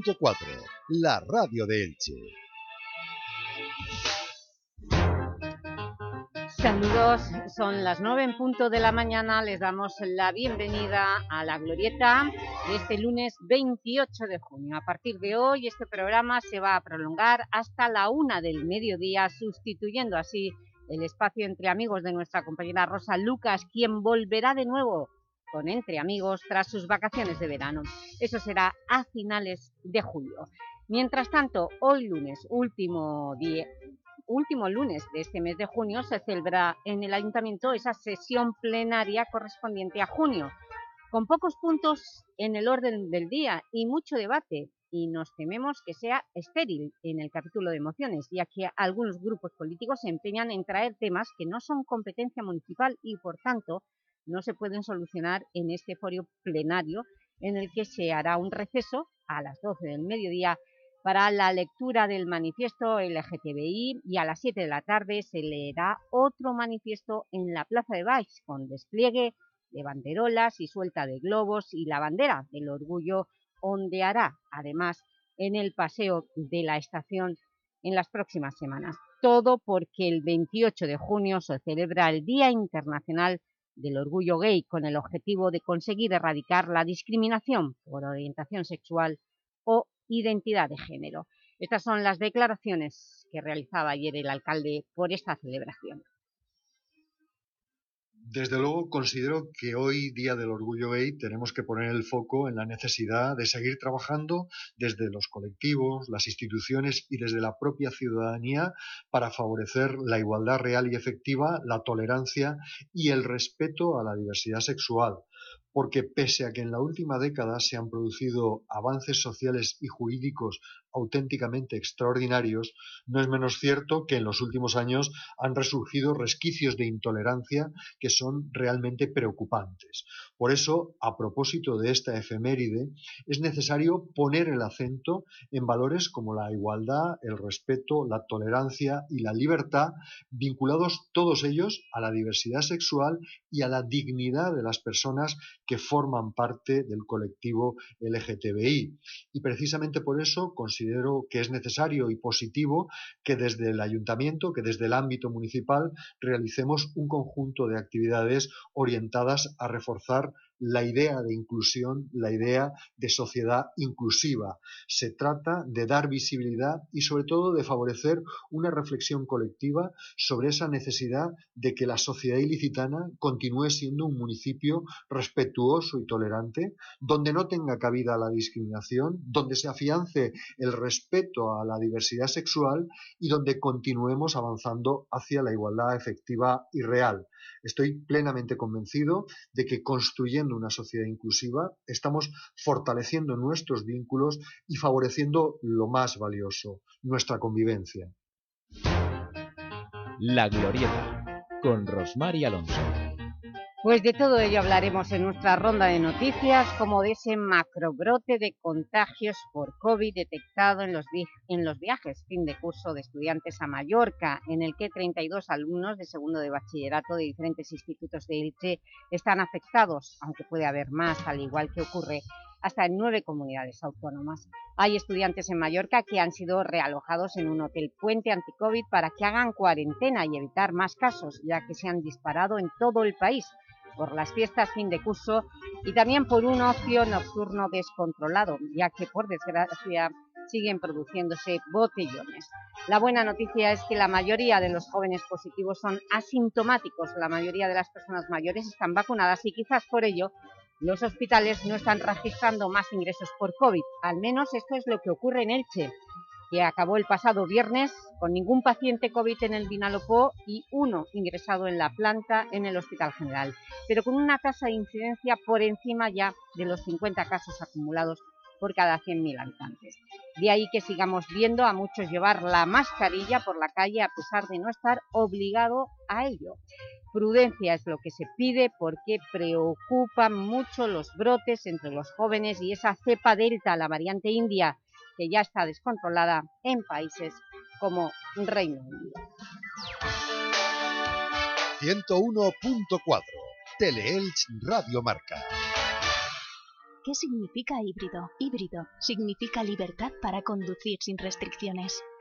91.4, la radio de Elche. Saludos, son las 9 en punto de la mañana, les damos la bienvenida a La Glorieta de este lunes 28 de junio. A partir de hoy este programa se va a prolongar hasta la una del mediodía, sustituyendo así el espacio entre amigos de nuestra compañera Rosa Lucas, quien volverá de nuevo con Entre Amigos tras sus vacaciones de verano. Eso será a finales de julio. Mientras tanto, hoy lunes, último, día, último lunes de este mes de junio, se celebra en el Ayuntamiento esa sesión plenaria correspondiente a junio, con pocos puntos en el orden del día y mucho debate, y nos tememos que sea estéril en el capítulo de mociones, ya que algunos grupos políticos se empeñan en traer temas que no son competencia municipal y, por tanto, no se pueden solucionar en este foro plenario en el que se hará un receso a las 12 del mediodía para la lectura del manifiesto LGTBI y a las 7 de la tarde se leerá otro manifiesto en la Plaza de Baix con despliegue de banderolas y suelta de globos y la bandera del orgullo ondeará además en el paseo de la estación en las próximas semanas. Todo porque el 28 de junio se celebra el Día Internacional del Orgullo Gay con el objetivo de conseguir erradicar la discriminación por orientación sexual o identidad de género. Estas son las declaraciones que realizaba ayer el alcalde por esta celebración. Desde luego considero que hoy, Día del Orgullo Gay, tenemos que poner el foco en la necesidad de seguir trabajando desde los colectivos, las instituciones y desde la propia ciudadanía para favorecer la igualdad real y efectiva, la tolerancia y el respeto a la diversidad sexual, porque pese a que en la última década se han producido avances sociales y jurídicos auténticamente extraordinarios, no es menos cierto que en los últimos años han resurgido resquicios de intolerancia que son realmente preocupantes. Por eso, a propósito de esta efeméride, es necesario poner el acento en valores como la igualdad, el respeto, la tolerancia y la libertad, vinculados todos ellos a la diversidad sexual y a la dignidad de las personas que forman parte del colectivo LGTBI. Y precisamente por eso considero que es necesario y positivo que desde el ayuntamiento, que desde el ámbito municipal, realicemos un conjunto de actividades orientadas a reforzar la idea de inclusión, la idea de sociedad inclusiva. Se trata de dar visibilidad y sobre todo de favorecer una reflexión colectiva sobre esa necesidad de que la sociedad ilicitana continúe siendo un municipio respetuoso y tolerante, donde no tenga cabida la discriminación, donde se afiance el respeto a la diversidad sexual y donde continuemos avanzando hacia la igualdad efectiva y real. Estoy plenamente convencido de que construyendo una sociedad inclusiva estamos fortaleciendo nuestros vínculos y favoreciendo lo más valioso, nuestra convivencia. La Glorieta, con Rosmar y Alonso. Pues de todo ello hablaremos en nuestra ronda de noticias, como de ese macrobrote de contagios por COVID detectado en los, viajes fin de curso de estudiantes a Mallorca, en el que 32 alumnos de segundo de bachillerato de diferentes institutos de Elche están afectados, aunque puede haber más, al igual que ocurre hasta en nueve comunidades autónomas. Hay estudiantes en Mallorca que han sido realojados en un hotel puente anti-COVID para que hagan cuarentena y evitar más casos, ya que se han disparado en todo el país, por las fiestas fin de curso y también por un ocio nocturno descontrolado, ya que por desgracia siguen produciéndose botellones. La buena noticia es que la mayoría de los jóvenes positivos son asintomáticos, la mayoría de las personas mayores están vacunadas y quizás por ello los hospitales no están registrando más ingresos por COVID, al menos esto es lo que ocurre en Elche, que acabó el pasado viernes con ningún paciente COVID en el Vinalopó y uno ingresado en la planta en el Hospital General, pero con una tasa de incidencia por encima ya de los 50 casos acumulados por cada 100.000 habitantes. De ahí que sigamos viendo a muchos llevar la mascarilla por la calle a pesar de no estar obligado a ello. Prudencia es lo que se pide porque preocupan mucho los brotes entre los jóvenes y esa cepa delta, la variante india, que ya está descontrolada en países como Reino Unido. 101.4 Teleelch Radio Marca. ¿Qué significa híbrido? Híbrido significa libertad para conducir sin restricciones.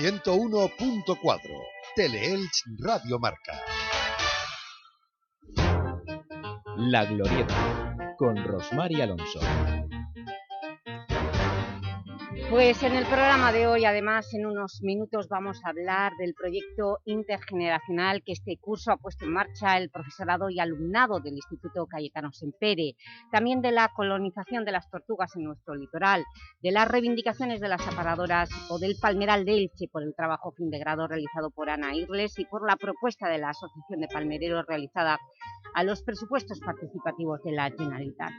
101.4 Teleelch Radio Marca. La Glorieta con Rosmar Alonso. Pues en el programa de hoy, además, en unos minutos vamos a hablar del proyecto intergeneracional que este curso ha puesto en marcha el profesorado y alumnado del Instituto Cayetano Sempere, también de la colonización de las tortugas en nuestro litoral, de las reivindicaciones de las aparadoras o del palmeral de Elche por el trabajo fin de grado realizado por Ana Irles y por la propuesta de la Asociación de Palmereros realizada a los presupuestos participativos de la Generalitat.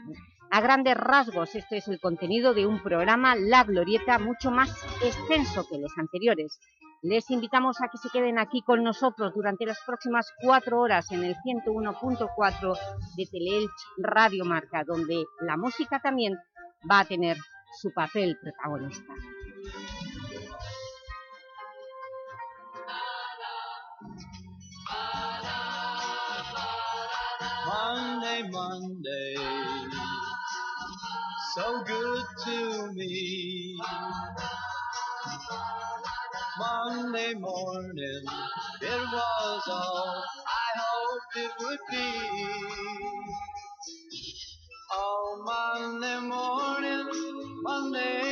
A grandes rasgos, este es el contenido de un programa La Glorieta mucho más extenso que los anteriores. Les invitamos a que se queden aquí con nosotros durante las próximas cuatro horas en el 101.4 de Teleelch Radio Marca, donde la música también va a tener su papel protagonista. Monday, Monday, so good to me. Monday morning, it was all I hoped it would be. Oh, Monday morning, Monday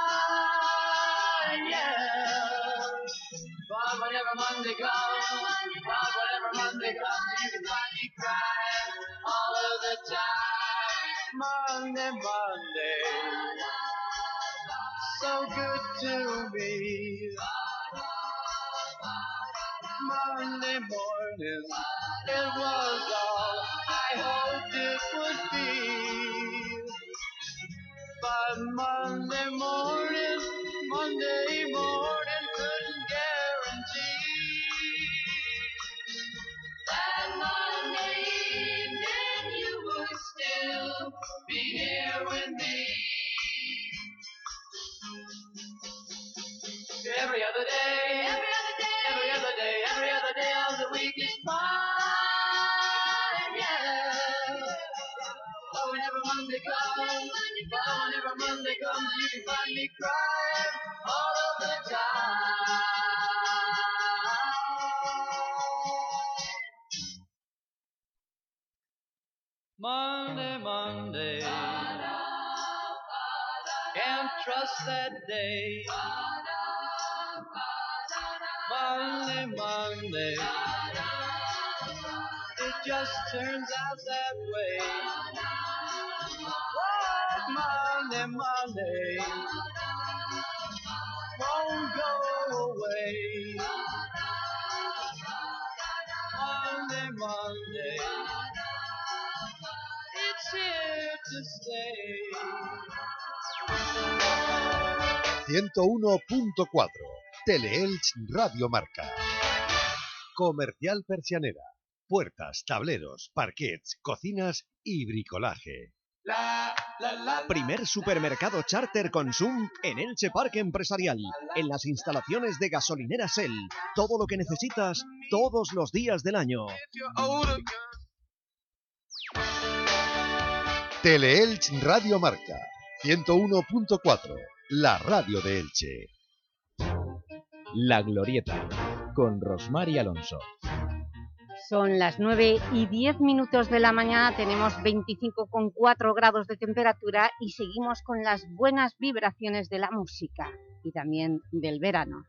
But whenever Monday comes, but whenever Monday comes, you can find me crying all of the time. Monday, Monday, so good to me. Monday morning, it was all I hoped it would be. But Monday morning, Monday Monday you find me crying all of the time. Monday, Monday, can't trust that day. Monday, Monday, it just turns out that way. Monday, Monday, won't go away. Monday, it's here to stay. 101.4 Teleelch Radio Marca. Comercial Persianera. Puertas, tableros, parquets, cocinas y bricolaje. Primer supermercado charter Consum en Elche Parque Empresarial, en las instalaciones de gasolinera Shell. Todo lo que necesitas todos los días del año. Teleelch Radio Marca 101.4, la radio de Elche. La Glorieta, con Rosmar y Alonso. Son las 9 y 10 minutos de la mañana, tenemos 25,4 grados de temperatura y seguimos con las buenas vibraciones de la música y también del verano.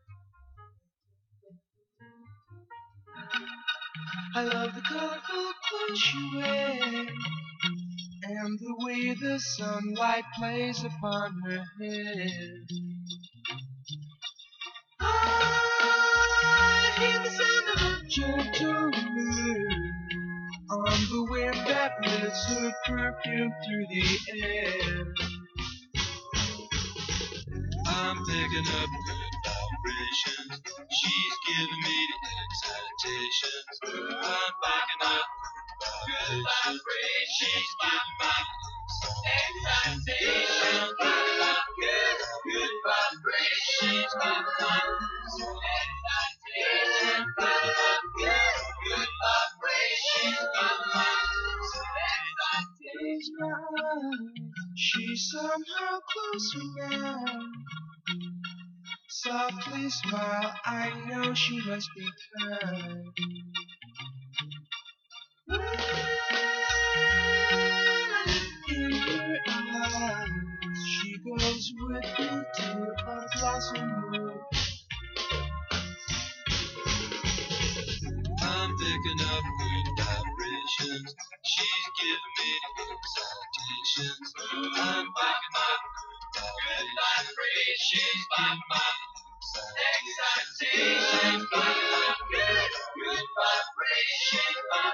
I love the colorful clothes you wear and the way the sunlight plays upon her hair. I hear the sound of gentle on the wind that lifts her perfume through the air. I'm picking up good vibrations. She's giving me the excitations. I'm picking up good vibrations. She's giving me excitation. Good, good, good vibrations. She's giving me excitation. She's somehow closer now. Softly smile, I know she must be kind. In her eyes, she goes with me to a blossom room. I'm picking up She's giving me attentions. I'm biting my good life free. She's biting my excitation. Good, good. She's my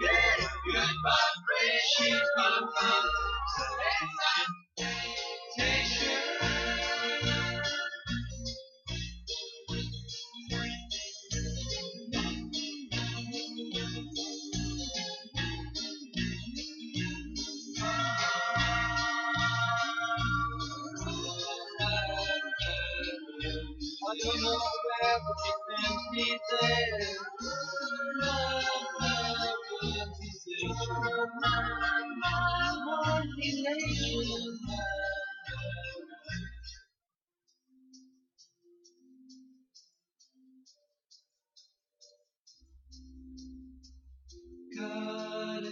good, good. She's my. Gotta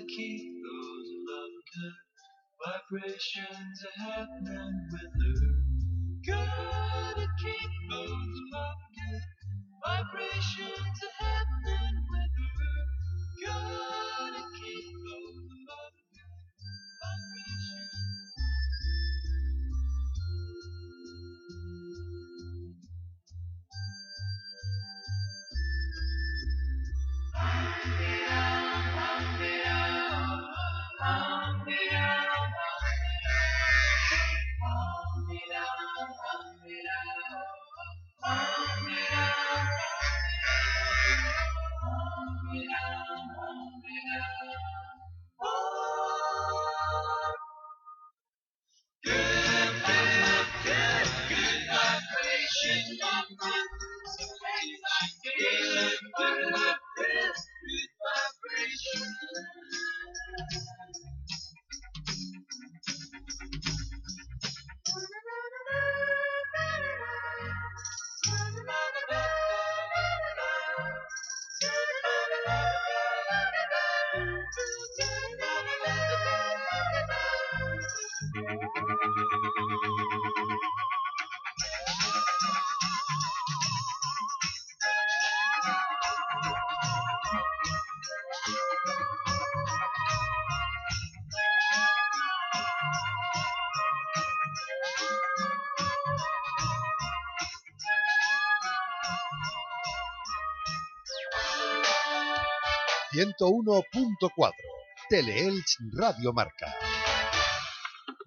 keep those love vibrations happening with her. Gotta keep those love vibrations ...101.4... Teleelch Radio Marca.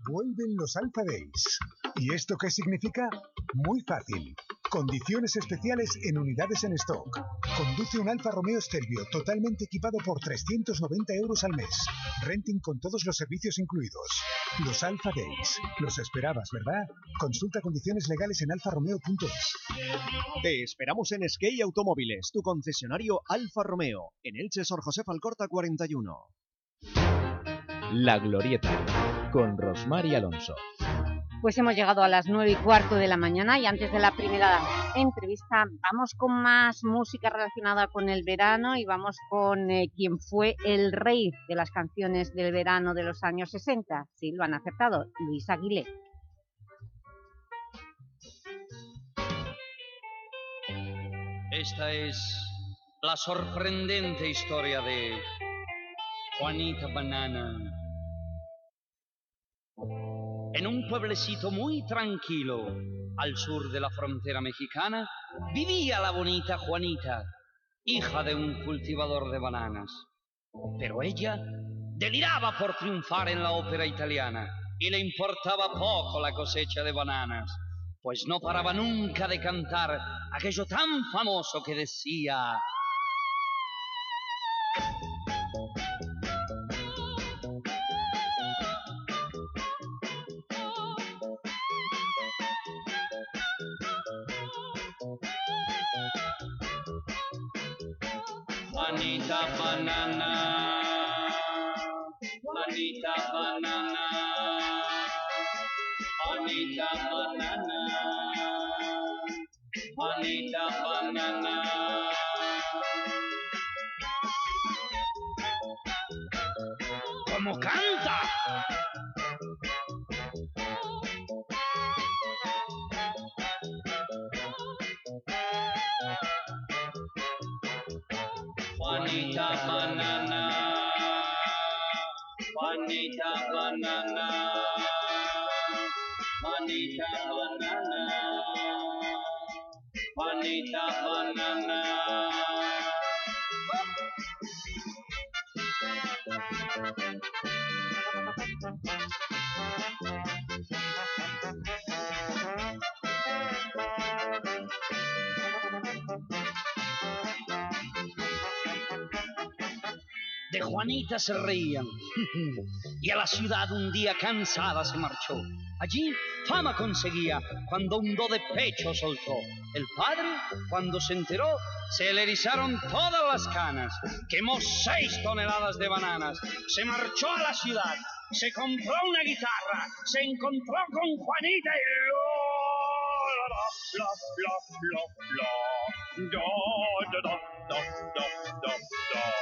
Vuelven los Alpha Days. ¿Y esto qué significa? Muy fácil. Condiciones especiales en unidades en stock. Conduce un Alfa Romeo Stelvio totalmente equipado por 390 euros al mes. Renting con todos los servicios incluidos. Los Alfa Days. Los esperabas, ¿verdad? Consulta condiciones legales en alfaromeo.es. Te esperamos en Skate Automóviles, tu concesionario Alfa Romeo, en Elche Sor José Alcorta 41. La Glorieta, con Rosmar y Alonso. Pues hemos llegado a las nueve y cuarto de la mañana y antes de la primera entrevista vamos con más música relacionada con el verano y vamos con eh, quien fue el rey de las canciones del verano de los años 60. Sí, lo han acertado, Luis Aguilé. Esta es la sorprendente historia de Juanita Banana. En un pueblecito muy tranquilo al sur de la frontera mexicana vivía la bonita Juanita, hija de un cultivador de bananas. Pero ella deliraba por triunfar en la ópera italiana y le importaba poco la cosecha de bananas, pues no paraba nunca de cantar aquello tan famoso que decía... Banana, Juanita se reían y a la ciudad un día cansada se marchó. Allí fama conseguía cuando un do de pecho soltó. El padre, cuando se enteró, se le erizaron todas las canas. Quemó seis toneladas de bananas. Se marchó a la ciudad. Se compró una guitarra. Se encontró con Juanita y lo, lo, lo,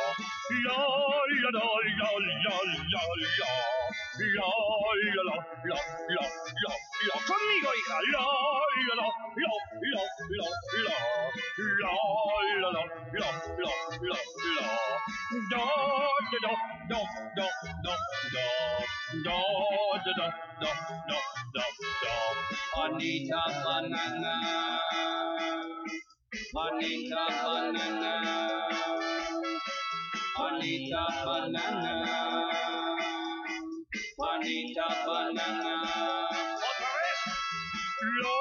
Conmigo, hija. Juanita banana. Juanita banana. Juanita banana. Juanita banana. Otra vez. Lo,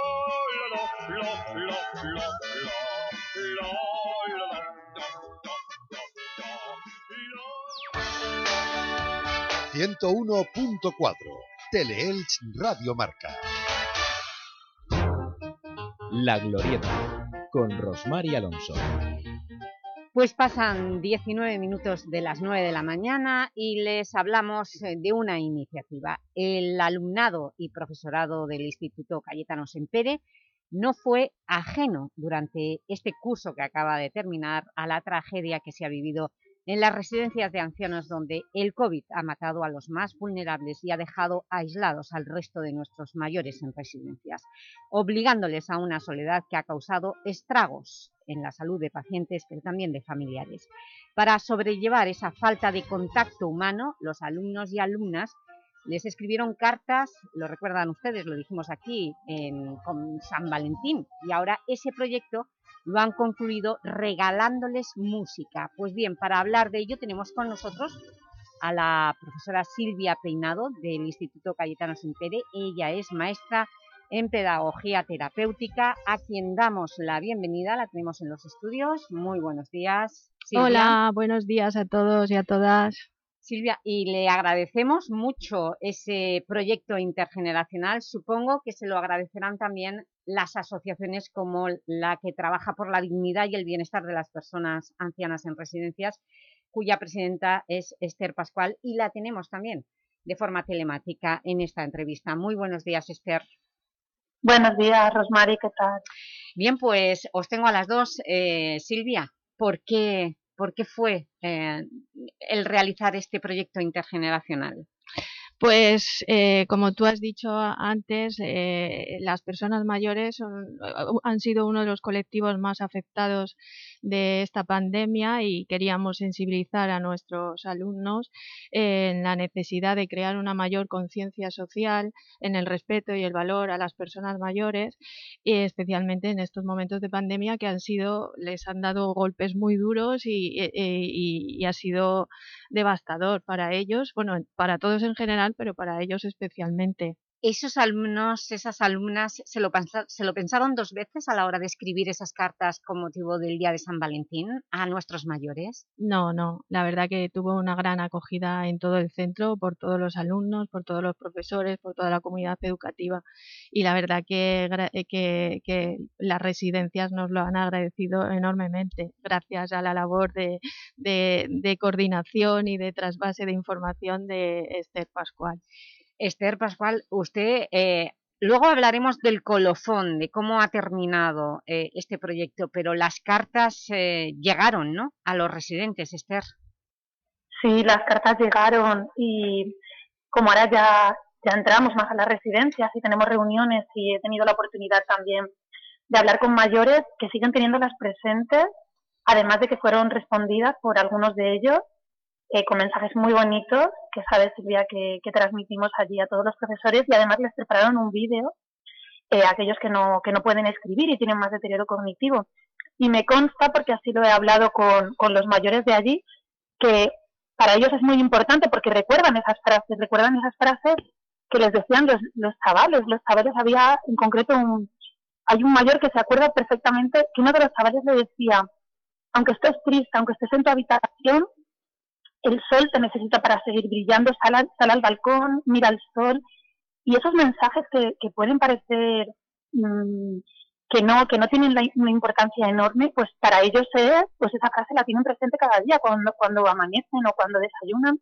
lo, lo, lo, lo, lo, lo. Lo, lo, lo, do, do, do, do. Lo. 101.4 Teleelch Radio Marca. La Glorieta, con Rosmar y Alonso. Pues pasan 19 minutos de las 9 de la mañana y les hablamos eh, de una iniciativa. El alumnado y profesorado del Instituto Cayetano Sempere no fue ajeno durante este curso que acaba de terminar a la tragedia que se ha vivido en las residencias de ancianos donde el COVID ha matado a los más vulnerables y ha dejado aislados al resto de nuestros mayores en residencias, obligándoles a una soledad que ha causado estragos en la salud de pacientes, pero también de familiares. Para sobrellevar esa falta de contacto humano, los alumnos y alumnas les escribieron cartas, lo recuerdan ustedes, lo dijimos aquí, en, con San Valentín, y ahora ese proyecto lo han concluido regalándoles música. Pues bien, para hablar de ello tenemos con nosotros a la profesora Silvia Peinado del Instituto Cayetano Sempere. Ella es maestra en Pedagogía Terapéutica, a quien damos la bienvenida, la tenemos en los estudios. Muy buenos días, Silvia. Hola, buenos días a todos y a todas. Silvia, y le agradecemos mucho ese proyecto intergeneracional. Supongo que se lo agradecerán también las asociaciones como la que trabaja por la dignidad y el bienestar de las personas ancianas en residencias, cuya presidenta es Esther Pascual, y la tenemos también de forma telemática en esta entrevista. Muy buenos días, Esther. Buenos días, Rosmary, ¿qué tal? Bien, pues os tengo a las dos. Eh, Silvia, ¿por qué ¿Por qué fue eh, el realizar este proyecto intergeneracional? Pues, eh, como tú has dicho antes, eh, las personas mayores han sido uno de los colectivos más afectados de esta pandemia y queríamos sensibilizar a nuestros alumnos en la necesidad de crear una mayor conciencia social en el respeto y el valor a las personas mayores y especialmente en estos momentos de pandemia que han sido, les han dado golpes muy duros y, y ha sido devastador para ellos, bueno, para todos en general, pero para ellos especialmente esos alumnos, esas alumnas, ¿se lo, ¿se lo pensaron dos veces a la hora de escribir esas cartas con motivo del Día de San Valentín a nuestros mayores? No, no, la verdad que tuvo una gran acogida en todo el centro, por todos los alumnos, por todos los profesores, por toda la comunidad educativa y la verdad que, eh, que, las residencias nos lo han agradecido enormemente gracias a la labor de, de coordinación y de trasvase de información de Esther Pascual. Esther Pascual, usted, eh, luego hablaremos del colofón, de cómo ha terminado eh, este proyecto, pero las cartas eh, llegaron, ¿no?, a los residentes, Esther. Sí, las cartas llegaron y como ahora ya, ya entramos más a las residencias y tenemos reuniones y he tenido la oportunidad también de hablar con mayores que siguen teniéndolas presentes, además de que fueron respondidas por algunos de ellos con mensajes muy bonitos que sabe Silvia que, transmitimos allí a todos los profesores y además les prepararon un vídeo eh, aquellos que no, que no pueden escribir y tienen más deterioro cognitivo. Y me consta, porque así lo he hablado con, con los mayores de allí, que para ellos es muy importante porque recuerdan esas frases, recuerdan esas frases que les decían los, los chavales. Los chavales había, en concreto, un, hay un mayor que se acuerda perfectamente que uno de los chavales le decía, aunque estés triste, aunque estés en tu habitación, el sol te necesita para seguir brillando, sal, sal al balcón, mira el sol. Y esos mensajes que, pueden parecer mmm, que no que no tienen una importancia enorme, pues para ellos es, pues esa frase la tienen presente cada día, cuando, cuando amanecen o cuando desayunan.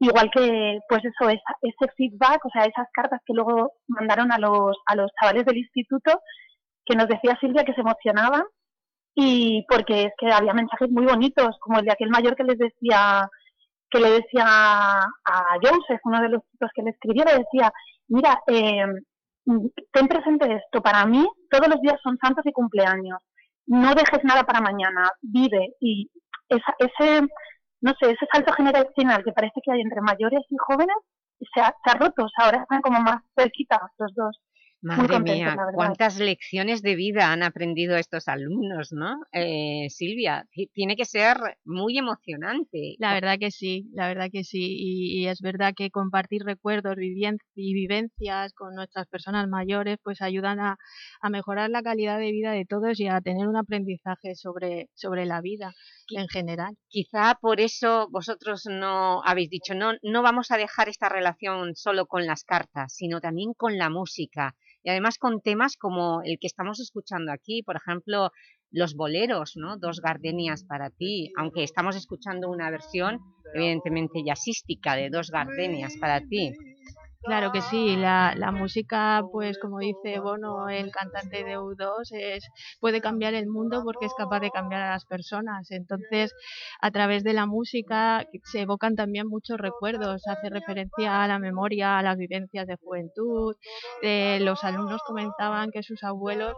Igual que, pues eso, esa, ese feedback, o sea, esas cartas que luego mandaron a los, a los chavales del instituto, que nos decía Silvia que se emocionaban y porque es que había mensajes muy bonitos, como el de aquel mayor que les decía, que le decía a Joseph, uno de los chicos que le escribió, le decía, mira, eh, ten presente esto, para mí todos los días son santos y cumpleaños, no dejes nada para mañana, vive, y esa, ese, no sé, ese salto generacional que parece que hay entre mayores y jóvenes, se ha, se ha roto, o sea, ahora están como más cerquita los dos. Madre mía, cuántas lecciones de vida han aprendido estos alumnos, ¿no? Eh, Silvia, tiene que ser muy emocionante. La verdad que sí, la verdad que sí. Y, es verdad que compartir recuerdos y vivencias con nuestras personas mayores pues ayudan a, mejorar la calidad de vida de todos y a tener un aprendizaje sobre, sobre la vida en general. Quizá por eso vosotros no habéis dicho, no, no vamos a dejar esta relación solo con las cartas, sino también con la música y además con temas como el que estamos escuchando aquí, por ejemplo, los boleros, ¿no? Dos gardenias para ti, aunque estamos escuchando una versión evidentemente jazzística de Dos gardenias para ti. Claro que sí, la, la, música, pues como dice Bono, el cantante de U2, es, puede cambiar el mundo porque es capaz de cambiar a las personas. Entonces, a través de la música se evocan también muchos recuerdos, hace referencia a la memoria, a las vivencias de juventud. los alumnos comentaban que sus abuelos,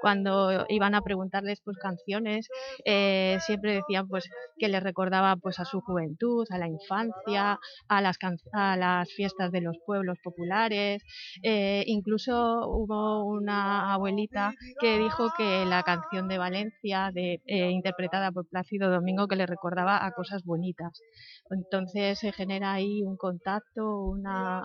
cuando iban a preguntarles pues canciones, eh, siempre decían pues que les recordaba pues a su juventud, a la infancia, a las, a las fiestas de los pueblos los populares, eh, incluso hubo una abuelita que dijo que la canción de Valencia, de, eh, interpretada por Plácido Domingo, que le recordaba a cosas bonitas. Entonces se genera ahí un contacto, una,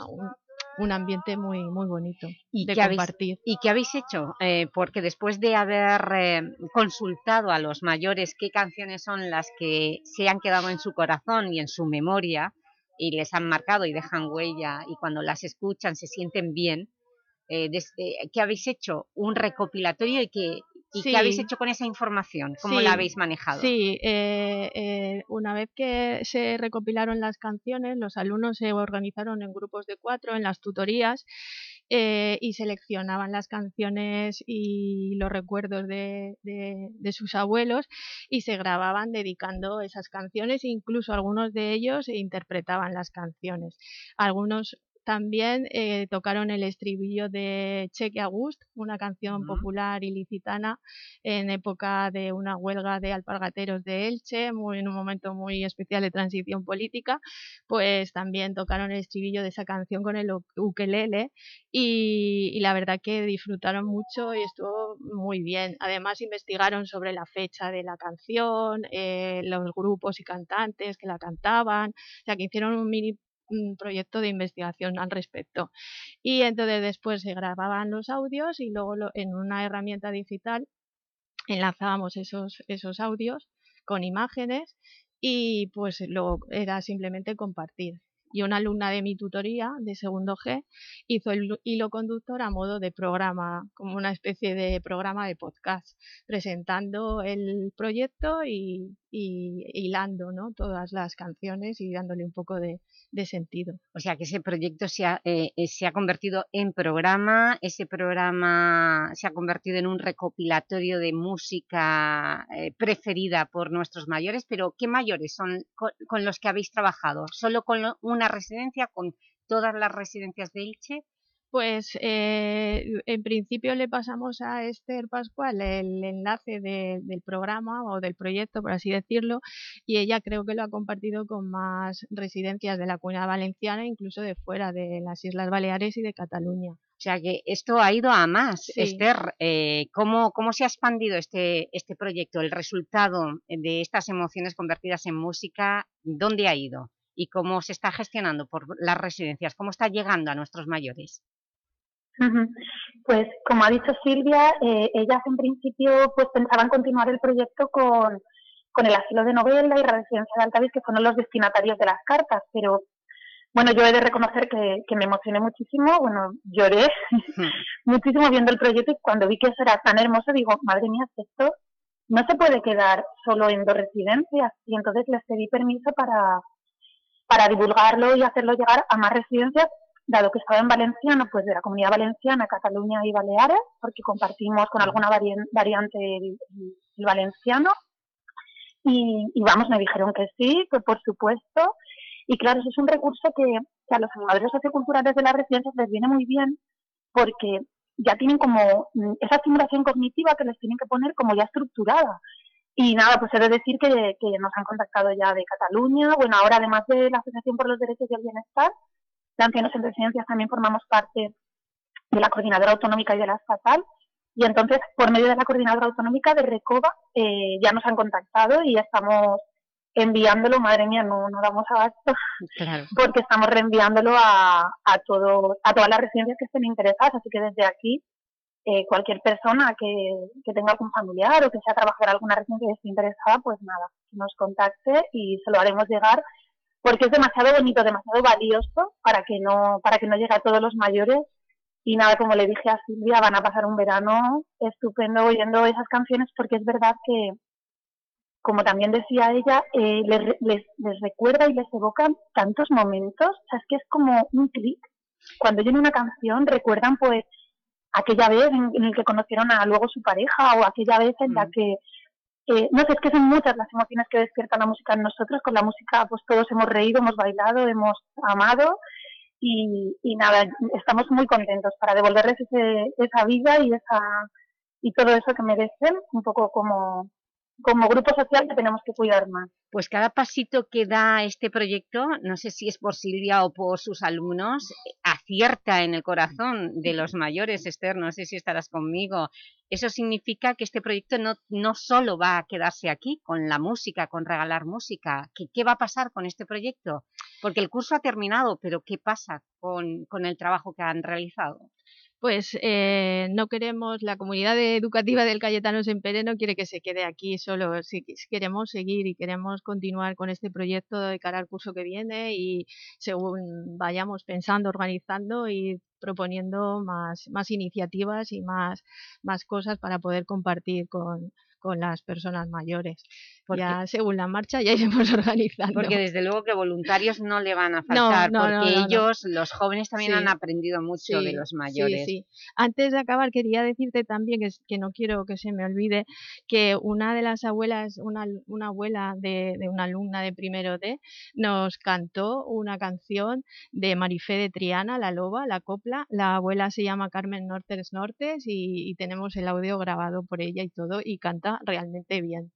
un ambiente muy, muy bonito ¿Y de qué habéis- compartir. ¿Y qué habéis hecho? Eh, porque después de haber eh, consultado a los mayores qué canciones son las que se han quedado en su corazón y en su memoria y les han marcado y dejan huella y cuando las escuchan se sienten bien, eh, desde- ¿qué habéis hecho? ¿Un recopilatorio y qué, y Sí. qué habéis hecho con esa información? ¿Cómo Sí, la habéis manejado? Sí, eh, eh, una vez que se recopilaron las canciones, los alumnos se organizaron en grupos de cuatro en las tutorías eh, y seleccionaban las canciones y los recuerdos de, de- de sus abuelos y se grababan dedicando esas canciones, incluso algunos de ellos interpretaban las canciones. Algunos también eh, tocaron el estribillo de Cheque Agust, una canción popular ilicitana en época de una huelga de alpargateros de Elche, muy, en un momento muy especial de transición política, pues también tocaron el estribillo de esa canción con el ukelele y, y la verdad que disfrutaron mucho y estuvo muy bien. Además investigaron sobre la fecha de la canción, eh, los grupos y cantantes que la cantaban, o sea que hicieron un mini un proyecto de investigación al respecto. Y entonces después se grababan los audios y luego lo- en una herramienta digital enlazábamos esos, esos audios con imágenes y pues lo era simplemente compartir. Y una alumna de mi tutoría de segundo G hizo el hilo conductor a modo de programa, como una especie de programa de podcast, presentando el proyecto y, y hilando ¿no? todas las canciones y dándole un poco de, de sentido. O sea, que ese proyecto se ha, eh, eh, se ha convertido en programa, ese programa se ha convertido en un recopilatorio de música eh, preferida por nuestros mayores, pero ¿qué mayores son con, con los que habéis trabajado? ¿Solo con una residencia, con todas las residencias de Elche? Pues eh, en principio le pasamos a Esther Pascual el enlace de- del programa o del proyecto, por así decirlo, y ella creo que lo ha compartido con más residencias de la Comunidad Valenciana, incluso de fuera de las Islas Baleares y de Cataluña. O sea, que esto ha ido a más. Sí. Esther, eh, ¿cómo, ¿cómo se ha expandido este, este proyecto? El resultado de estas emociones convertidas en música, ¿dónde ha ido? ¿Y cómo se está gestionando por las residencias? ¿Cómo está llegando a nuestros mayores? Pues como ha dicho Silvia, eh, ellas en principio pues pensaban continuar el proyecto con, con el asilo de novela y la residencia de Altavis, que fueron los destinatarios de las cartas, pero bueno, yo he de reconocer que, que me emocioné muchísimo, bueno, lloré muchísimo viendo el proyecto y cuando vi que eso era tan hermoso, digo, madre mía, esto no se puede quedar solo en dos residencias y entonces les pedí permiso para, para divulgarlo y hacerlo llegar a más residencias, dado que estaba en valenciano, pues de la comunidad valenciana, Cataluña y Baleares, porque compartimos con alguna vari- variante el, valenciano. Y, y vamos, me dijeron que sí, que por supuesto. Y claro, eso es un recurso que, que a los animadores socioculturales de las residencias les viene muy bien porque ya tienen como mm, esa estimulación cognitiva que les tienen que poner como ya estructurada. Y nada, pues he de decir que, que nos han contactado ya de Cataluña. Bueno, ahora además de la Asociación por los Derechos y el Bienestar, de Ancianos en Residencias también formamos parte de la Coordinadora Autonómica y de la Estatal. Y entonces, por medio de la Coordinadora Autonómica de Recoba, eh, ya nos han contactado y estamos enviándolo, madre mía, no, no damos abasto, Claro. porque estamos reenviándolo a, a, todo, a todas las residencias que estén interesadas. Así que desde aquí, eh, cualquier persona que, que tenga algún familiar o que sea trabajar en alguna residencia y esté interesada, pues nada, que nos contacte y se lo haremos llegar porque es demasiado bonito, demasiado valioso para que no, para que no llegue a todos los mayores. Y nada, como le dije a Silvia, van a pasar un verano estupendo oyendo esas canciones porque es verdad que, como también decía ella, eh, les, les, les recuerda y les evocan tantos momentos. O sea, es que es como un clic. Cuando oyen una canción recuerdan pues aquella vez en, en el que conocieron a luego su pareja o aquella vez en la que eh, no sé, es que son muchas las emociones que despierta la música en nosotros. Con la música, pues todos hemos reído, hemos bailado, hemos amado y, y nada, estamos muy contentos para devolverles ese, esa vida y esa y todo eso que merecen, un poco como como grupo social que tenemos que cuidar más. Pues cada pasito que da este proyecto, no sé si es por Silvia o por sus alumnos, acierta en el corazón de los mayores, Esther, no sé si estarás conmigo. Eso significa que este proyecto no, no solo va a quedarse aquí con la música, con regalar música. ¿Qué, ¿Qué va a pasar con este proyecto? Porque el curso ha terminado, pero ¿qué pasa con, con el trabajo que han realizado? Pues eh, no queremos, la comunidad educativa del Cayetano Sempere no quiere que se quede aquí solo, si, queremos seguir y queremos continuar con este proyecto de cara al curso que viene y según vayamos pensando, organizando y proponiendo más, más iniciativas y más, más cosas para poder compartir con, con las personas mayores. Porque, ya según la marcha ya iremos organizando. Porque desde luego que voluntarios no le van a faltar, porque ellos, los jóvenes también han aprendido mucho de los mayores. Sí, Antes de acabar quería decirte también, que, que, no quiero que se me olvide, que una de las abuelas, una, una abuela de, de, una alumna de primero D, nos cantó una canción de Marifé de Triana, La Loba, la copla. La abuela se llama Carmen Nortes Nortes y, y tenemos el audio grabado por ella y todo, y canta realmente bien.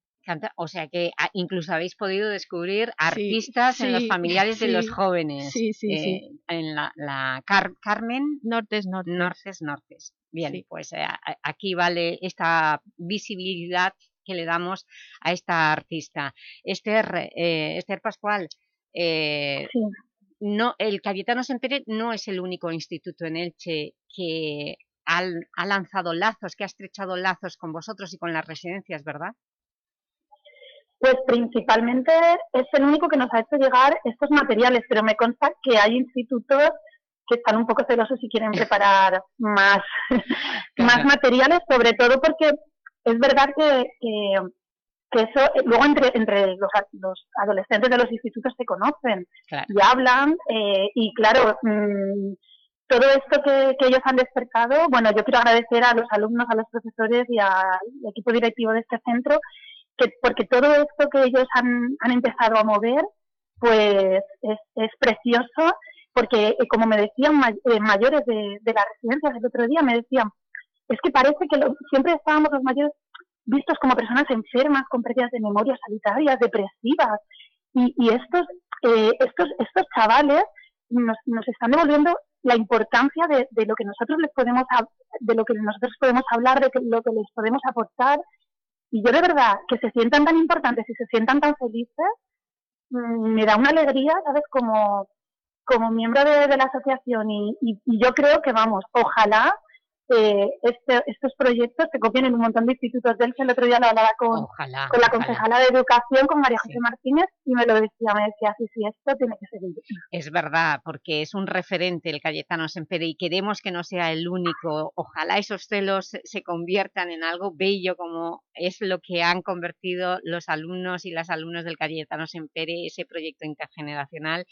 O sea que ah, incluso habéis podido descubrir artistas en los familiares de los jóvenes. Sí, sí, sí. Eh, en la, Carmen... Nortes, Nortes. Nortes, Nortes. Bien, pues eh, aquí vale esta visibilidad que le damos a esta artista. Esther, eh, Esther Pascual, no, el Cayetano Sempere no es el único instituto en Elche que ha, lanzado lazos, que ha estrechado lazos con vosotros y con las residencias, ¿verdad? Pues principalmente es el único que nos ha hecho llegar estos materiales, pero me consta que hay institutos que están un poco celosos y quieren preparar más, más materiales, sobre todo porque es verdad que, que, eso, luego entre, entre los, los, adolescentes de los institutos se conocen y hablan, eh, y claro, mm, todo esto que, ellos han despertado, bueno, yo quiero agradecer a los alumnos, a los profesores y al equipo directivo de este centro, que porque todo esto que ellos han, han empezado a mover, pues es, es precioso, porque eh, como me decían eh, mayores de, de las residencias el otro día, me decían, es que parece que siempre estábamos los mayores vistos como personas enfermas, con pérdidas de memoria sanitarias, depresivas, y, y estos, eh, estos, estos chavales nos, nos están devolviendo la importancia de, lo que nosotros les podemos de lo que nosotros podemos hablar, de lo que les podemos aportar. Y yo de verdad, que se sientan tan importantes y se sientan tan felices, mm, me da una alegría, ¿sabes? Como, como miembro de, de la asociación y, y, y, yo creo que, vamos, ojalá eh, este, estos proyectos se copian en un montón de institutos del El otro día lo hablaba con, con la concejala de Educación, con María José Martínez, y me lo decía, me decía, sí, sí, esto tiene que seguir. Es verdad, porque es un referente el Cayetano Sempere y queremos que no sea el único. Ojalá esos celos se conviertan en algo bello como es lo que han convertido los alumnos y las alumnas del Cayetano Sempere, ese proyecto intergeneracional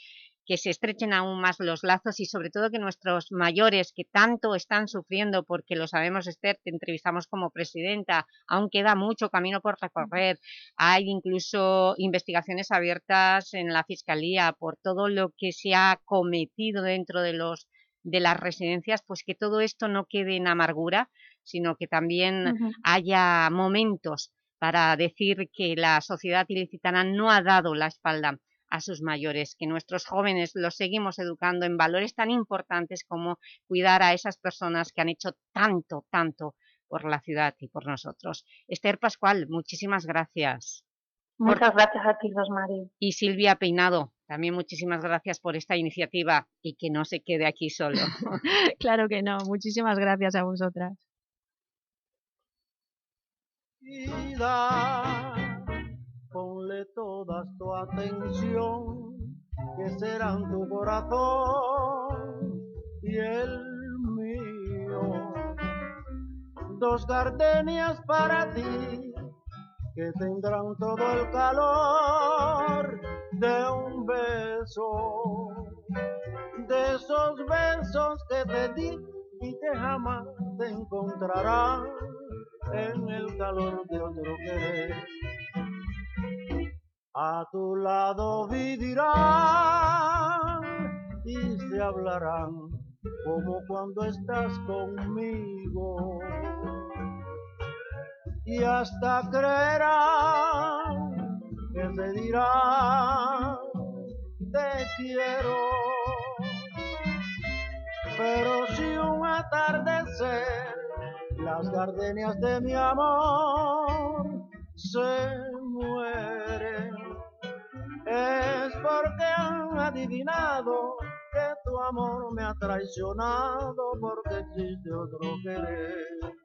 que se estrechen aún más los lazos y sobre todo que nuestros mayores que tanto están sufriendo, porque lo sabemos Esther, te entrevistamos como presidenta, aún queda mucho camino por recorrer, hay incluso investigaciones abiertas en la Fiscalía por todo lo que se ha cometido dentro de, los, de las residencias, pues que todo esto no quede en amargura, sino que también haya momentos para decir que la sociedad ilicitana no ha dado la espalda a sus mayores, que nuestros jóvenes los seguimos educando en valores tan importantes como cuidar a esas personas que han hecho tanto, tanto por la ciudad y por nosotros. Esther Pascual, muchísimas gracias. Muchas gracias a ti, Rosmarie. Y Silvia Peinado, también muchísimas gracias por esta iniciativa y que no se quede aquí solo. claro que no, muchísimas gracias a vosotras ponle toda tu atención, que serán tu corazón y el mío. Dos gardenias para ti, que tendrán todo el calor de un beso, de esos besos que te di y que jamás te encontrarán en el calor de otro querer a tu lado vivirán y se hablarán como cuando estás conmigo. y hasta creerán que se dirá te quiero. Pero si un atardecer las gardenias de mi amor se mueren, es porque han adivinado que tu amor me ha traicionado porque existe otro querer.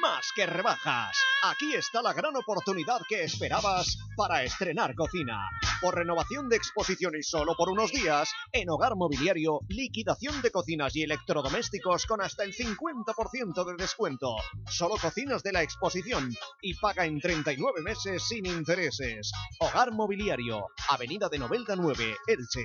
Más que rebajas. Aquí está la gran oportunidad que esperabas para estrenar cocina. Por renovación de exposición y solo por unos días, en Hogar Mobiliario, liquidación de cocinas y electrodomésticos con hasta el 50% de descuento. Solo cocinas de la exposición y paga en 39 meses sin intereses. Hogar Mobiliario, Avenida de Novelda 9, Elche.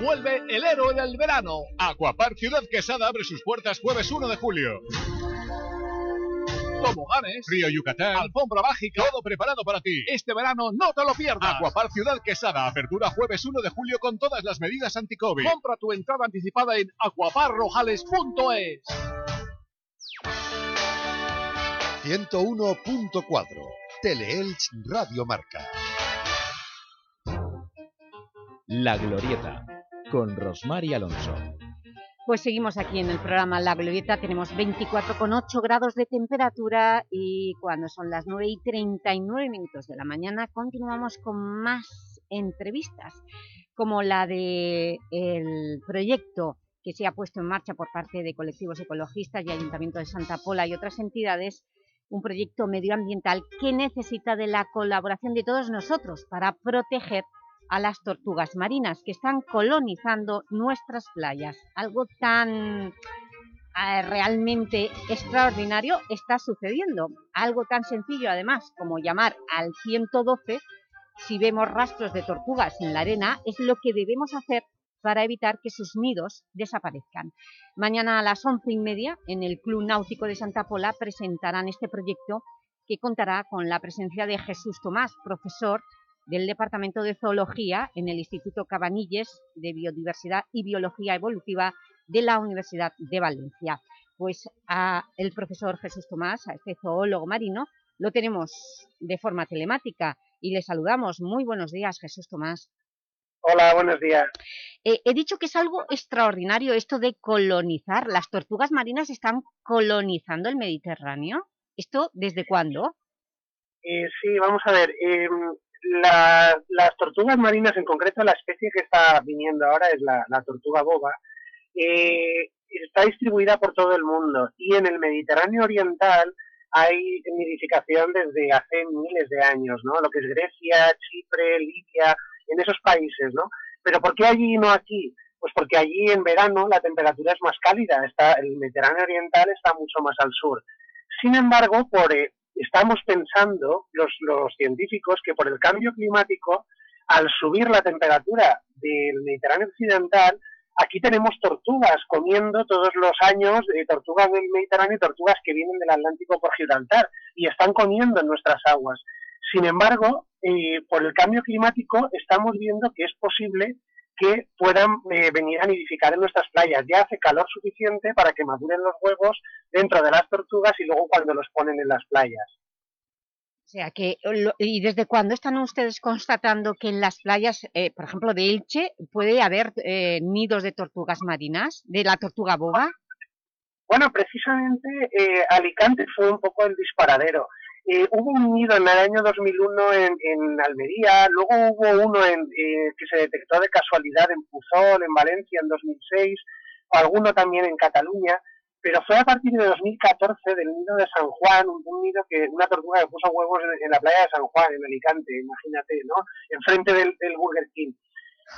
Vuelve el héroe del verano. Aquapar Ciudad Quesada abre sus puertas jueves 1 de julio. Toboganes, Río Yucatán, alfombra mágica, todo preparado para ti. Este verano no te lo pierdas. Aquapar Ciudad Quesada, apertura jueves 1 de julio con todas las medidas anti-COVID. Compra tu entrada anticipada en aquaparrojales.es. 101.4 Teleelch Radio Marca. La Glorieta, con Rosmar y Alonso. Pues seguimos aquí en el programa La Glorieta, tenemos 24,8 grados de temperatura y cuando son las 9 y 39 minutos de la mañana continuamos con más entrevistas, como la el proyecto que se ha puesto en marcha por parte de colectivos ecologistas y Ayuntamiento de Santa Pola y otras entidades, un proyecto medioambiental que necesita de la colaboración de todos nosotros para proteger a las tortugas marinas que están colonizando nuestras playas. Algo tan eh, realmente extraordinario está sucediendo. Algo tan sencillo además como llamar al 112 si vemos rastros de tortugas en la arena es lo que debemos hacer para evitar que sus nidos desaparezcan. Mañana a las once y media, en el Club Náutico de Santa Pola, presentarán este proyecto que contará con la presencia de Jesús Tomás, profesor del Departamento de Zoología en el Instituto Cabanilles de Biodiversidad y Biología Evolutiva de la Universidad de Valencia. Pues a el profesor Jesús Tomás, a este zoólogo marino, lo tenemos de forma telemática y le saludamos. Muy buenos días, Jesús Tomás. Hola, buenos días. Eh, he dicho que es algo extraordinario esto de colonizar. ¿Las tortugas marinas están colonizando el Mediterráneo? ¿Esto desde cuándo? Eh, sí, vamos a ver. em, la- las tortugas marinas, en concreto la especie que está viniendo ahora es la, tortuga boba, eh, está distribuida por todo el mundo y en el Mediterráneo oriental hay nidificación desde hace miles de años, ¿no? Lo que es Grecia, Chipre, Libia, en esos países, ¿no? Pero ¿por qué allí y no aquí? Pues porque allí en verano la temperatura es más cálida, está, el Mediterráneo oriental está mucho más al sur. Sin embargo, por, eh, estamos pensando, los, científicos, que por el cambio climático, al subir la temperatura del Mediterráneo occidental, aquí tenemos tortugas comiendo todos los años, eh, tortugas del Mediterráneo y tortugas que vienen del Atlántico por Gibraltar, y están comiendo en nuestras aguas. Sin embargo, eh, por el cambio climático estamos viendo que es posible que puedan eh, venir a nidificar en nuestras playas. Ya hace calor suficiente para que maduren los huevos dentro de las tortugas y luego cuando los ponen en las playas. O sea, que, lo- ¿y desde cuándo están ustedes constatando que en las playas, eh, por ejemplo, de Elche, puede haber eh, nidos de tortugas marinas, de la tortuga boba? Bueno, precisamente eh, Alicante fue un poco el disparadero. Eh, hubo un nido en el año 2001 en, en Almería, luego hubo uno en, eh, que se detectó de casualidad en Puzol, en Valencia, en 2006, alguno también en Cataluña, pero fue a partir de 2014 del nido de San Juan, un, un nido que una tortuga que puso huevos en, en la playa de San Juan, en Alicante, imagínate, ¿no? Enfrente del, del Burger King.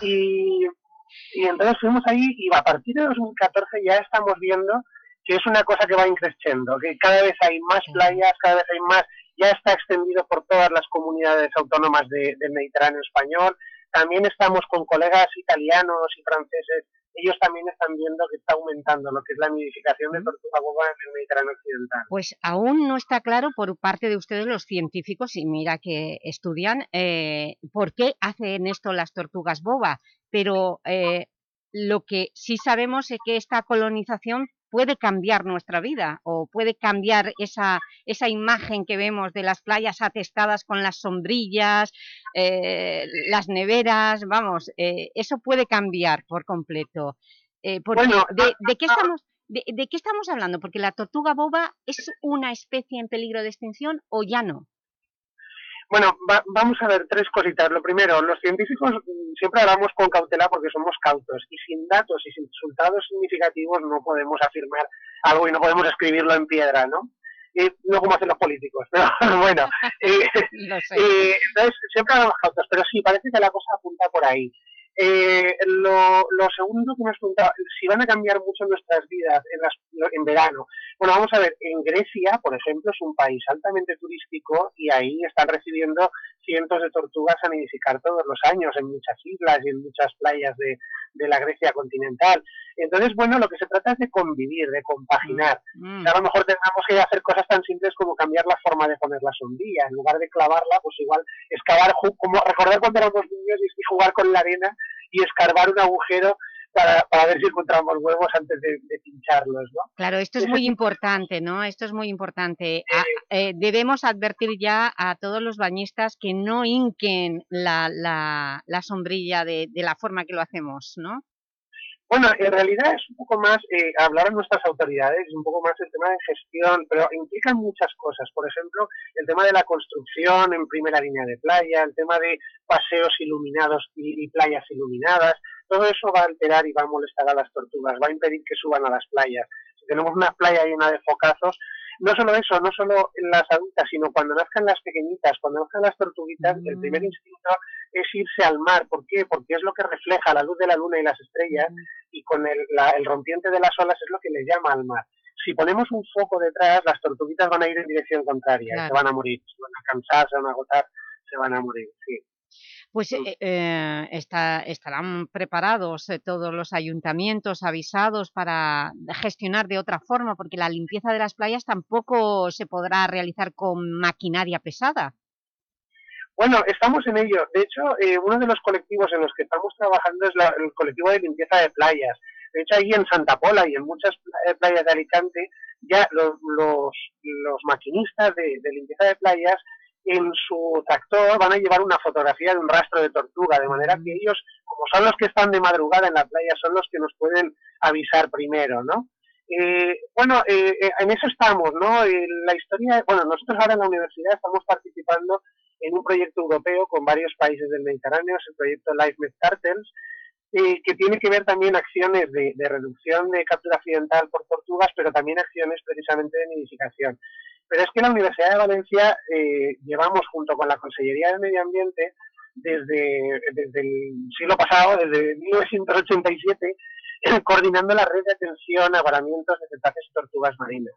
Y, y entonces fuimos ahí y a partir de 2014 ya estamos viendo que es una cosa que va increciendo, que cada vez hay más playas, cada vez hay más, ya está extendido por todas las comunidades autónomas de- del Mediterráneo español. También estamos con colegas italianos y franceses, ellos también están viendo que está aumentando lo que es la nidificación de tortuga boba en el Mediterráneo occidental. Pues aún no está claro por parte de ustedes los científicos, y mira que estudian, eh, por qué hacen esto las tortugas boba, pero eh, lo que sí sabemos es que esta colonización puede cambiar nuestra vida o puede cambiar esa, esa imagen que vemos de las playas atestadas con las sombrillas, eh, las neveras, vamos, eh, eso puede cambiar por completo. Eh, porque Bueno, de, de qué estamos, de, de qué estamos hablando? Porque la tortuga boba es una especie en peligro de extinción o ya no. Bueno, va- vamos a ver tres cositas. Lo primero, los científicos siempre hablamos con cautela porque somos cautos y sin datos y sin resultados significativos no podemos afirmar algo y no podemos escribirlo en piedra, ¿no? Y no como hacen los políticos, pero bueno. eh, eh, entonces, siempre hablamos cautos, pero sí, parece que la cosa apunta por ahí. Eh, lo, lo segundo que me has preguntado, si van a cambiar mucho nuestras vidas en, las, en verano. Bueno, vamos a ver, en Grecia, por ejemplo, es un país altamente turístico y ahí están recibiendo cientos de tortugas a nidificar todos los años en muchas islas y en muchas playas de, de la Grecia continental. Entonces, bueno, lo que se trata es de convivir, de compaginar. Mm. Que a lo mejor tengamos que hacer cosas tan simples como cambiar la forma de poner la sombrilla. En lugar de clavarla, pues igual excavar, como recordar cuando éramos niños y jugar con la arena y escarbar un agujero para, para ver si encontramos huevos antes de, de pincharlos, ¿no? Claro, esto es muy importante, ¿no? Esto es muy importante. A- eh, debemos advertir ya a todos los bañistas que no hinquen la, la, la sombrilla de, de la forma que lo hacemos, ¿no? Bueno, en realidad es un poco más eh, hablar a nuestras autoridades, un poco más el tema de gestión, pero implican muchas cosas. Por ejemplo, el tema de la construcción en primera línea de playa, el tema de paseos iluminados y, y playas iluminadas, todo eso va a alterar y va a molestar a las tortugas, va a impedir que suban a las playas. Si tenemos una playa llena de focazos, no solo eso, no solo en las adultas, sino cuando nazcan las pequeñitas, cuando nazcan las tortuguitas, el primer instinto es irse al mar. ¿Por qué? Porque es lo que refleja la luz de la luna y las estrellas y con el, la- el rompiente de las olas es lo que les llama al mar. Si ponemos un foco detrás, las tortuguitas van a ir en dirección contraria, y Claro. se van a morir, se van a cansar, se van a agotar, se van a morir, sí. Pues eh, eh, está- estarán preparados eh, todos los ayuntamientos avisados para gestionar de otra forma, porque la limpieza de las playas tampoco se podrá realizar con maquinaria pesada. Bueno, estamos en ello. De hecho, eh, uno de los colectivos en los que estamos trabajando es la- el colectivo de limpieza de playas. De hecho, ahí en Santa Pola y en muchas eh, playas de Alicante, ya los, los, los maquinistas de, de limpieza de playas en su tractor van a llevar una fotografía de un rastro de tortuga, de manera que ellos, como son los que están de madrugada en la playa, son los que nos pueden avisar primero, ¿no? Eh, bueno, eh, eh, en eso estamos, ¿no? Eh, la historia, bueno, nosotros ahora en la universidad estamos participando en un proyecto europeo con varios países del Mediterráneo, es el proyecto Life Med Cartels, eh, que tiene que ver también acciones de, de reducción de captura accidental por tortugas, pero también acciones precisamente de nidificación. Pero es que la Universidad de Valencia eh, llevamos junto con la Consellería de Medio Ambiente desde, desde el siglo pasado, desde 1987, coordinando la red de atención a varamientos de cetáceos y tortugas marinas.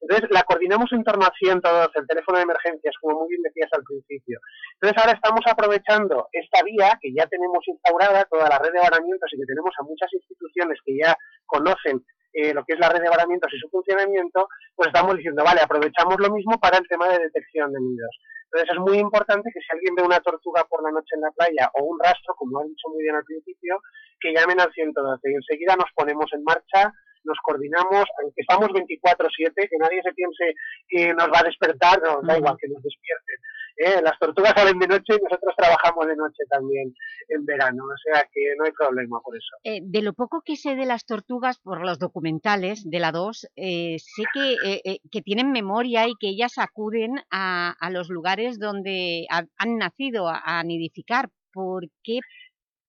Entonces, la coordinamos en torno a 112, el teléfono de emergencias, como muy bien decías al principio. Entonces, ahora estamos aprovechando esta vía que ya tenemos instaurada, toda la red de varamientos, y que tenemos a muchas instituciones que ya conocen eh, lo que es la red de varamientos y su funcionamiento, pues estamos diciendo, vale, aprovechamos lo mismo para el tema de detección de nidos. Entonces, es muy importante que si alguien ve una tortuga por la noche en la playa o un rastro, como has dicho muy bien al principio, que llamen al 112 y enseguida nos ponemos en marcha nos coordinamos, aunque estamos 24-7, que nadie se piense que nos va a despertar, no, da igual que nos despierten. ¿eh? Las tortugas salen de noche y nosotros trabajamos de noche también en verano, o sea que no hay problema por eso. Eh, de lo poco que sé de las tortugas por los documentales de la 2, eh, sé que, eh, eh, que tienen memoria y que ellas acuden a, a los lugares donde ha- han nacido a, a nidificar. ¿Por qué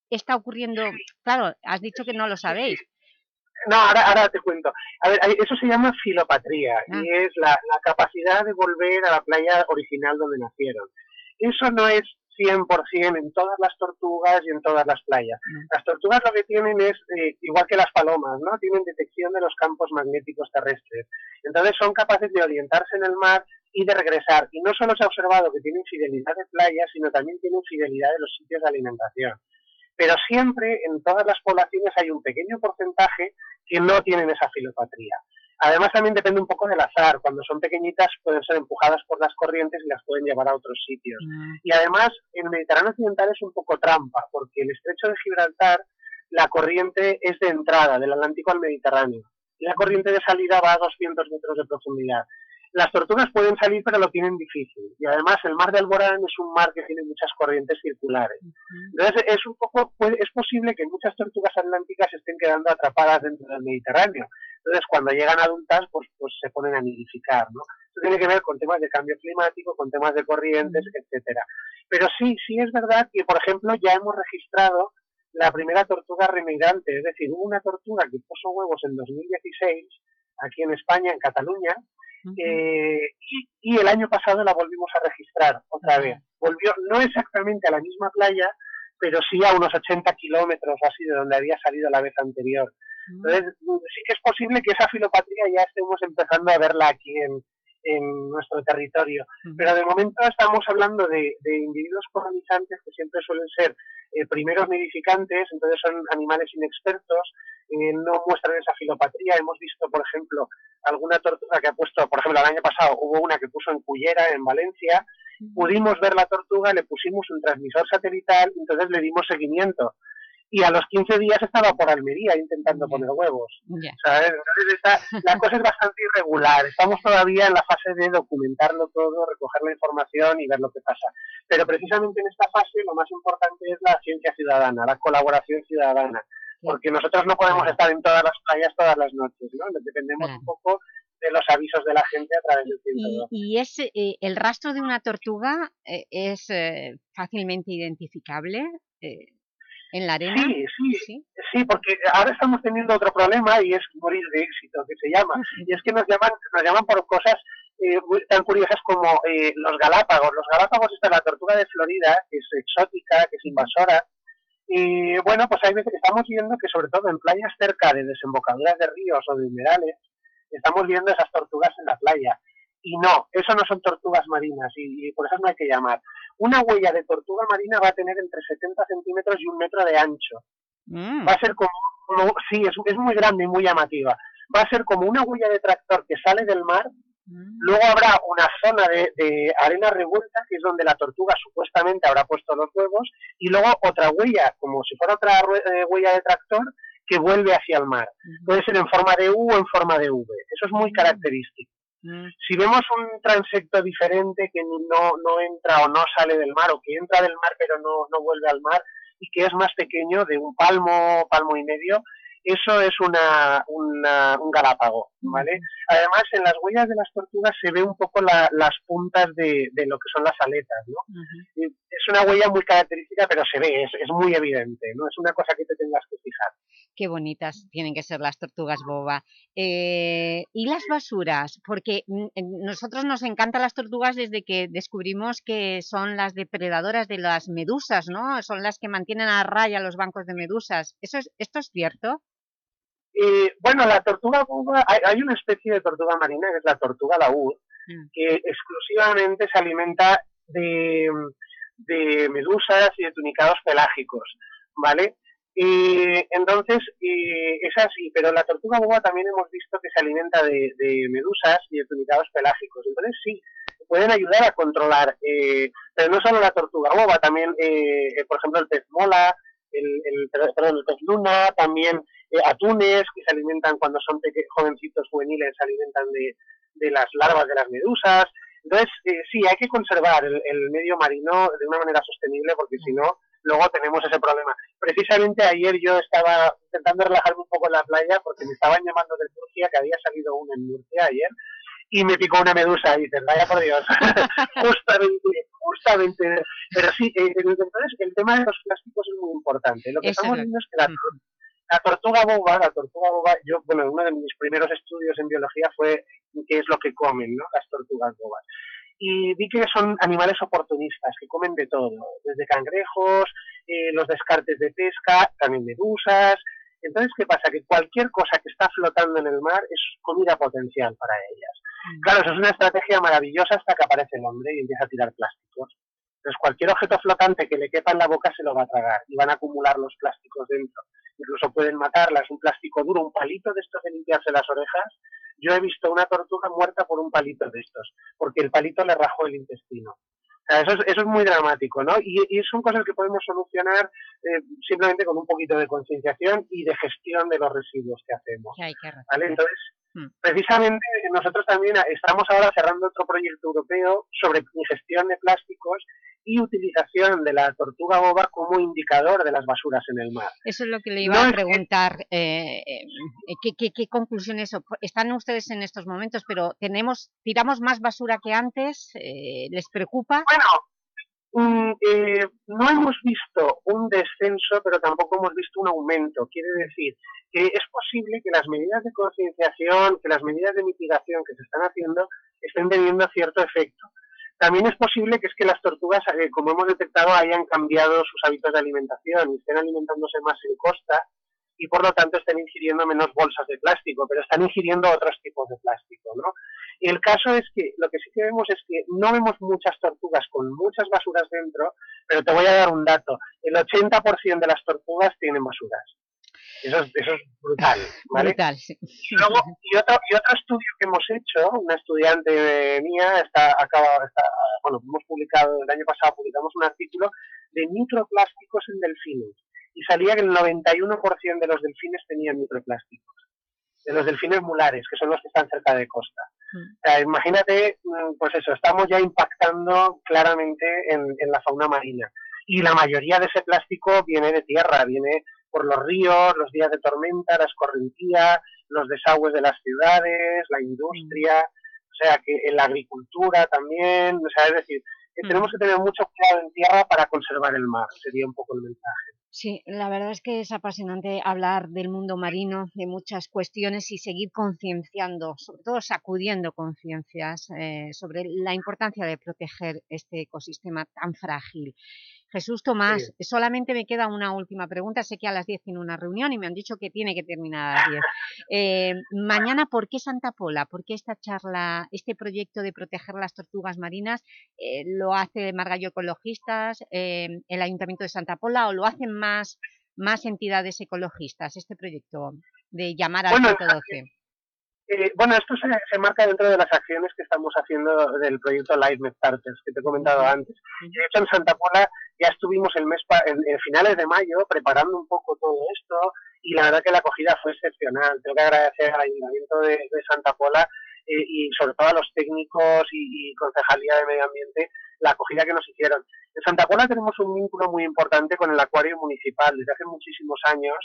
está ocurriendo? Claro, has dicho que no lo sabéis. No, ahora, ahora te cuento. A ver, eso se llama filopatría Ah. y es la, la capacidad de volver a la playa original donde nacieron. Eso no es 100% en todas las tortugas y en todas las playas. Las tortugas lo que tienen es, eh, igual que las palomas, ¿no? Tienen detección de los campos magnéticos terrestres. Entonces son capaces de orientarse en el mar y de regresar. Y no solo se ha observado que tienen fidelidad de playa, sino también tienen fidelidad de los sitios de alimentación pero siempre en todas las poblaciones hay un pequeño porcentaje que no tienen esa filopatría. Además también depende un poco del azar. Cuando son pequeñitas pueden ser empujadas por las corrientes y las pueden llevar a otros sitios. Y además en el Mediterráneo Occidental es un poco trampa, porque el estrecho de Gibraltar, la corriente es de entrada del Atlántico al Mediterráneo. Y la corriente de salida va a 200 metros de profundidad. Las tortugas pueden salir, pero lo tienen difícil. Y además el mar de Alborán es un mar que tiene muchas corrientes circulares. Entonces es un poco, puede- es posible que muchas tortugas atlánticas estén quedando atrapadas dentro del Mediterráneo. Entonces cuando llegan adultas, pues, pues se ponen a nidificar, ¿no? Esto tiene que ver con temas de cambio climático, con temas de corrientes, etcétera. Pero sí, sí es verdad que, por ejemplo, ya hemos registrado la primera tortuga remigrante, es decir, hubo una tortuga que puso huevos en 2016 aquí en España, en Cataluña, eh, y, y el año pasado la volvimos a registrar otra vez. Volvió no exactamente a la misma playa, pero sí a unos 80 kilómetros así de donde había salido la vez anterior. Entonces, sí que es posible que esa filopatría ya estemos empezando a verla aquí en, en nuestro territorio. Pero de momento estamos hablando de, de individuos colonizantes que siempre suelen ser eh, primeros nidificantes, entonces son animales inexpertos, eh, no muestran esa filopatría. Hemos visto, por ejemplo, alguna tortuga que ha puesto, por ejemplo, el año pasado hubo una que puso en Cullera, en Valencia, pudimos ver la tortuga, le pusimos un transmisor satelital, entonces le dimos seguimiento. Y a los 15 días estaba por Almería intentando poner huevos. ¿sabes? Entonces está- la cosa es bastante irregular. Estamos todavía en la fase de documentarlo todo, recoger la información y ver lo que pasa. Pero precisamente en esta fase lo más importante es la ciencia ciudadana, la colaboración ciudadana. Porque nosotros no podemos estar en todas las playas todas las noches, ¿no? Dependemos un poco de los avisos de la gente a través del Y, 112. y es, eh, el rastro de una tortuga eh, es eh, fácilmente identificable eh, en la arena. Sí, sí, sí, porque ahora estamos teniendo otro problema y es morir de éxito, que se llama. Y es que nos llaman, nos llaman por cosas eh, tan curiosas como eh, los galápagos. Los galápagos esta es la tortuga de Florida, que es exótica, que es invasora. Y bueno, pues hay veces que estamos viendo que sobre todo en playas cerca de desembocaduras de ríos o de humedales, estamos viendo esas tortugas en la playa. Y no, eso no son tortugas marinas y, y por eso no hay que llamar. Una huella de tortuga marina va a tener entre 70 centímetros y un metro de ancho. Mm. Va a ser como, como- sí, es, es muy grande y muy llamativa. Va a ser como una huella de tractor que sale del mar, luego habrá una zona de, de arena revuelta, que es donde la tortuga supuestamente habrá puesto los huevos, y luego otra huella, como si fuera otra eh, huella de tractor, que vuelve hacia el mar. Puede ser en forma de U o en forma de V. Eso es muy característico. Si vemos un transecto diferente que no, no entra o no sale del mar, o que entra del mar pero no, no vuelve al mar, y que es más pequeño, de un palmo, palmo y medio, eso es una, una- un galápago, ¿vale? Además, en las huellas de las tortugas se ve un poco la- las puntas de, de lo que son las aletas, ¿no? Es una huella muy característica, pero se ve, es, es muy evidente, ¿no? Es una cosa que te tengas que fijar. Qué bonitas tienen que ser las tortugas boba. Eh, y las basuras, porque mm, en- nosotros nos encantan las tortugas desde que descubrimos que son las depredadoras de las medusas, ¿no? Son las que mantienen a raya los bancos de medusas. ¿Eso es, ¿Esto es cierto? Eh, bueno, la tortuga boba, hay, hay una especie de tortuga marina que es la tortuga laúd, que exclusivamente se alimenta de, de medusas y de tunicados pelágicos, ¿vale? Eh, entonces, eh, es así, pero la tortuga boba también hemos visto que se alimenta de, de medusas y de tunicados pelágicos. Entonces, sí, pueden ayudar a controlar, eh, pero no solo la tortuga boba, también, eh, eh, por ejemplo, el pez mola, el, el, perdón, el pez luna, también eh, atunes que se alimentan cuando son jovencitos juveniles, se alimentan de, de las larvas de las medusas. Entonces, eh, sí, hay que conservar el, el medio marino de una manera sostenible porque si no, luego tenemos ese problema. Precisamente ayer yo estaba intentando relajarme un poco en la playa porque me estaban llamando de Murcia, que había salido uno en Murcia ayer, y me picó una medusa y dices, vaya por Dios, justamente, justamente. Pero sí, eh, entonces el tema de los plásticos es muy importante. Lo que Eso estamos viendo es que la, la tortuga boba, la tortuga boba, yo, bueno, uno de mis primeros estudios en biología fue qué es lo que comen, ¿no? Las tortugas bobas. Y vi que son animales oportunistas, que comen de todo, desde cangrejos, eh, los descartes de pesca, también medusas. Entonces, ¿qué pasa? Que cualquier cosa que está flotando en el mar es comida potencial para ellas. Claro, eso es una estrategia maravillosa hasta que aparece el hombre y empieza a tirar plásticos. Entonces, cualquier objeto flotante que le quepa en la boca se lo va a tragar y van a acumular los plásticos dentro. Incluso pueden matarlas. Un plástico duro, un palito de estos de limpiarse las orejas. Yo he visto una tortuga muerta por un palito de estos, porque el palito le rajó el intestino. Eso, es, eso es muy dramático, ¿no? Y, y son cosas que podemos solucionar eh, simplemente con un poquito de concienciación y de gestión de los residuos que hacemos. Que hay que ¿vale? Entonces, Mm. precisamente nosotros también estamos ahora cerrando otro proyecto europeo sobre gestión de plásticos y utilización de la tortuga boba como indicador de las basuras en el mar. Eso es lo que le iba No a preguntar. eh, eh, ¿qué, qué, qué conclusiones? Están ustedes en estos momentos, pero tenemos ¿tiramos más basura que antes? Eh, ¿Les preocupa? Bueno, Mm, eh, no hemos visto un descenso, pero tampoco hemos visto un aumento. Quiere decir que es posible que las medidas de concienciación, que las medidas de mitigación que se están haciendo estén teniendo cierto efecto. También es posible que es que las tortugas, eh, como hemos detectado, hayan cambiado sus hábitos de alimentación y estén alimentándose más en costa y por lo tanto estén ingiriendo menos bolsas de plástico, pero están ingiriendo otros tipos de plástico, ¿no? Y el caso es que lo que sí que vemos es que no vemos muchas tortugas con muchas basuras dentro, pero te voy a dar un dato. El 80% de las tortugas tienen basuras. Eso es, eso es brutal, ¿vale? Brutal, sí. Y, luego, y, otro, y otro estudio que hemos hecho, una estudiante mía, está, acaba, está, bueno, hemos publicado, el año pasado publicamos un artículo de microplásticos en delfines. Y salía que el 91% de los delfines tenían microplásticos. De los delfines mulares, que son los que están cerca de costa. O sea, imagínate, mm, pues eso, estamos ya impactando claramente en, en la fauna marina. Y la mayoría de ese plástico viene de tierra, viene por los ríos, los días de tormenta, la escorrentía, los desagües de las ciudades, la industria, o sea, que en la agricultura también, o sea, es decir, que tenemos que tener mucho cuidado en tierra para conservar el mar, sería un poco el mensaje. Sí, la verdad es que es apasionante hablar del mundo marino, de muchas cuestiones y seguir concienciando, sobre todo sacudiendo conciencias eh, sobre la importancia de proteger este ecosistema tan frágil. Jesús Tomás, solamente me queda una última pregunta. Sé que a las 10 tiene una reunión y me han dicho que tiene que terminar a las 10. Eh, mañana, ¿por qué Santa Pola? ¿Por qué esta charla, este proyecto de proteger las tortugas marinas eh, lo hace Margallo Ecologistas, eh, el Ayuntamiento de Santa Pola o lo hacen más, más entidades ecologistas, este proyecto de llamar al Bueno, 112? Eh, bueno, esto se, se marca dentro de las acciones que estamos haciendo del proyecto Live Starters, que te he comentado antes. De hecho, en Santa Pola ya estuvimos el mes pa- en, en finales de mayo preparando un poco todo esto y la verdad que la acogida fue excepcional. Tengo que agradecer al Ayuntamiento de, de Santa Pola eh, y sobre todo a los técnicos y, y Concejalía de Medio Ambiente la acogida que nos hicieron. En Santa Pola tenemos un vínculo muy importante con el acuario municipal. Desde hace muchísimos años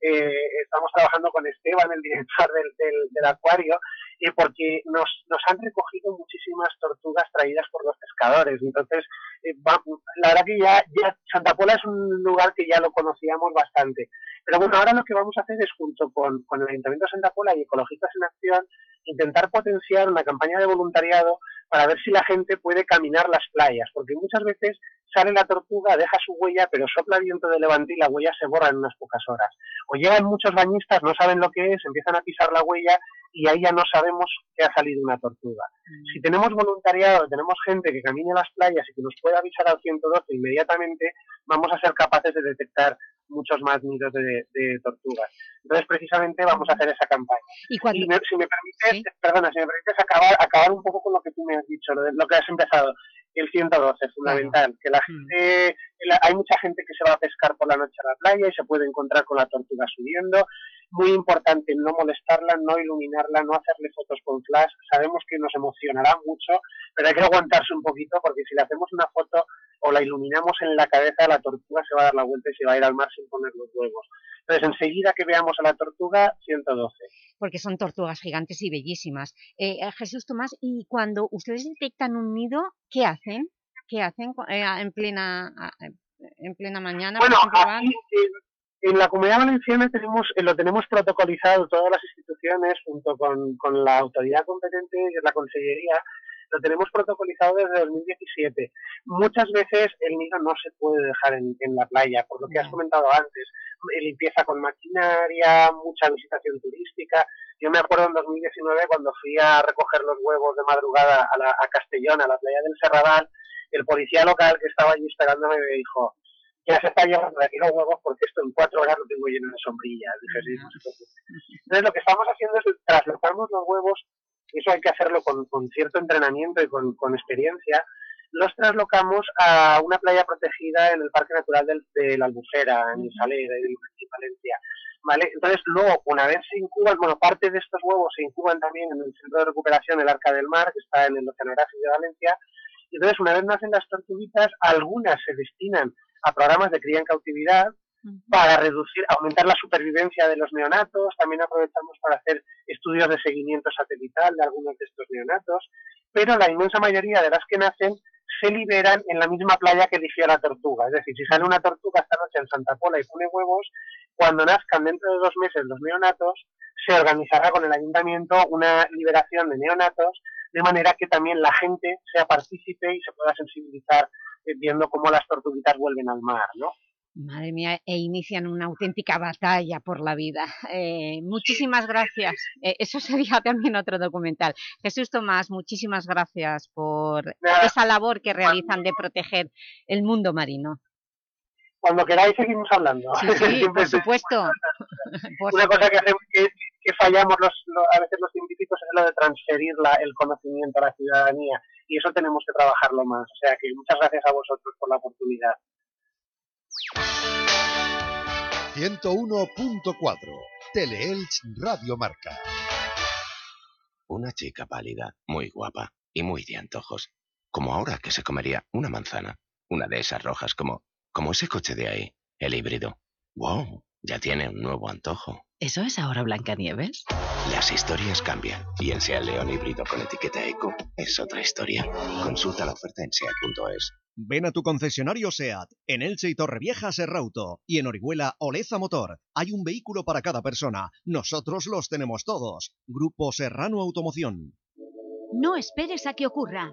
eh, estamos trabajando con Esteban, el director del, del- del acuario, eh, porque nos, nos han recogido muchísimas tortugas traídas por los pescadores. Entonces, eh, va- la verdad que ya, ya Santa Pola es un lugar que ya lo conocíamos bastante. Pero bueno, ahora lo que vamos a hacer es, junto con, con el Ayuntamiento de Santa Pola y Ecologistas en Acción, intentar potenciar una campaña de voluntariado para ver si la gente puede caminar las playas, porque muchas veces sale la tortuga, deja su huella, pero sopla viento de levante y la huella se borra en unas pocas horas. O llegan muchos bañistas, no saben lo que es, empiezan a pisar la huella y ahí ya no sabemos que ha salido una tortuga. Si tenemos voluntariado, tenemos gente que camine las playas y que nos pueda avisar al 112 inmediatamente, vamos a ser capaces de detectar muchos más nidos de, de tortugas. Entonces, precisamente, vamos a hacer esa campaña. Y cuando- me- si me permites, perdona, si me permites acabar, acabar un poco con lo que tú me has dicho, lo, de- lo que has empezado, el 112, fundamental, que la gente, la- hay mucha gente que se va a pescar por la noche a la playa y se puede encontrar con la tortuga subiendo, muy importante no molestarla, no iluminarla, no hacerle fotos con flash, sabemos que nos emocionará mucho, pero hay que aguantarse un poquito porque si le hacemos una foto o la iluminamos en la cabeza, la tortuga se va a dar la vuelta y se va a ir al mar sin poner los huevos. Entonces, enseguida que veamos a la tortuga, 112. porque son tortugas gigantes y bellísimas. Eh, eh, Jesús Tomás, y cuando ustedes detectan un nido, ¿qué hacen? ¿Qué hacen eh, en plena en plena mañana? Bueno, aquí en, en la Comunidad Valenciana tenemos, eh, lo tenemos protocolizado todas las instituciones junto con, con la autoridad competente, que es la Consellería, lo tenemos protocolizado desde 2017. Muchas veces el nido no se puede dejar en, en la playa, por lo que has comentado antes. Limpieza con maquinaria, mucha visitación turística. Yo me acuerdo en 2019 cuando fui a recoger los huevos de madrugada a, la, a Castellón, a la playa del Serradal, el policía local que estaba allí esperándome me dijo, ya se está llevando de aquí los huevos porque esto en cuatro horas lo tengo lleno de sombrillas. Dije, sí, no se. Entonces lo que estamos haciendo es trasladamos los huevos, y eso hay que hacerlo con, con cierto entrenamiento y con, con experiencia, los traslocamos a una playa protegida en el Parque Natural del, de la Albufera, en Salera y en Valencia. ¿Vale? Entonces, luego, una vez se incuban, bueno, parte de estos huevos se incuban también en el Centro de Recuperación El Arca del Mar, que está en el Oceanográfico de Valencia, y entonces, una vez nacen las tortuguitas, algunas se destinan a programas de cría en cautividad para reducir, aumentar la supervivencia de los neonatos. También aprovechamos para hacer estudios de seguimiento satelital de algunos de estos neonatos. Pero la inmensa mayoría de las que nacen se liberan en la misma playa que eligió la tortuga. Es decir, si sale una tortuga esta noche en Santa Pola y pone huevos, cuando nazcan dentro de dos meses los neonatos, se organizará con el ayuntamiento una liberación de neonatos, de manera que también la gente sea partícipe y se pueda sensibilizar eh, viendo cómo las tortuguitas vuelven al mar, ¿no? Madre mía, e inician una auténtica batalla por la vida. Eh, muchísimas gracias. Eh, eso sería también otro documental. Jesús Tomás, muchísimas gracias por esa labor que realizan de proteger el mundo marino. Cuando queráis seguimos hablando. Sí, por supuesto. Una cosa que, hacemos, que, que fallamos los, lo- a veces los científicos es lo de transferir la- el conocimiento a la ciudadanía y eso tenemos que trabajarlo más. O sea que muchas gracias a vosotros por la oportunidad. 101.4 Teleelch Radio Marca. Una chica pálida, muy guapa y muy de antojos. Como ahora que se comería una manzana. Una de esas rojas como, como ese coche de ahí, el híbrido. ¡Wow! Ya tiene un nuevo antojo. ¿Eso es ahora Blancanieves? Las historias cambian y el Seat León híbrido con etiqueta Eco es otra historia. Consulta la oferta en seat.es. Ven a tu concesionario SEAT, en Elche y Torrevieja Serrauto, y en Orihuela Oleza Motor. Hay un vehículo para cada persona. Nosotros los tenemos todos. Grupo Serrano Automoción. No esperes a que ocurra.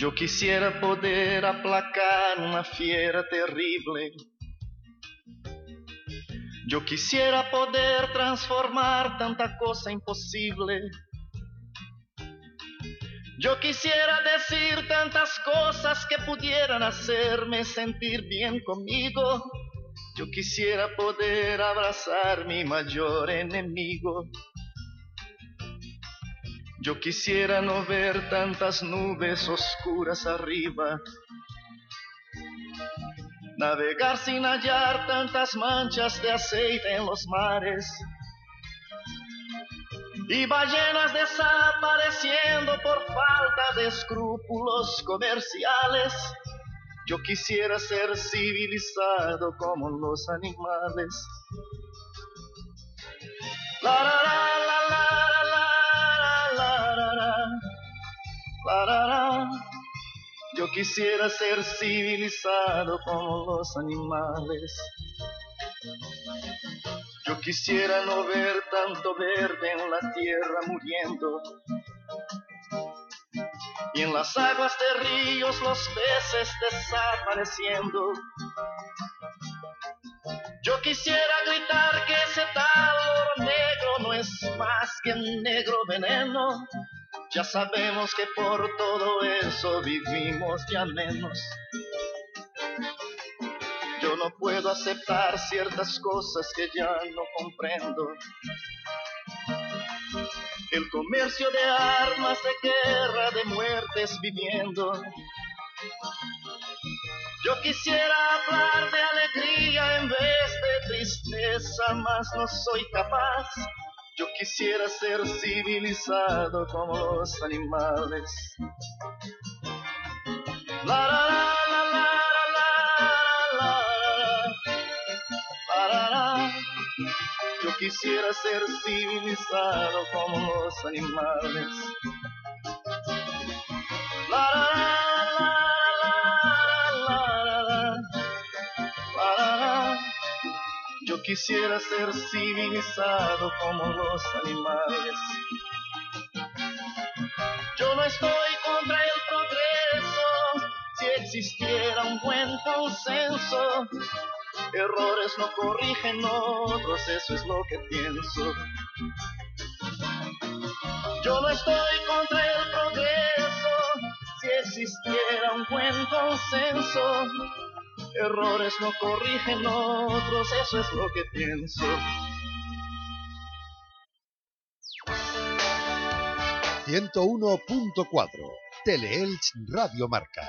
Yo quisiera poder aplacar una fiera terrible. Yo quisiera poder transformar tanta cosa imposible. Yo quisiera decir tantas cosas que pudieran hacerme sentir bien conmigo. Yo quisiera poder abrazar mi mayor enemigo. Yo quisiera no ver tantas nubes oscuras arriba, navegar sin hallar tantas manchas de aceite en los mares y ballenas desapareciendo por falta de escrúpulos comerciales. Yo quisiera ser civilizado como los animales. La, la, la, Yo quisiera ser civilizado como los animales. Yo quisiera no ver tanto verde en la tierra muriendo. Y en las aguas de ríos los peces desapareciendo. Yo quisiera gritar que ese tal negro no es más que negro veneno. Ya sabemos que por todo eso vivimos ya menos. Yo no puedo aceptar ciertas cosas que ya no comprendo. El comercio de armas, de guerra, de muertes viviendo. Yo quisiera hablar de alegría en vez de tristeza, mas no soy capaz. Yo quisiera ser civilizado como los animales. La, la, la, la, la. Yo quisiera ser civilizado como los animales. La, quisiera ser civilizado como los animales. Yo no estoy contra el progreso. Si existiera un buen consenso, errores no corrigen otros, eso es lo que pienso. Yo no estoy contra el progreso. Si existiera un buen consenso, errores no corrigen otros, eso es lo que pienso. ...101.4... Teleelch Radio Marca.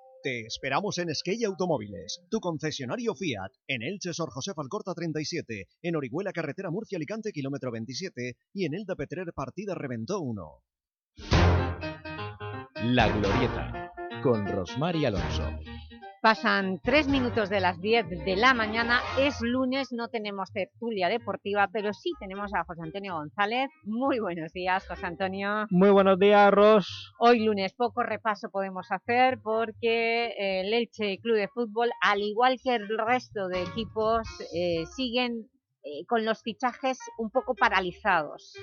Te esperamos en Skey Automóviles, tu concesionario Fiat, en Elche Sor José Alcorta 37, en Orihuela Carretera Murcia Alicante kilómetro 27 y en Elda Petrer Partida Reventó 1. La Glorieta, con Rosmar y Alonso. Pasan tres minutos de las 10 de la mañana, es lunes, no tenemos tertulia deportiva, pero sí tenemos a José Antonio González. Muy buenos días, José Antonio. Muy buenos días, Ros. Hoy lunes poco repaso podemos hacer porque eh, el Elche Club de Fútbol, al igual que el resto de equipos, eh, siguen eh, con los fichajes un poco paralizados.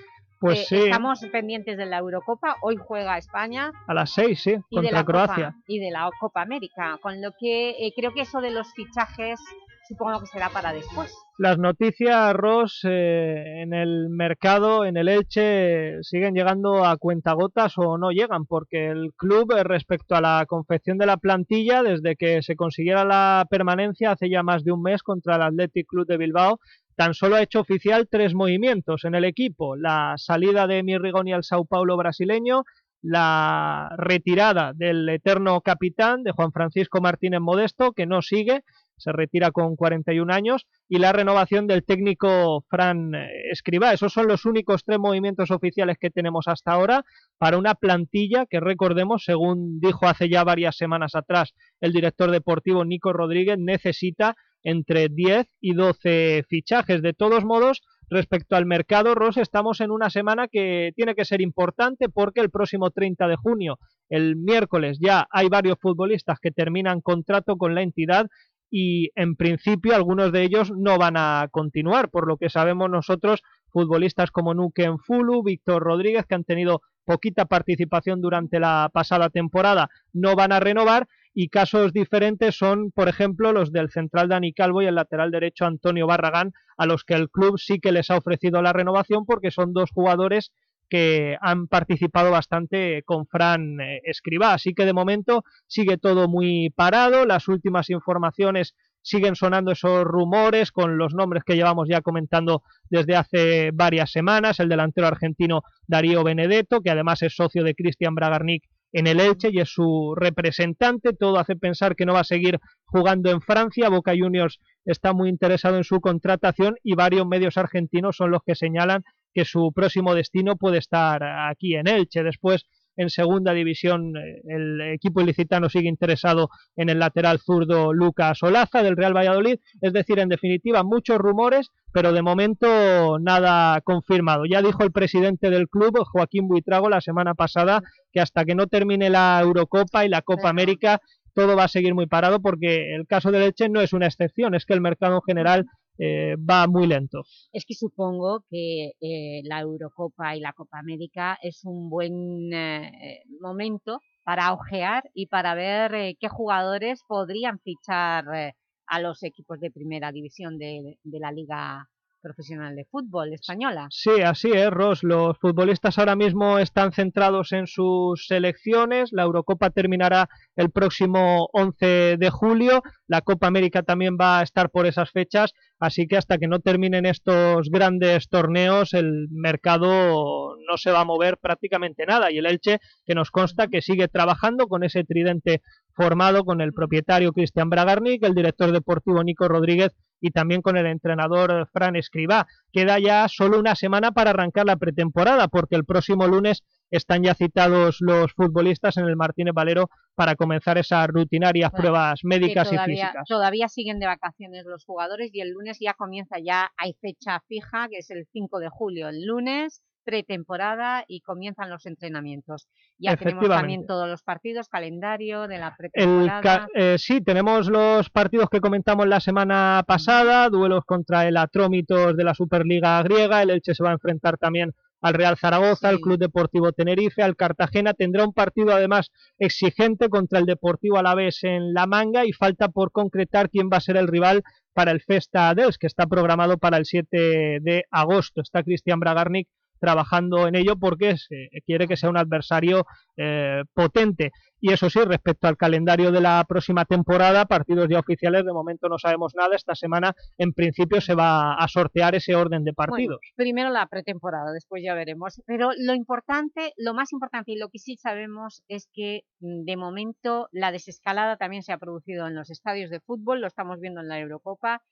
Pues Eh, sí, Estamos pendientes de la Eurocopa, hoy juega España a las seis, sí, y de contra la Croacia. Copa, y de la Copa América, con lo que eh, creo que eso de los fichajes supongo que será para después. Las noticias, Ros, eh, en el mercado, en el Elche, siguen llegando a cuentagotas o no llegan, porque el club, eh, respecto a la confección de la plantilla, desde que se consiguiera la permanencia hace ya más de un mes contra el Athletic Club de Bilbao, tan solo ha hecho oficial tres movimientos en el equipo. La salida de Mirrigoni al Sao Paulo brasileño, la retirada del eterno capitán de Juan Francisco Martínez Modesto, que no sigue, se retira con 41 años, y la renovación del técnico Fran Escribá. Esos son los únicos tres movimientos oficiales que tenemos hasta ahora para una plantilla que, recordemos, según dijo hace ya varias semanas atrás el director deportivo Nico Rodríguez, necesita entre 10 y 12 fichajes. De todos modos, respecto al mercado, Ross, estamos en una semana que tiene que ser importante porque el próximo 30 de junio, el miércoles, ya hay varios futbolistas que terminan contrato con la entidad y en principio algunos de ellos no van a continuar, por lo que sabemos nosotros, futbolistas como Nuken Fulu, Víctor Rodríguez, que han tenido poquita participación durante la pasada temporada, no van a renovar y casos diferentes son, por ejemplo, los del central Dani Calvo y el lateral derecho Antonio Barragán, a los que el club sí que les ha ofrecido la renovación porque son dos jugadores que han participado bastante con Fran eh, Escribá. Así que de momento sigue todo muy parado, las últimas informaciones siguen sonando esos rumores con los nombres que llevamos ya comentando desde hace varias semanas, el delantero argentino Darío Benedetto, que además es socio de Cristian Bragarnik en el Elche y es su representante, todo hace pensar que no va a seguir jugando en Francia, Boca Juniors está muy interesado en su contratación y varios medios argentinos son los que señalan que su próximo destino puede estar aquí en Elche. Después, en segunda división, eh, el equipo ilicitano sigue interesado en el lateral zurdo Lucas Olaza del Real Valladolid. Es decir, en definitiva, muchos rumores, pero de momento nada confirmado. Ya dijo el presidente del club, Joaquín Buitrago, la semana pasada, que hasta que no termine la Eurocopa y la Copa América, todo va a seguir muy parado porque el caso de Elche no es una excepción, es que el mercado en general eh, va muy lento. Es que supongo que eh, la Eurocopa y la Copa América es un buen eh, momento para ojear y para ver qué jugadores podrían fichar a los equipos de primera división de, de la Liga profesional de fútbol española. Sí, así es, Ross. Los futbolistas ahora mismo están centrados en sus selecciones. La Eurocopa terminará el próximo 11 de julio. La Copa América también va a estar por esas fechas. Así que hasta que no terminen estos grandes torneos, el mercado no se va a mover prácticamente nada. Y el Elche, que nos consta que sigue trabajando con ese tridente formado con el propietario Cristian Bragarnik, el director deportivo Nico Rodríguez y también con el entrenador Fran Escribá. Queda ya solo una semana para arrancar la pretemporada, porque el próximo lunes están ya citados los futbolistas en el Martínez Valero para comenzar esas rutinarias pruebas médicas y físicas. Todavía siguen de vacaciones los jugadores y el lunes ya comienza, ya hay fecha fija, que es el 5 de julio, el lunes pretemporada y comienzan los entrenamientos. Ya tenemos también todos los partidos, calendario de la pretemporada. Eh, sí, tenemos los partidos que comentamos la semana pasada, duelos contra el Atrómitos de la Superliga griega, el Elche se va a enfrentar también al Real Zaragoza, al Club Deportivo Tenerife, al Cartagena, tendrá un partido además exigente contra el Deportivo Alavés en La Manga y falta por concretar quién va a ser el rival para el Festa Dels, que está programado para el 7 de agosto. Está Cristian Bragarnik trabajando en ello porque se quiere que sea un adversario eh, potente. Y eso sí, respecto al calendario de la próxima temporada, partidos ya oficiales, de momento no sabemos nada. Esta semana, en principio, se va a sortear ese orden de partidos. primero la pretemporada, después ya veremos. Pero lo importante, lo más importante y lo que sí sabemos es que, mm, de momento, la desescalada también se ha producido en los estadios de fútbol, lo estamos viendo en la Eurocopa,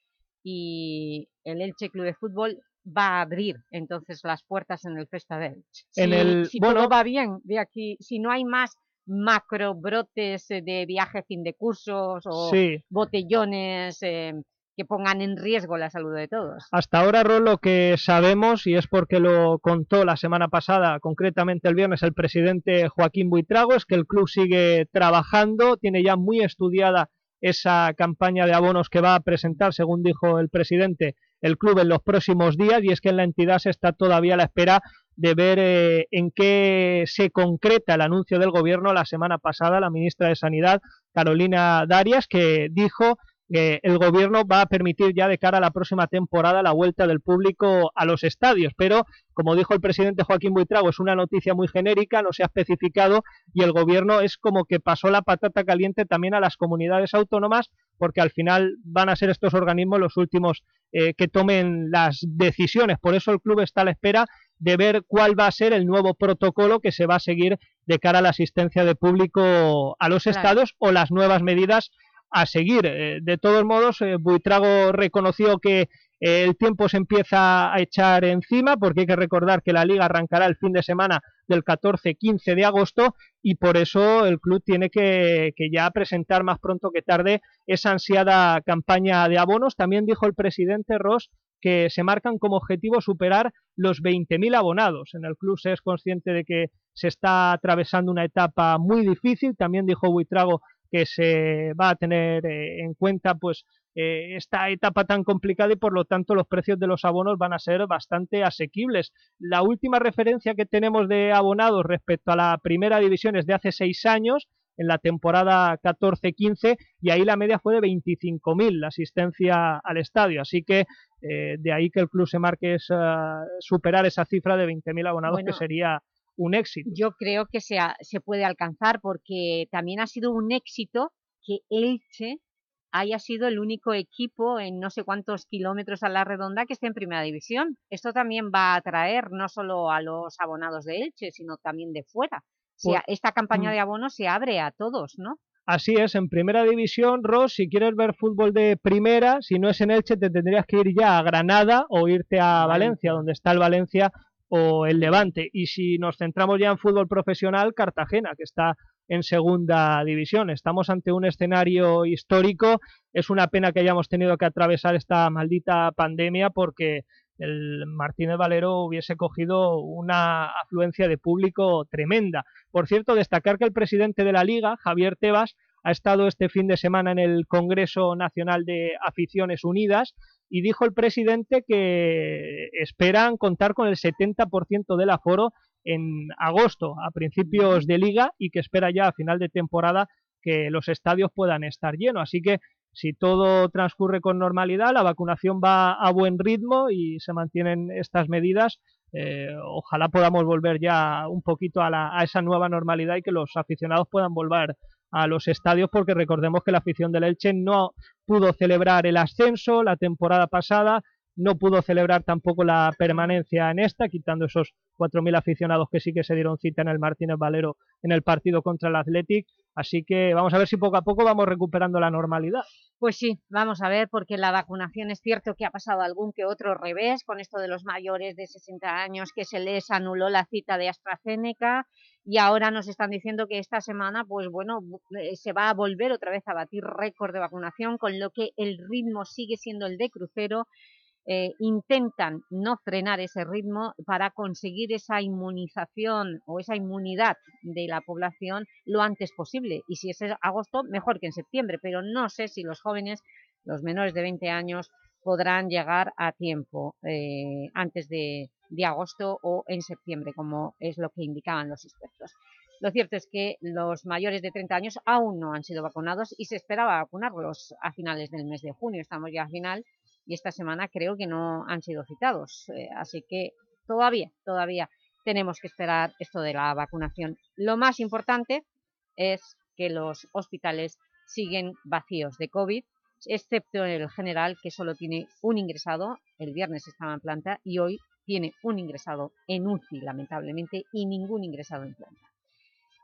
y el Elche Club de Fútbol va a abrir entonces las puertas en el Festa del Si, en el, si todo va bien de aquí, si no hay más macro brotes eh, de viaje fin de cursos o botellones eh, que pongan en riesgo la salud de todos. Hasta ahora, Ron, lo que sabemos, y es porque lo contó la semana pasada, concretamente el viernes, el presidente Joaquín Buitrago, es que el club sigue trabajando, tiene ya muy estudiada esa campaña de abonos que va a presentar, según dijo el presidente, el club en los próximos días y es que en la entidad se está todavía a la espera de ver eh, en qué se concreta el anuncio del gobierno. La semana pasada, la ministra de Sanidad, Carolina Darias, que dijo eh, el gobierno va a permitir ya de cara a la próxima temporada la vuelta del público a los estadios, pero como dijo el presidente Joaquín Buitrago, es una noticia muy genérica, no se ha especificado y el gobierno es como que pasó la patata caliente también a las comunidades autónomas porque al final van a ser estos organismos los últimos eh, que tomen las decisiones. Por eso el club está a la espera de ver cuál va a ser el nuevo protocolo que se va a seguir de cara a la asistencia de público a los estadios o las nuevas medidas a seguir. Eh, de todos modos, eh, Buitrago reconoció que eh, el tiempo se empieza a echar encima porque hay que recordar que la Liga arrancará el fin de semana del 14-15 de agosto y por eso el club tiene que, que, ya presentar más pronto que tarde esa ansiada campaña de abonos. También dijo el presidente Ross que se marcan como objetivo superar los 20.000 abonados. En el club se es consciente de que se está atravesando una etapa muy difícil. También dijo Buitrago que se va a tener eh, en cuenta pues eh, esta etapa tan complicada y por lo tanto los precios de los abonos van a ser bastante asequibles. La última referencia que tenemos de abonados respecto a la primera división es de hace seis años, en la temporada 14-15 y ahí la media fue de 25.000 la asistencia al estadio, así que eh, de ahí que el club se marque es, superar esa cifra de 20.000 abonados que sería un éxito. Yo creo que se, se puede alcanzar porque también ha sido un éxito que Elche haya sido el único equipo en no sé cuántos kilómetros a la redonda que esté en Primera División. Esto también va a atraer no solo a los abonados de Elche, sino también de fuera. O sea, esta campaña mm. de abonos se abre a todos, ¿no? Así es, en Primera División, Ross, si quieres ver fútbol de Primera, si no es en Elche, te tendrías que ir ya a Granada o irte a Valencia, donde está el Valencia o el Levante. Y si nos centramos ya en fútbol profesional, Cartagena, que está en segunda división. Estamos ante un escenario histórico. Es una pena que hayamos tenido que atravesar esta maldita pandemia porque el Martínez Valero hubiese cogido una afluencia de público tremenda. Por cierto, destacar que el presidente de la Liga, Javier Tebas, ha estado este fin de semana en el Congreso Nacional de Aficiones Unidas y dijo el presidente que esperan contar con el 70% del aforo en agosto, a principios de liga, y que espera ya a final de temporada que los estadios puedan estar llenos. Así que si todo transcurre con normalidad, la vacunación va a buen ritmo y se mantienen estas medidas, eh, ojalá podamos volver ya un poquito a, la, a esa nueva normalidad y que los aficionados puedan volver a los estadios porque recordemos que la afición del Elche no pudo celebrar el ascenso la temporada pasada, no pudo celebrar tampoco la permanencia en esta, quitando esos 4.000 aficionados que sí que se dieron cita en el Martínez Valero en el partido contra el Athletic, así que vamos a ver si poco a poco vamos recuperando la normalidad. Pues sí, vamos a ver, porque la vacunación es cierto que ha pasado algún que otro revés con esto de los mayores de 60 años que se les anuló la cita de AstraZeneca y ahora nos están diciendo que esta semana, pues bueno, eh, se va a volver otra vez a batir récord de vacunación, con lo que el ritmo sigue siendo el de crucero. Eh, intentan no frenar ese ritmo para conseguir esa inmunización o esa inmunidad de la población lo antes posible. Y si es agosto, mejor que en septiembre, pero no sé si los jóvenes, los menores de 20 años, podrán llegar a tiempo eh, antes de, agosto o en septiembre, como es lo que indicaban los expertos. Lo cierto es que los mayores de 30 años aún no han sido vacunados y se esperaba vacunarlos a finales del mes de junio. Estamos ya a final y esta semana creo que no han sido citados. Eh, así que todavía, todavía tenemos que esperar esto de la vacunación. Lo más importante es que los hospitales siguen vacíos de COVID, excepto el general, que solo tiene un ingresado. El viernes estaba en planta y hoy tiene un ingresado en UCI, lamentablemente, y ningún ingresado en planta.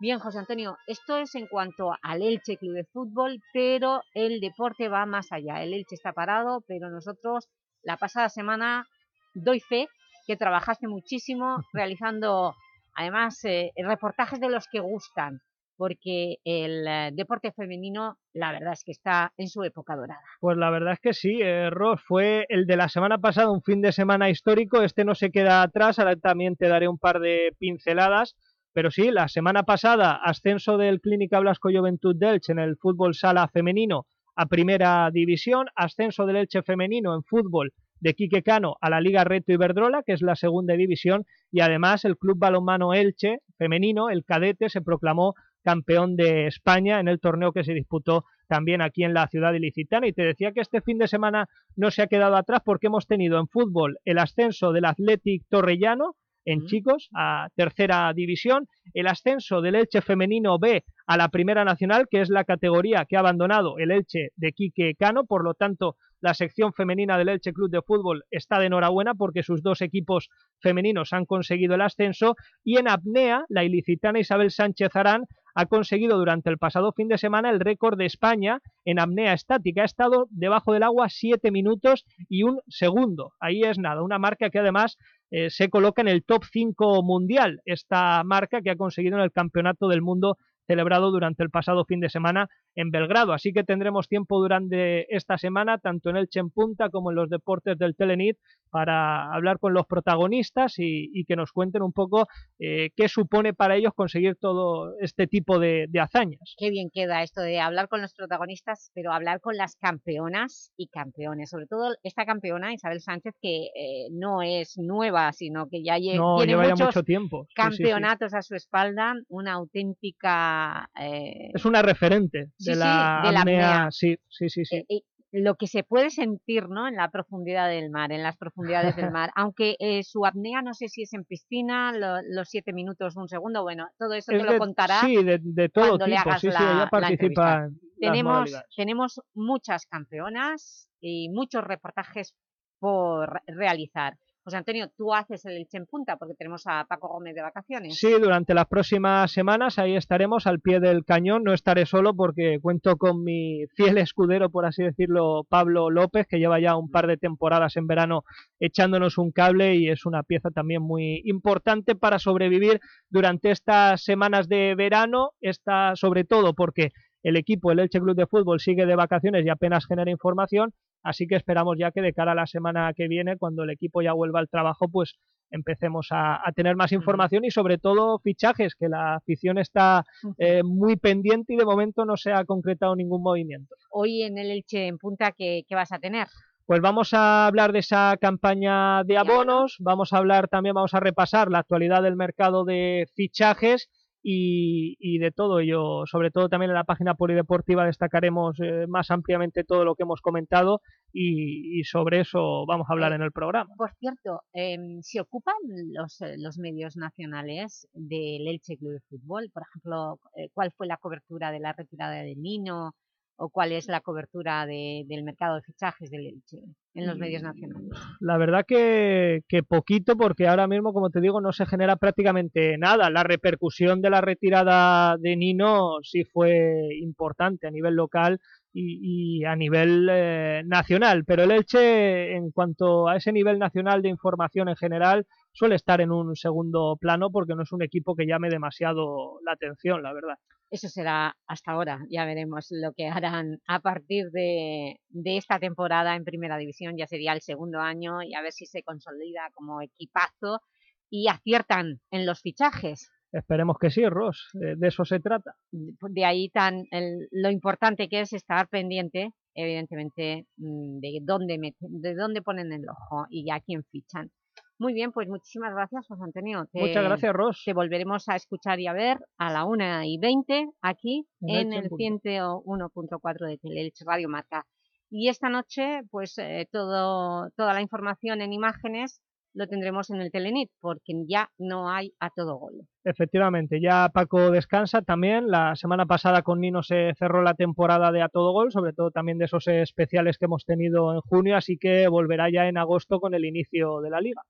Bien, José Antonio, esto es en cuanto al Elche Club de Fútbol, pero el deporte va más allá. El Elche está parado, pero nosotros la pasada semana doy fe que trabajaste muchísimo realizando, además, eh, reportajes de los que gustan, porque el eh, deporte femenino, la verdad es que está en su época dorada. Pues la verdad es que sí, eh, Ross, fue el de la semana pasada, un fin de semana histórico, este no se queda atrás, ahora también te daré un par de pinceladas, pero sí, la semana pasada, ascenso del Clínica Blasco Juventud Elche en el fútbol sala femenino a primera división, ascenso del Elche femenino en fútbol de Quique Cano a la Liga Reto Iberdrola, que es la segunda división, y además el Club Balonmano Elche femenino, el cadete, se proclamó campeón de España en el torneo que se disputó también aquí en la ciudad ilicitana. Y te decía que este fin de semana no se ha quedado atrás porque hemos tenido en fútbol el ascenso del Athletic Torrellano, en chicos a tercera división, el ascenso del Elche femenino B a la primera nacional, que es la categoría que ha abandonado el Elche de Quique Cano, por lo tanto la sección femenina del Elche Club de Fútbol está de enhorabuena porque sus dos equipos femeninos han conseguido el ascenso y en apnea la ilicitana Isabel Sánchez Arán ha conseguido durante el pasado fin de semana el récord de España en apnea estática. Ha estado debajo del agua siete minutos y un segundo. Ahí es nada, una marca que además eh, se coloca en el top 5 mundial. Esta marca que ha conseguido en el Campeonato del Mundo celebrado durante el pasado fin de semana en Belgrado. Así que tendremos tiempo durante esta semana, tanto en el Punta como en los deportes del Telenit, para hablar con los protagonistas y, que nos cuenten un poco eh, qué supone para ellos conseguir todo este tipo de, hazañas. Qué bien queda esto de hablar con los protagonistas, pero hablar con las campeonas y campeones. Sobre todo esta campeona, Isabel Sánchez, que eh, no es nueva, sino que ya tiene lleva muchos mucho tiempo. campeonatos a su espalda, una auténtica... Eh, es una referente de, la, apnea. Sí, sí, sí. sí lo que se puede sentir ¿no? en la profundidad del mar, en las profundidades del mar, aunque eh, su apnea no sé si es en piscina, los siete minutos, un segundo, bueno, todo eso te lo contará sí, de, todo cuando le hagas la, participa tenemos, tenemos muchas campeonas y muchos reportajes por realizar. José Antonio, tú haces el Elche en punta porque tenemos a Paco Gómez de vacaciones. Sí, durante las próximas semanas ahí estaremos al pie del cañón. No estaré solo porque cuento con mi fiel escudero, por así decirlo, Pablo López, que lleva ya un par de temporadas en verano echándonos un cable y es una pieza también muy importante para sobrevivir durante estas semanas de verano, esta, sobre todo porque el equipo, el Elche Club de Fútbol, sigue de vacaciones y apenas genera información, así que esperamos ya que de cara a la semana que viene, cuando el equipo ya vuelva al trabajo, pues empecemos a, tener más información y sobre todo fichajes, que la afición está eh, muy pendiente y de momento no se ha concretado ningún movimiento. Hoy en el Elche en Punta, ¿qué, qué vas a tener? Pues vamos a hablar de esa campaña de abonos, vamos a hablar también, vamos a repasar la actualidad del mercado de fichajes y, de todo ello, sobre todo también en la página polideportiva destacaremos eh, más ampliamente todo lo que hemos comentado y, sobre eso vamos a hablar en el programa. Por cierto, em, ¿se ocupan los, eh, los medios nacionales del Elche Club de Fútbol? Por ejemplo, eh, ¿cuál fue la cobertura de la retirada de Nino? O cuál es la cobertura del mercado de fichajes del Elche en los medios nacionales? La verdad que, que, poquito, porque ahora mismo, como te digo, no se genera prácticamente nada. La repercusión de la retirada de Nino sí fue importante a nivel local y, a nivel eh, nacional, pero el Elche, en cuanto a ese nivel nacional de información en general, suele estar en un segundo plano porque no es un equipo que llame demasiado la atención, la verdad. Eso será hasta ahora, ya veremos lo que harán a partir de, esta temporada en Primera División, ya sería el segundo año y a ver si se consolida como equipazo y aciertan en los fichajes. Esperemos que sí, Ross, de eso se trata. De ahí tan lo importante que es estar pendiente, evidentemente, mm, de dónde, de dónde ponen el ojo y a quién fichan. Muy bien, pues muchísimas gracias, José Antonio. Muchas gracias, Ros. Te volveremos a escuchar y a ver a la 1 y 20 aquí en, el 101.4 de Teleelch Radio Marca. Y esta noche, pues eh, todo, toda la información en imágenes lo tendremos en el Telenit, porque ya no hay a todo gol. Efectivamente, ya Paco descansa también. La semana pasada con Nino se cerró la temporada de a todo gol, sobre todo también de esos especiales que hemos tenido en junio, así que volverá ya en agosto con el inicio de la Liga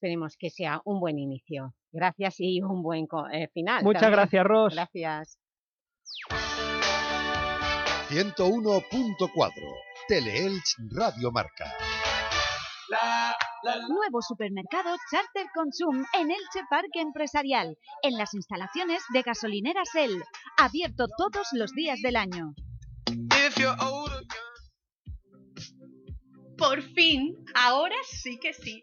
esperemos que sea un buen inicio. Gracias y un buen eh, final. Muchas gracias, Ros. Gracias. 101.4 Teleelch Radio Marca. Nuevo supermercado Charter Consum en Elche Parque Empresarial, en las instalaciones de gasolineras El, abierto todos los días del año. Por fin, ahora sí que sí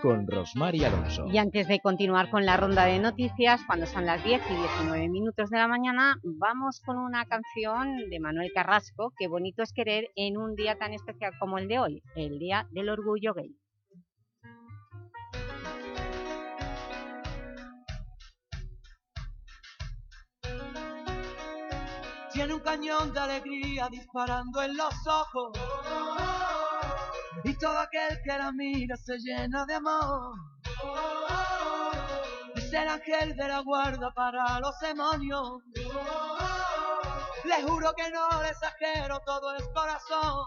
con Rosmar y Alonso. Y antes de continuar con la ronda de noticias, cuando son las 10 y 19 minutos de la mañana, vamos con una canción de Manuel Carrasco, Qué bonito es querer en un día tan especial como el de hoy, el Día del Orgullo Gay. Tiene un cañón de alegría disparando en los ojos. Y todo aquel que la mira se llena de amor. Es el ángel de la guarda para los demonios. Le juro que no exagero, todo es corazón.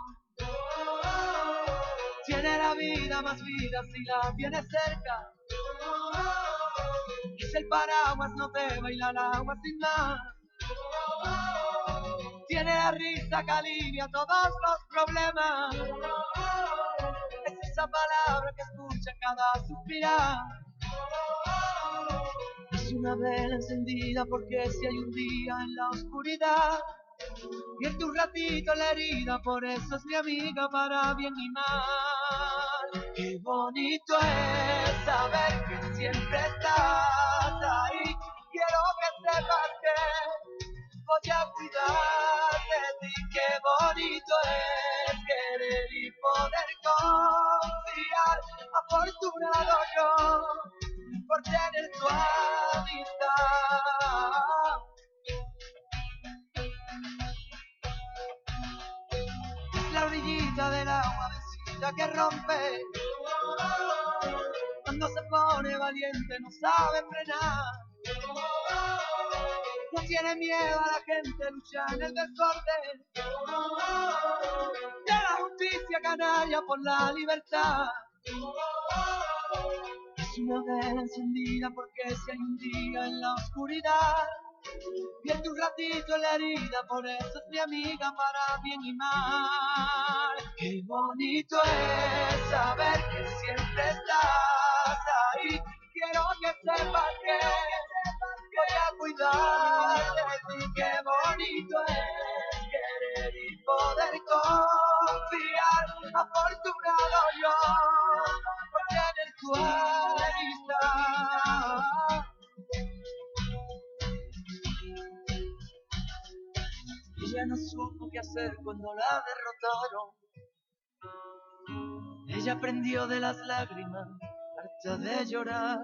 Tiene la vida más vida si la tiene cerca. Es el paraguas, no te baila el agua sin más. Tiene la risa que alivia todos los problemas. Es esa palabra que escucha cada suspirar. Es una vela encendida porque si hay un día en la oscuridad. Vierte un ratito la herida, por eso es mi amiga para bien y mal. Qué bonito es saber que siempre estás ahí. Quiero que sepas que voy a cuidar de ti. Qué bonito es querer y poder confiar. Afortunado yo por tener tu amistad. La orillita del agua vecina que rompe. Cuando se pone valiente no sabe frenar. No tiene miedo a la gente, lucha en el desorden. De la justicia canalla por la libertad. Es una vela encendida porque si hay un día en la oscuridad. Vierte un ratito en la herida, por eso es mi amiga para bien y mal. Qué bonito es saber que siempre estás ahí. Quiero que sepas que voy a cuidar de ti. Qué bonito es querer y poder confiar. Afortunado yo por tener tu amistad. Ella no supo qué hacer cuando la derrotaron. Ella aprendió de las lágrimas, harta de llorar.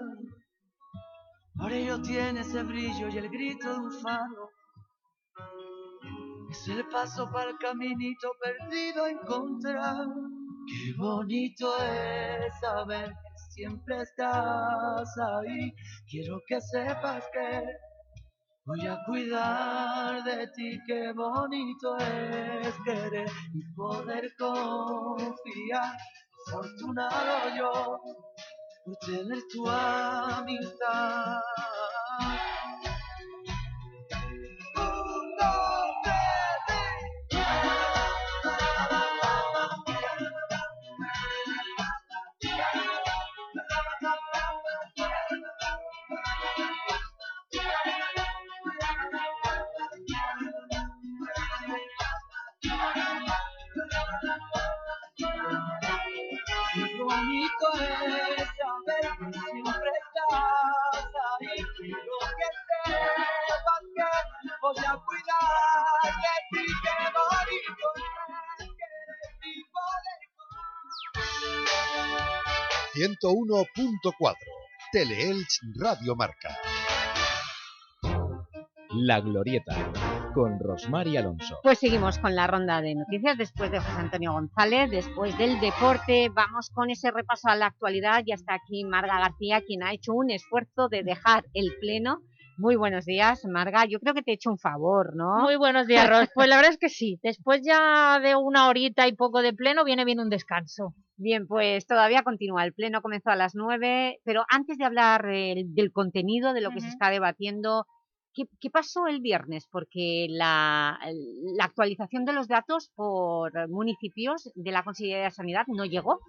Por ello tiene ese brillo y el grito de un faro. Es el paso para el caminito perdido a encontrar. Qué bonito es saber que siempre estás ahí. Quiero que sepas que voy a cuidar de ti. Qué bonito es querer y poder confiar. Afortunado yo por tener tu amistad. 101.4 Teleelch Radio Marca. La Glorieta, con Rosmar y Alonso. Pues seguimos con la ronda de noticias después de José Antonio González, después del deporte, vamos con ese repaso a la actualidad y hasta aquí Marga García, quien ha hecho un esfuerzo de dejar el pleno. Muy buenos días, Marga. Yo creo que te he hecho un favor, ¿no? Muy buenos días, Ros. Pues la verdad es que sí. Después ya de una horita y poco de pleno viene bien un descanso. Bien, pues todavía continúa. El pleno comenzó a las 9, pero antes de hablar eh, del contenido, de lo que se está debatiendo, ¿qué, qué pasó el viernes? Porque la, la actualización de los datos por municipios de la Consejería de Sanidad no llegó.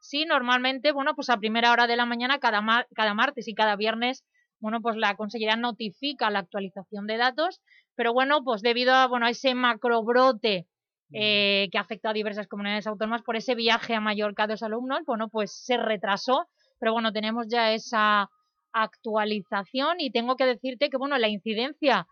Sí, normalmente, bueno, pues a primera hora de la mañana, cada, cada martes y cada viernes bueno, pues la Consellería notifica la actualización de datos, pero bueno, pues debido a, bueno, a ese macrobrote eh, que afectó a diversas comunidades autónomas por ese viaje a Mallorca de los alumnos, bueno, pues se retrasó, pero bueno, tenemos ya esa actualización y tengo que decirte que, bueno, la incidencia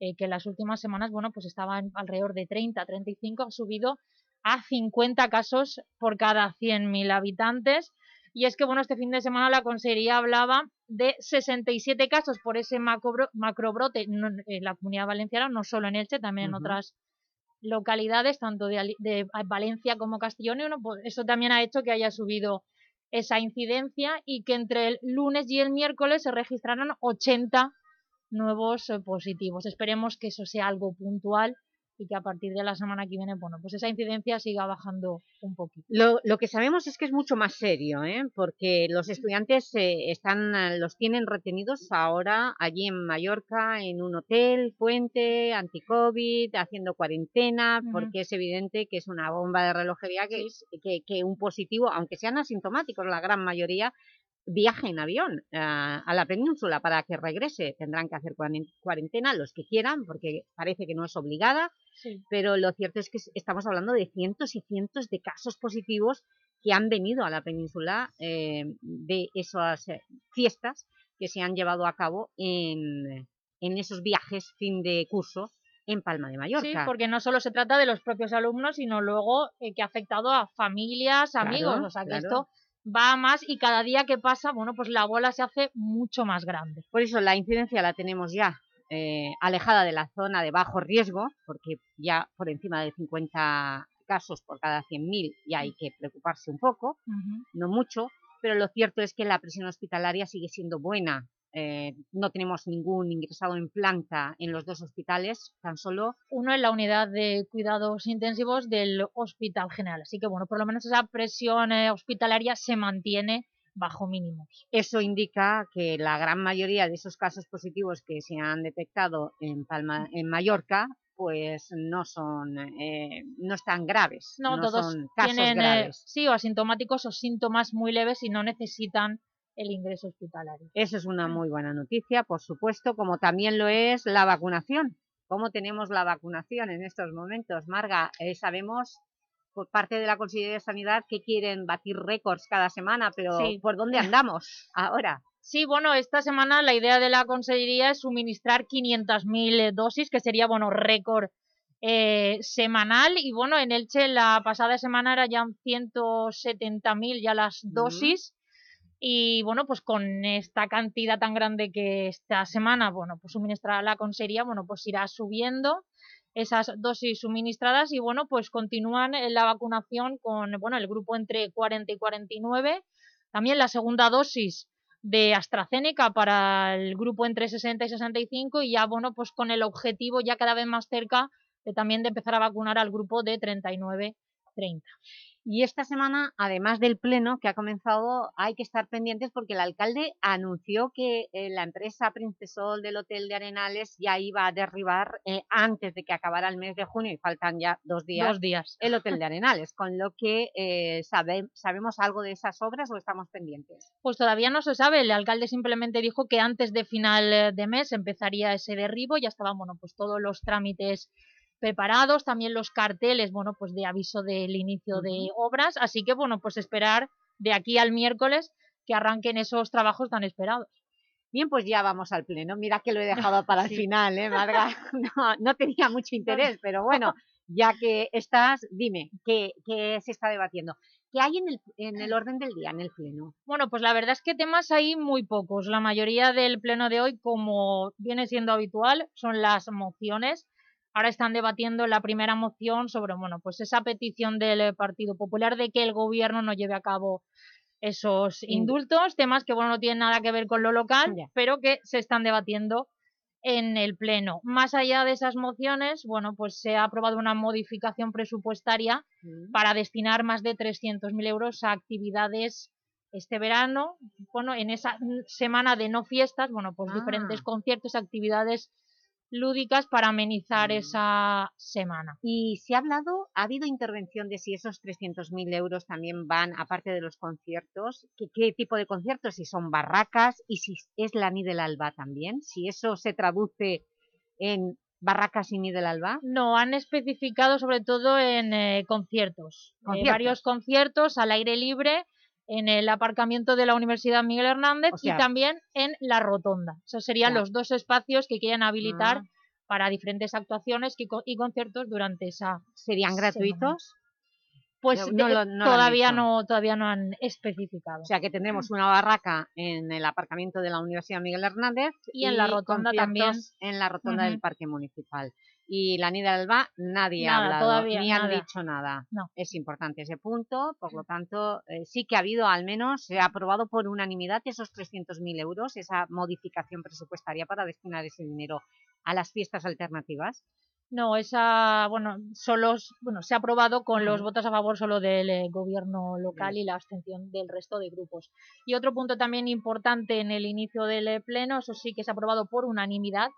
eh, que en las últimas semanas, bueno, pues estaba en alrededor de 30, 35, ha subido a 50 casos por cada 100.000 habitantes. Y es que, bueno, este fin de semana la Consejería hablaba de 67 casos por ese macrobro macrobrote en la Comunidad Valenciana, no solo en Elche, también en otras localidades, tanto de, de Valencia como Castellón, pues eso también ha hecho que haya subido esa incidencia y que entre el lunes y el miércoles se registraron 80 nuevos eh, positivos. Esperemos que eso sea algo puntual y que a partir de la semana que viene, bueno, pues esa incidencia siga bajando un poquito. Lo, lo que sabemos es que es mucho más serio, ¿eh? porque los estudiantes eh, están, eh, los tienen retenidos ahora allí en Mallorca, en un hotel, puente, anti-COVID, haciendo cuarentena, porque es evidente que es una bomba de relojería que, es, que, que un positivo, aunque sean asintomáticos la gran mayoría, viaje en avión ah, a la península para que regrese. Tendrán que hacer cuaren- cuarentena los que quieran, porque parece que no es obligada, Sí. pero lo cierto es que es- estamos hablando de cientos y cientos de casos positivos que han venido a la península eh, de esas eh, fiestas que se han llevado a cabo en, en esos viajes fin de curso en Palma de Sí, Mallorca. porque no solo se trata de los propios alumnos, sino luego eh, que ha afectado a familias, Claro, amigos, o sea que claro. esto va a más y cada día que pasa, bueno, pues la bola se hace mucho más grande. Por eso la incidencia la tenemos ya eh, alejada de la zona de bajo riesgo, porque ya por encima de 50 casos por cada 100.000 ya hay que preocuparse un poco, no mucho, pero lo cierto es que la presión hospitalaria sigue siendo buena. Eh, no tenemos ningún ingresado en planta en los dos hospitales, tan solo Uno en la unidad de cuidados intensivos del Hospital General. Así que, bueno, por lo menos esa presión eh, hospitalaria se mantiene bajo mínimos. Eso indica que la gran mayoría de esos casos positivos que se han detectado en, Palma, en Mallorca pues no son eh, no están graves, No, todos son casos tienen, eh, graves. sí, o asintomáticos o síntomas muy leves y no necesitan el ingreso hospitalario. Eso es una muy buena noticia, por supuesto, como también lo es la vacunación. ¿Cómo tenemos la vacunación en estos momentos? Marga, eh, sabemos por parte de la Consejería de Sanidad que quieren batir récords cada semana, pero Sí. ¿por dónde andamos ahora? Sí, bueno, esta semana la idea de la Consellería es suministrar 500.000 eh, dosis, que sería, bueno, récord eh, semanal. Y bueno, en Elche la pasada semana eran ya 170.000 ya las dosis. Y bueno, pues con esta cantidad tan grande que esta semana, bueno, pues suministrará la Consellería, bueno, pues irá subiendo esas dosis suministradas y bueno, pues continúan la vacunación con, bueno, el grupo entre 40 y 49. También la segunda dosis de AstraZeneca para el grupo entre 60 y 65 y ya, bueno, pues con el objetivo ya cada vez más cerca de también de empezar a vacunar al grupo de 39-30. Y esta semana, además del pleno que ha comenzado, hay que estar pendientes porque el alcalde anunció que eh, la empresa Princesol del Hotel de Arenales ya iba a derribar eh, antes de que acabara el mes de junio, y faltan ya dos días, Dos días. el Hotel de Arenales, con lo que eh, sabe- ¿sabemos algo de esas obras o estamos pendientes? Pues todavía no se sabe, el alcalde simplemente dijo que antes de final de mes empezaría ese derribo, ya estaban, bueno, pues todos los trámites preparados, también los carteles, bueno, pues de aviso del inicio de obras, así que, bueno, pues esperar de aquí al miércoles que arranquen esos trabajos tan esperados. Bien, pues ya vamos al pleno. Mira que lo he dejado para el Sí. final, ¿eh, Marga? No, no tenía mucho interés, pero bueno, ya que estás, dime, ¿qué, qué se está debatiendo? ¿Qué hay en el, en el orden del día, en el pleno? Bueno, pues la verdad es que temas hay muy pocos. La mayoría del pleno de hoy, como viene siendo habitual, son las mociones. Ahora están debatiendo la primera moción sobre, bueno, pues esa petición del eh, Partido Popular de que el gobierno no lleve a cabo esos indultos, temas que, bueno, no tienen nada que ver con lo local, pero que se están debatiendo en el Pleno. Más allá de esas mociones, bueno, pues se ha aprobado una modificación presupuestaria para destinar más de 300.000 euros a actividades este verano, bueno, en esa mm, semana de no fiestas, bueno, pues diferentes Ah. conciertos, actividades lúdicas para amenizar Mm. esa semana. Y se ha hablado, ha habido intervención de si esos 300.000 euros también van, aparte de los conciertos, ¿qué, qué tipo de conciertos? Si son barracas y si es la Ni del Alba también, si eso se traduce en barracas y Ni del Alba. No, han especificado sobre todo en eh, conciertos. Eh, Conciertos. varios conciertos al aire libre en el aparcamiento de la Universidad Miguel Hernández O sea- y también en la rotonda. Esos serían los dos espacios que quieren habilitar Ah. para diferentes actuaciones y, co- y conciertos durante esa ¿Serían gratuitos? Pues No- no no han todavía, no, todavía no han especificado. O sea que tendremos una barraca en el aparcamiento de la Universidad Miguel Hernández Y en la rotonda también. en la rotonda del. Parque Municipal. Y la Nida Alba nadie Nada, ha hablado, todavía, ni han nada. dicho nada. No. Es importante ese punto, por lo tanto, eh, sí que ha habido al menos, se ha aprobado por unanimidad esos 300.000 euros, esa modificación presupuestaria para destinar ese dinero a las fiestas alternativas. No, esa, bueno, solo, bueno, se ha aprobado con los votos a favor solo del eh, gobierno local y la abstención del resto de grupos. Y otro punto también importante en el inicio del eh, pleno, eso sí que se ha aprobado por unanimidad,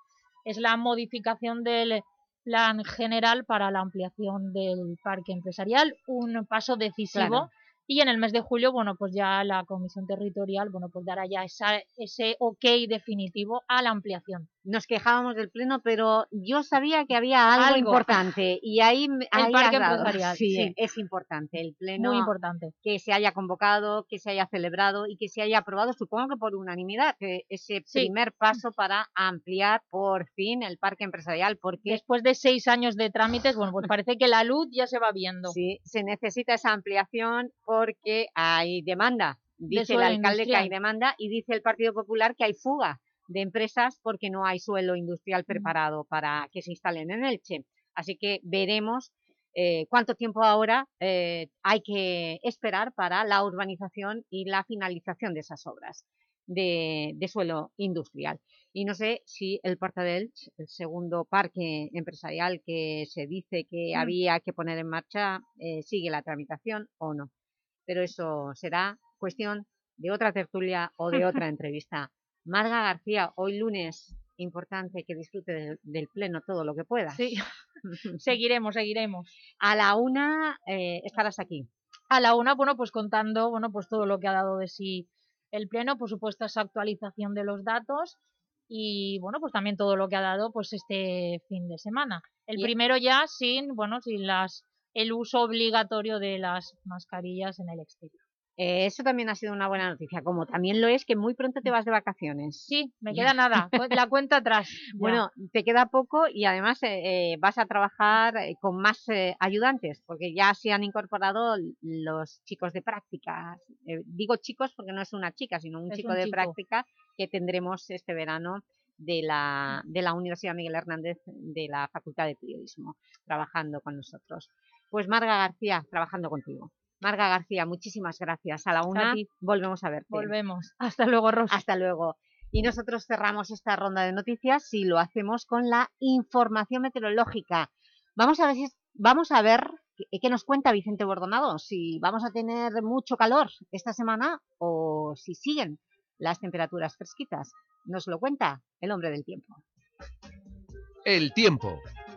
es la modificación del plan general para la ampliación del parque empresarial, un paso decisivo. Y en el mes de julio, bueno, pues ya la Comisión Territorial, bueno, pues dará ya esa, ese ok definitivo a la ampliación. Nos quejábamos del pleno, pero yo sabía que había algo, Algo. importante y ahí, El ahí parque empresarial, Sí, sí. es importante el pleno. Muy importante. que se haya convocado, que se haya celebrado y que se haya aprobado, supongo que por unanimidad, que ese Sí. primer paso para ampliar por fin el parque empresarial, porque Después de seis años de trámites, bueno, pues parece que la luz ya se va viendo. sí, se necesita esa ampliación porque hay demanda. Dice el alcalde que hay demanda y dice el Partido Popular que hay fuga de empresas porque no hay suelo industrial preparado para que se instalen en Elche. Así que veremos eh, cuánto tiempo ahora eh, hay que esperar para la urbanización y la finalización de esas obras de, de suelo industrial. Y no sé si el Puerto de Elche, el segundo parque empresarial que se dice que Mm. había que poner en marcha, eh, sigue la tramitación o no. Pero eso será cuestión de otra tertulia o de otra entrevista. Marga García, hoy lunes, importante que disfrute del, del pleno todo lo que pueda. Sí, seguiremos, seguiremos. A la una eh, estarás aquí. A la una, bueno, pues contando, bueno, pues todo lo que ha dado de sí el pleno, por supuesto esa actualización de los datos y, bueno, pues también todo lo que ha dado pues este fin de semana. El Y- primero ya sin, bueno, sin las el uso obligatorio de las mascarillas en el exterior. Eh, eso también ha sido una buena noticia, como también lo es que muy pronto te vas de vacaciones. Sí, me queda nada, la cuenta atrás. ya. Bueno, te queda poco y además eh, eh, vas a trabajar con más eh, ayudantes, porque ya se han incorporado los chicos de prácticas. Digo chicos porque no es una chica, sino un Es chico un de chico. práctica que tendremos este verano de la, de la Universidad Miguel Hernández de la Facultad de Periodismo, trabajando con nosotros. Pues Marga García, trabajando contigo. Marga García, muchísimas gracias. A la una ti. volvemos a verte. Volvemos. Hasta luego, Rosa. Hasta luego. Y nosotros cerramos esta ronda de noticias y lo hacemos con la información meteorológica. Vamos a ver, si es- vamos a ver qué, qué nos cuenta Vicente Bordonado, si vamos a tener mucho calor esta semana o si siguen las temperaturas fresquitas. Nos lo cuenta el hombre del tiempo. El tiempo.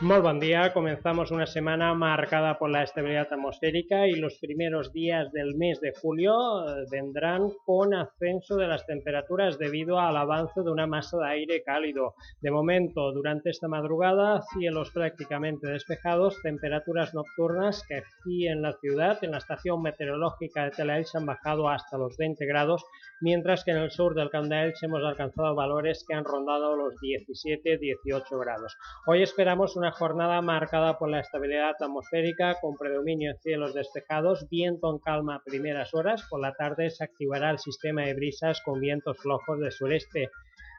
Muy buen día, comenzamos una semana marcada por la estabilidad atmosférica y los primeros días del mes de julio eh, vendrán con ascenso de las temperaturas debido al avance de una masa de aire cálido. De momento, durante esta madrugada, cielos prácticamente despejados, temperaturas nocturnas que aquí en la ciudad, en la estación meteorológica de Telaelch han bajado hasta los 20 grados, mientras que en el sur del Camp de Elche hemos alcanzado valores que han rondado los 17-18 grados. Hoy esperamos una jornada marcada por la estabilidad atmosférica con predominio en cielos despejados, viento en calma a primeras horas, por la tarde se activará el sistema de brisas con vientos flojos de sureste.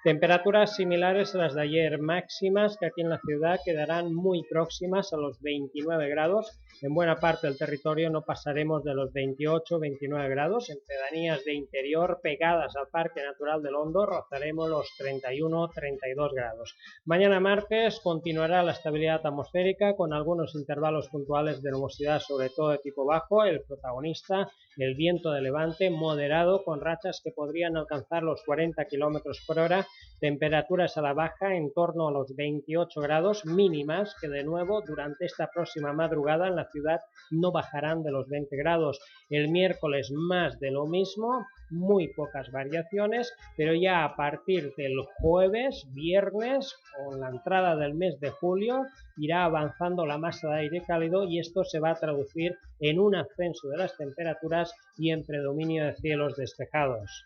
Temperaturas similares a las de ayer, máximas que aquí en la ciudad quedarán muy próximas a los 29 grados. En buena parte del territorio no pasaremos de los 28-29 grados. En pedanías de interior pegadas al Parque Natural del Hondo rozaremos los 31-32 grados. Mañana martes continuará la estabilidad atmosférica con algunos intervalos puntuales de nubosidad, sobre todo de tipo bajo. El protagonista, el viento de levante moderado con rachas que podrían alcanzar los 40 km por hora Temperaturas a la baja en torno a los 28 grados mínimas que de nuevo durante esta próxima madrugada en la ciudad no bajarán de los 20 grados. El miércoles más de lo mismo, muy pocas variaciones, pero ya a partir del jueves, viernes, con la entrada del mes de julio, irá avanzando la masa de aire cálido y esto se va a traducir en un ascenso de las temperaturas y en predominio de cielos despejados.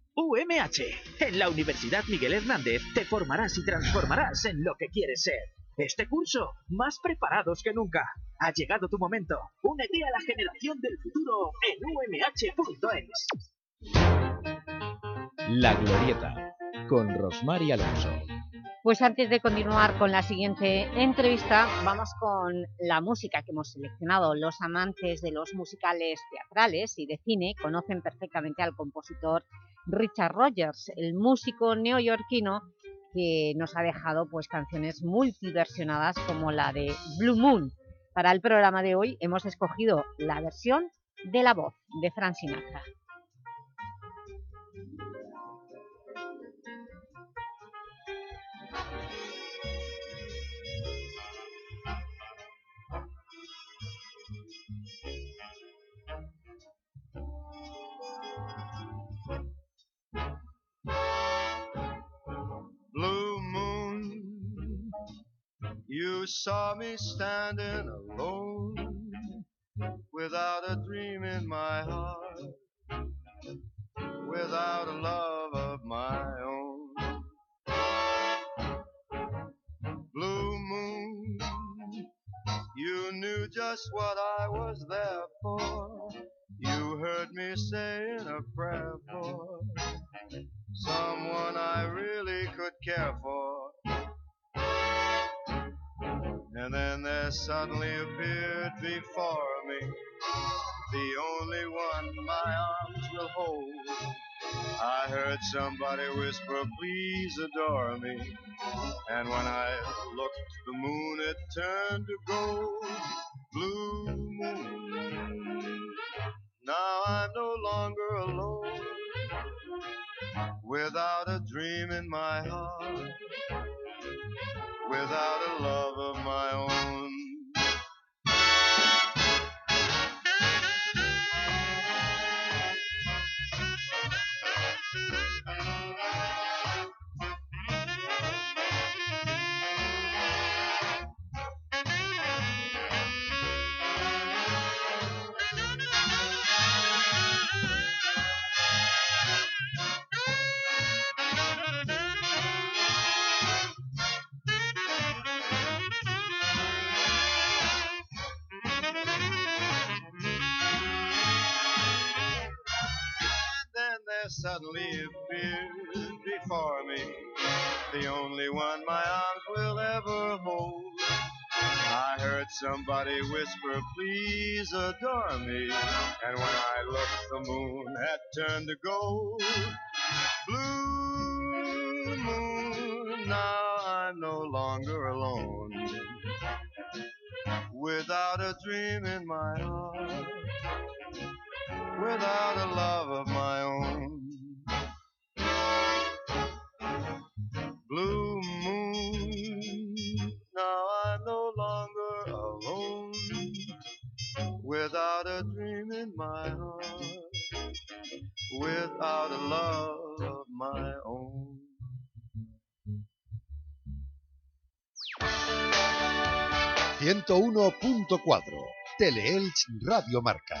UMH. En la Universidad Miguel Hernández te formarás y transformarás en lo que quieres ser. Este curso, más preparados que nunca. Ha llegado tu momento. Únete a la generación del futuro en umh.es. La Glorieta, con Rosmar Alonso. Pues antes de continuar con la siguiente entrevista, vamos con la música que hemos seleccionado. Los amantes de los musicales teatrales y de cine conocen perfectamente al compositor Richard Rogers, el músico neoyorquino que nos ha dejado pues, canciones multiversionadas como la de Blue Moon. Para el programa de hoy hemos escogido la versión de la voz de Frank Sinatra. You saw me standing alone without a dream in my heart, without a love of my own. Blue moon, you knew just what I was there for. You heard me saying a prayer for someone I really could care for. And then there suddenly appeared before me the only one my arms will hold. I heard somebody whisper, please adore me. And when I looked, the moon it turned to gold. Blue moon. Now I'm no longer alone without a dream in my heart, without a love of my own. Suddenly appeared before me the only one my arms will ever hold. I heard somebody whisper, please adore me. And when I looked, the moon had turned to gold. Blue moon, now I'm no longer alone. Without a dream in my heart, without a love of my own. Without a love of my own. ...101.4... Teleelch Radio Marca.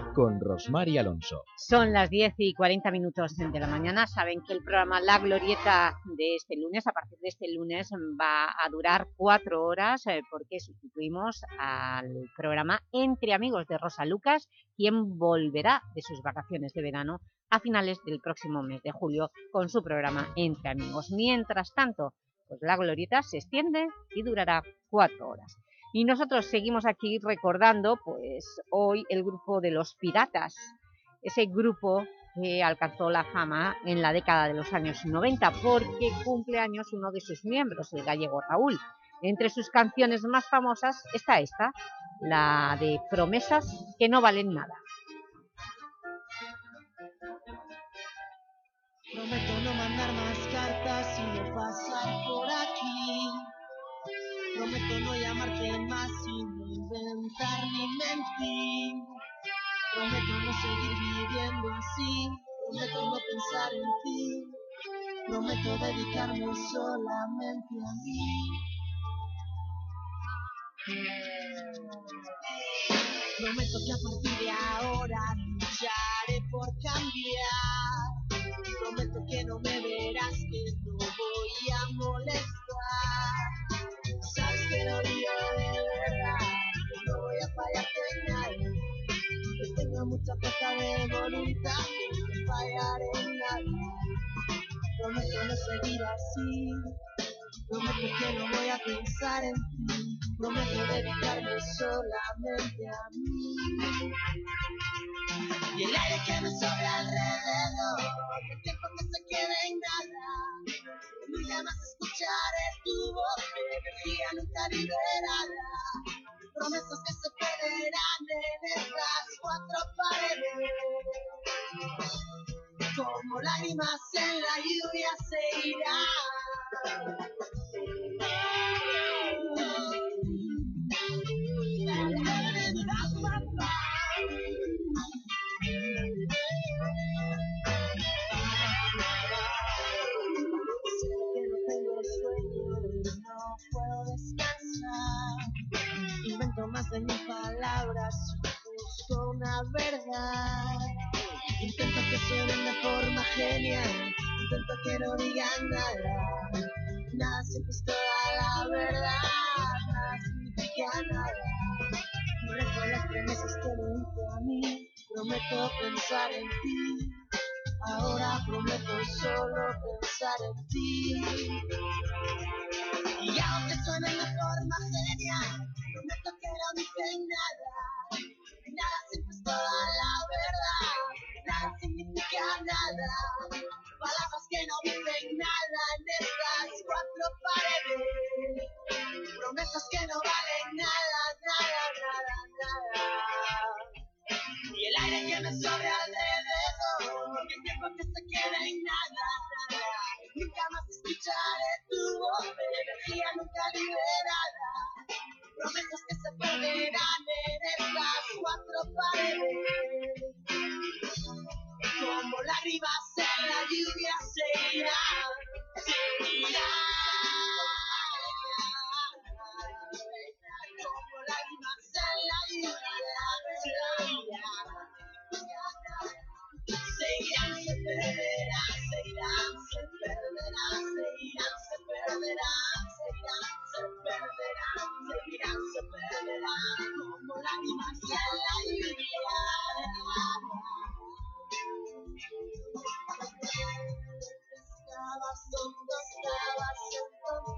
con Rosmar y Alonso. Son las 10 y 40 minutos de la mañana. Saben que el programa La Glorieta de este lunes, a partir de este lunes, va a durar cuatro horas eh, porque sustituimos al programa Entre Amigos de Rosa Lucas, quien volverá de sus vacaciones de verano a finales del próximo mes de julio con su programa Entre Amigos. Mientras tanto, pues La Glorieta se extiende y durará cuatro horas. Y nosotros seguimos aquí recordando, pues, hoy el grupo de Los Piratas, ese grupo que alcanzó la fama en la década de los años 90 porque cumple años uno de sus miembros, el gallego Raúl. Entre sus canciones más famosas está esta, la de Promesas que no valen nada. Prometo no ni mentir. Prometo no seguir viviendo así. Prometo no pensar en ti. Prometo dedicarme solamente a mí. Prometo que a partir de ahora lucharé por cambiar. Prometo que no me verás, que no voy a molestar. Sabes que verdad, que voy a nada. Que tengo mucha fuerza de voluntad, que fallaré en nada. Prometo no seguir así, prometo que no voy a pensar en ti. Prometo dedicarme solamente a mí. Y el aire que me sobra alrededor, el tiempo que se queda en nada. Nunca más escucharé tu voz, mi energía nunca liberada. Promesas que se perderán en estas cuatro paredes. Como lágrimas en la lluvia se Sé Invento más de mil palabras busco una verdad. Intento que suenen de forma genial, intento que no digan nada. Nada siempre es toda la verdad, nada significa nada. Recuerdo las promesas que me hice a mí, prometo pensar en ti. Ahora prometo solo pensar en ti. Y aunque suene de forma genial, prometo que no dije nada, nada siempre es toda la verdad, nada significa nada, palabras que no dicen nada en estas cuatro paredes, promesas que no valen nada, nada, nada, nada. Y el aire que me sobra alrededor, porque el tiempo que se queda en nada, nada. Nunca más escucharé tu voz, energía nunca liberada promesas que se perderán en estas cuatro paredes. Como lágrimas en la lluvia se irán, se irán. Como lágrimas en la lluvia se irán. Seguirán, se perderán, seguirán, se perderán, seguirán, se perderán, seguirán, se perderán, seguirán, se perderán, como lágrimas en la lluvia. Estabas hondo, estabas hondo,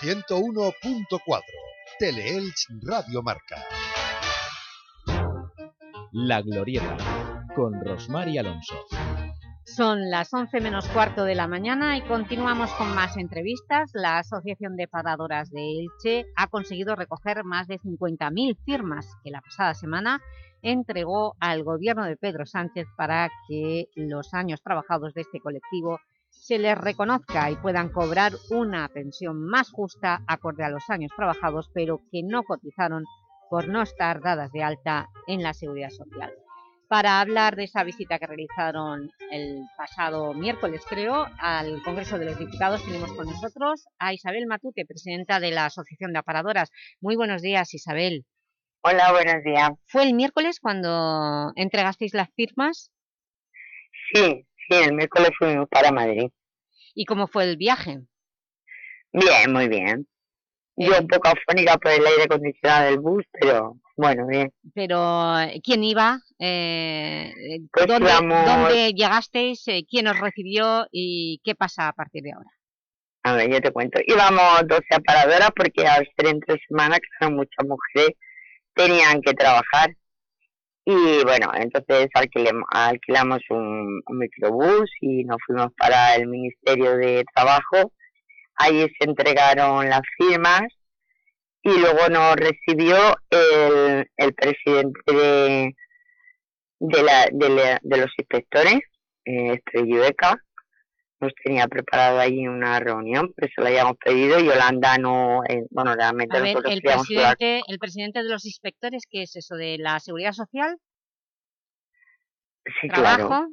101.4 Teleelch Radio Marca. La Glorieta, con Rosmar y Alonso. Son las 11 menos cuarto de la mañana y continuamos con más entrevistas. La Asociación de Paradoras de Elche ha conseguido recoger más de 50.000 firmas que la pasada semana entregó al gobierno de Pedro Sánchez para que los años trabajados de este colectivo se les reconozca y puedan cobrar una pensión más justa acorde a los años trabajados, pero que no cotizaron por no estar dadas de alta en la Seguridad Social. Para hablar de esa visita que realizaron el pasado miércoles, creo, al Congreso de los Diputados, tenemos con nosotros a Isabel Matute, presidenta de la Asociación de Aparadoras. Muy buenos días, Isabel. Hola, buenos días. ¿Fue el miércoles cuando entregasteis las firmas? Sí, sí, el miércoles fuimos para Madrid. ¿Y cómo fue el viaje? Bien, muy bien. Yo un poco afónica por el aire acondicionado del bus, pero bueno, bien. Pero, ¿quién iba? Eh, Pues ¿dónde, íbamos- dónde llegasteis? Eh, ¿Quién os recibió? ¿Y qué pasa a partir de ahora? A ver, yo te cuento. Íbamos 12 aparadoras porque al ser entre semana, claro, muchas mujeres tenían que trabajar. Y bueno, entonces alquilamos un, microbús y nos fuimos para el Ministerio de Trabajo. Allí se entregaron las firmas y luego nos recibió el, el presidente de, de, la, de, la- de los inspectores, eh, nos tenía preparado allí una reunión, pero se la habíamos pedido y Yolanda no, eh, bueno, realmente A ver, el hablar- presidente, el presidente de los inspectores, ¿qué es eso? ¿De la Seguridad Social? Sí, ¿Trabajo? claro.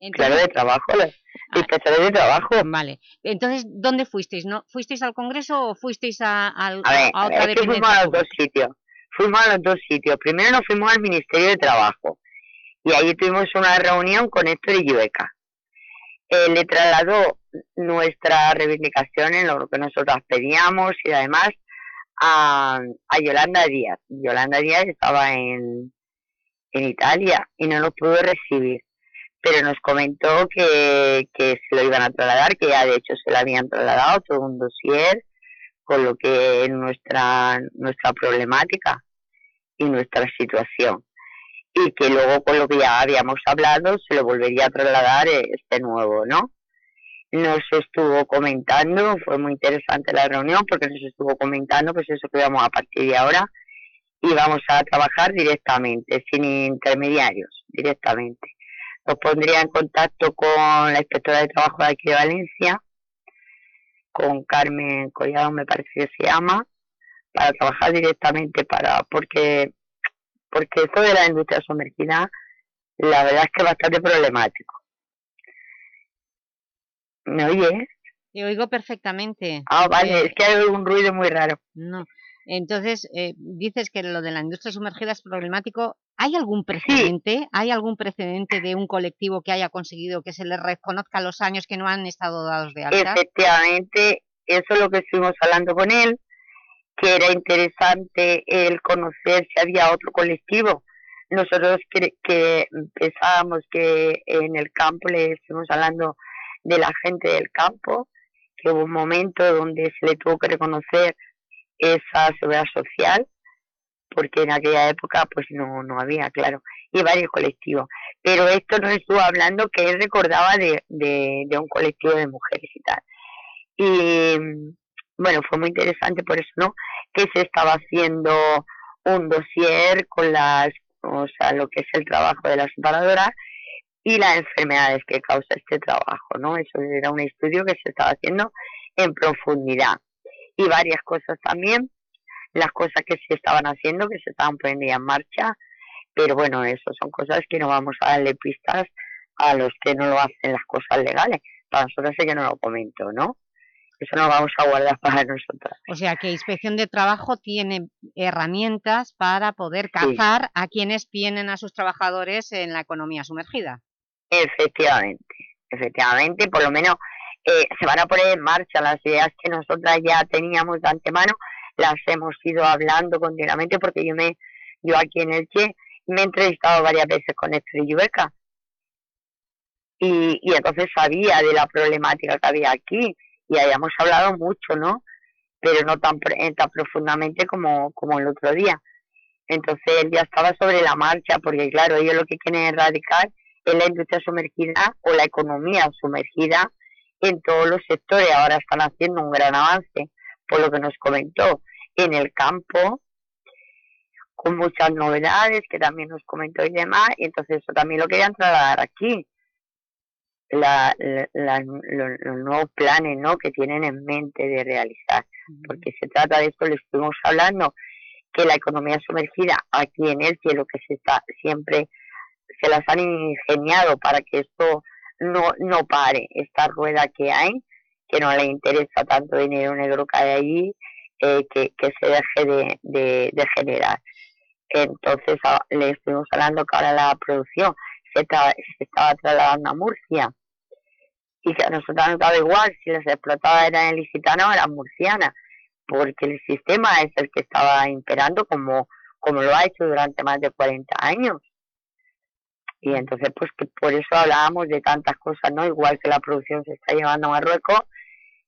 Entonces- Claro, de trabajo, los inspectores de trabajo. Vale. Entonces, ¿dónde fuisteis? ¿No? ¿Fuisteis al Congreso o fuisteis a, al- A ver, a otra es que fuimos a los dos sitios. Fuimos a los dos sitios. Primero nos fuimos al Ministerio de Trabajo y allí tuvimos una reunión con Héctor Illueca. Eh, le trasladó nuestras reivindicaciones, lo que nosotros pedíamos y además a, a Yolanda Díaz. Yolanda Díaz estaba en, en Italia y no nos pudo recibir, pero nos comentó que, que se lo iban a trasladar, que ya de hecho se lo habían trasladado todo un dossier con lo que es nuestra, nuestra problemática y nuestra situación. Y que luego con lo que ya habíamos hablado se lo volvería a trasladar eh, este nuevo, ¿no? nos estuvo comentando, fue muy interesante la reunión porque nos estuvo comentando pues eso que vamos a partir de ahora y vamos a trabajar directamente, sin intermediarios, directamente. Nos pondría en contacto con la inspectora de trabajo de aquí de Valencia, con Carmen Collado me parece que se llama, para trabajar directamente para, porque, porque esto de la industria sumergida, la verdad es que es bastante problemático. ¿Me oyes? Te oigo perfectamente. Ah, vale, Eh, es que hay un ruido muy raro. No. Entonces, eh, dices que lo de la industria sumergida es problemático. ¿Hay algún precedente? ¿Hay algún precedente de un colectivo que haya conseguido que se les reconozca los años que no han estado dados de alta? Efectivamente, eso es lo que estuvimos hablando con él, que era interesante el conocer si había otro colectivo. Nosotros que, que pensábamos que en el campo, le estuvimos hablando de la gente del campo, que hubo un momento donde se le tuvo que reconocer esa seguridad social, porque en aquella época pues no, no había, claro, y varios colectivos. Pero esto nos estuvo hablando que él recordaba de, de, de un colectivo de mujeres y tal. Y bueno, fue muy interesante por eso, ¿no? Que se estaba haciendo un dossier con las, o sea, lo que es el trabajo de la separadora y las enfermedades que causa este trabajo, ¿no? Eso era un estudio que se estaba haciendo en profundidad. Y varias cosas también, las cosas que se estaban haciendo, que se estaban poniendo ya en marcha, pero bueno, eso son cosas que no vamos a darle pistas a los que no lo hacen las cosas legales. Para nosotros sí que no lo comento, ¿no? Eso no vamos a guardar para nosotras. O sea, que Inspección de Trabajo tiene herramientas para poder cazar a quienes tienen a sus trabajadores en la economía sumergida. Efectivamente, efectivamente, por lo menos eh, se van a poner en marcha las ideas que nosotras ya teníamos de antemano, las hemos ido hablando continuamente porque yo me yo aquí en Elche me he entrevistado varias veces con Héctor Llueca y, y entonces sabía de la problemática que había aquí y habíamos hablado mucho, ¿no? Pero no tan, eh, tan profundamente como, como el otro día. Entonces él ya estaba sobre la marcha porque claro, ellos lo que quieren erradicar es la industria sumergida o la economía sumergida en todos los sectores. Ahora están haciendo un gran avance, por lo que nos comentó, en el campo, con muchas novedades que también nos comentó y demás, y entonces eso también lo querían trasladar aquí. La, la- la- lo- los nuevos planes ¿no? que tienen en mente de realizar, porque se trata de esto, le estuvimos hablando, que la economía sumergida aquí en Elche, lo que se está siempre se las han ingeniado para que esto no, no pare, esta rueda que hay, que no le interesa tanto dinero negro que hay allí, eh, que, que se deje de, de, de generar. Entonces a- le estuvimos hablando que ahora la producción se, tra- se estaba trasladando a Murcia y que a nosotros nos daba igual si las explotadas eran ilicitanas o eran murcianas, porque el sistema es el que estaba imperando como, como lo ha hecho durante más de 40 años. Y entonces, pues que por eso hablábamos de tantas cosas, ¿no? Igual que la producción se está llevando a Marruecos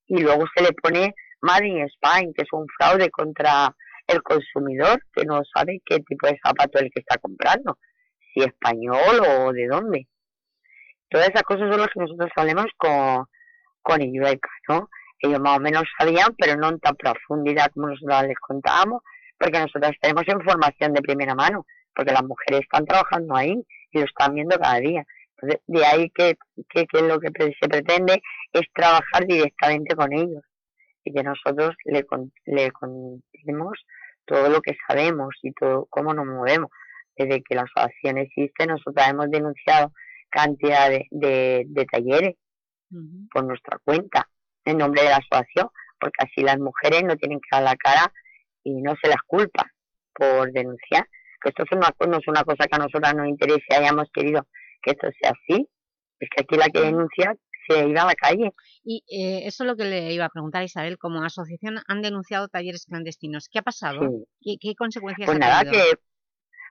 y luego se le pone Made in Spain, que es un fraude contra el consumidor que no sabe qué tipo de zapato es el que está comprando, si español o de dónde. Todas esas cosas son las que nosotros hablemos con, con ¿no? Ellos más o menos sabían, pero no en tan profundidad como nosotros les contábamos, porque nosotros tenemos información de primera mano, porque las mujeres están trabajando ahí y lo están viendo cada día. Entonces, de ahí que, que, lo que se pretende es trabajar directamente con ellos y que nosotros le, con- le contemos todo lo que sabemos y todo cómo nos movemos. Desde que la asociación existe, nosotros hemos denunciado cantidad de, de, de talleres por nuestra cuenta en nombre de la asociación, porque así las mujeres no tienen que dar la cara y no se las culpa por denunciar. Que esto es una, no es una cosa que a nosotras nos interese hayamos querido que esto sea así. Es que aquí la que denuncia se iba a la calle. Y eh, eso es lo que le iba a preguntar a Isabel. Como asociación han denunciado talleres clandestinos. ¿Qué ha pasado? Sí. ¿Qué, qué consecuencias Pues ha nada, tenido? que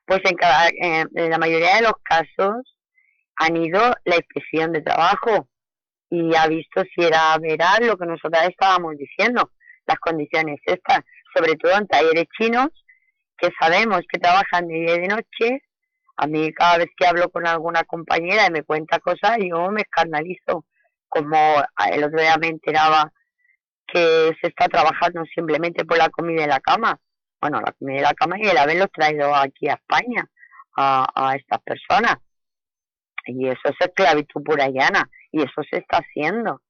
pues en, cada, en la mayoría de los casos han ido la inspección de trabajo y ha visto si era veraz lo que nosotras estábamos diciendo, las condiciones estas, sobre todo en talleres chinos, que sabemos que trabajan de día y de noche. A mí cada vez que hablo con alguna compañera y me cuenta cosas, yo me escandalizo, como el otro día me enteraba que se está trabajando simplemente por la comida y la cama. Bueno, la comida y la cama y el haberlos traído aquí a España a, a estas personas. Y eso es esclavitud pura y eso se está haciendo.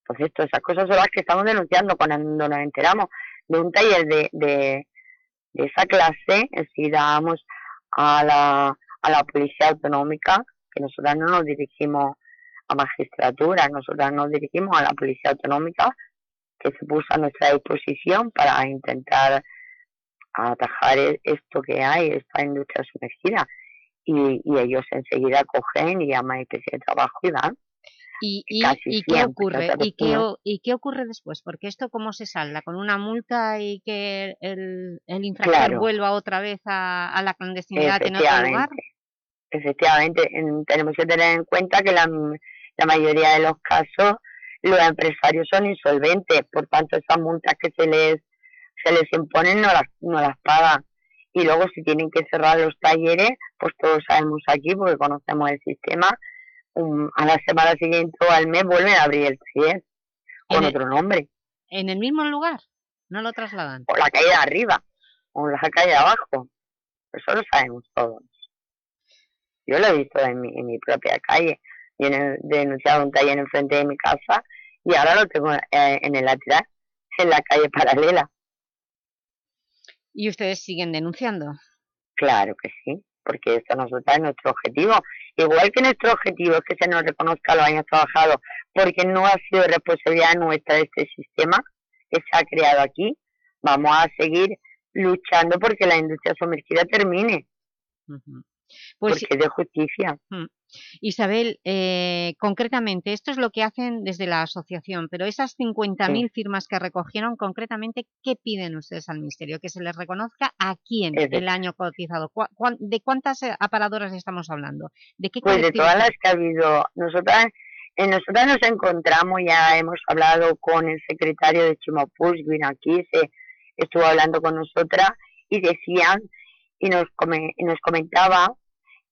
Entonces, todas esas cosas son las que estamos denunciando cuando nos enteramos de un taller de, de, de esa clase, es decir, dábamos a la, a la policía autonómica, que nosotras no nos dirigimos a magistratura, nosotras nos dirigimos a la policía autonómica, que se puso a nuestra disposición para intentar atajar e- esto que hay, esta industria sumergida. Y, y ellos enseguida cogen y llaman a especie de trabajo y van. ¿Y, y, qué ocurre? ¿Y qué, poner- o- ¿Y qué ocurre después? Porque esto cómo se salda, con una multa y que el, el infractor Claro. vuelva otra vez a, a la clandestinidad en otro lugar. Efectivamente, efectivamente, en- tenemos que tener en cuenta que la, la mayoría de los casos los empresarios son insolventes, por tanto esas multas que se les se les imponen no las no las pagan y luego si tienen que cerrar los talleres, pues todos sabemos aquí porque conocemos el sistema, um, a la semana siguiente o al mes vuelven a abrir el taller con el- otro nombre, ¿En el mismo lugar? ¿No lo trasladan? o la calle de arriba o la calle de abajo, eso lo sabemos todos. Yo lo he visto en mi, en mi propia calle. Yo he denunciado un taller enfrente de mi casa y ahora lo tengo eh, en el lateral, en la calle paralela. ¿Y ustedes siguen denunciando? Claro que sí, porque eso nosotros es nuestro objetivo. Igual que nuestro objetivo es que se nos reconozca los años trabajados, porque no ha sido responsabilidad nuestra este sistema que se ha creado aquí, vamos a seguir luchando porque la industria sumergida termine, Pues, porque de justicia. Mm. Isabel, eh, concretamente, esto es lo que hacen desde la asociación, pero esas 50.000 firmas que recogieron, concretamente, ¿qué piden ustedes al Ministerio? ¿Que se les reconozca a quién de- el año cotizado? ¿Cuá- cuán- ¿De cuántas eh, aparadoras estamos hablando? ¿De qué Pues de todas las que ha habido, nosotras, en nosotras nos encontramos, ya hemos hablado con el secretario de Chimopus, vino aquí, se estuvo hablando con nosotras y decían, y nos, come- y nos comentaba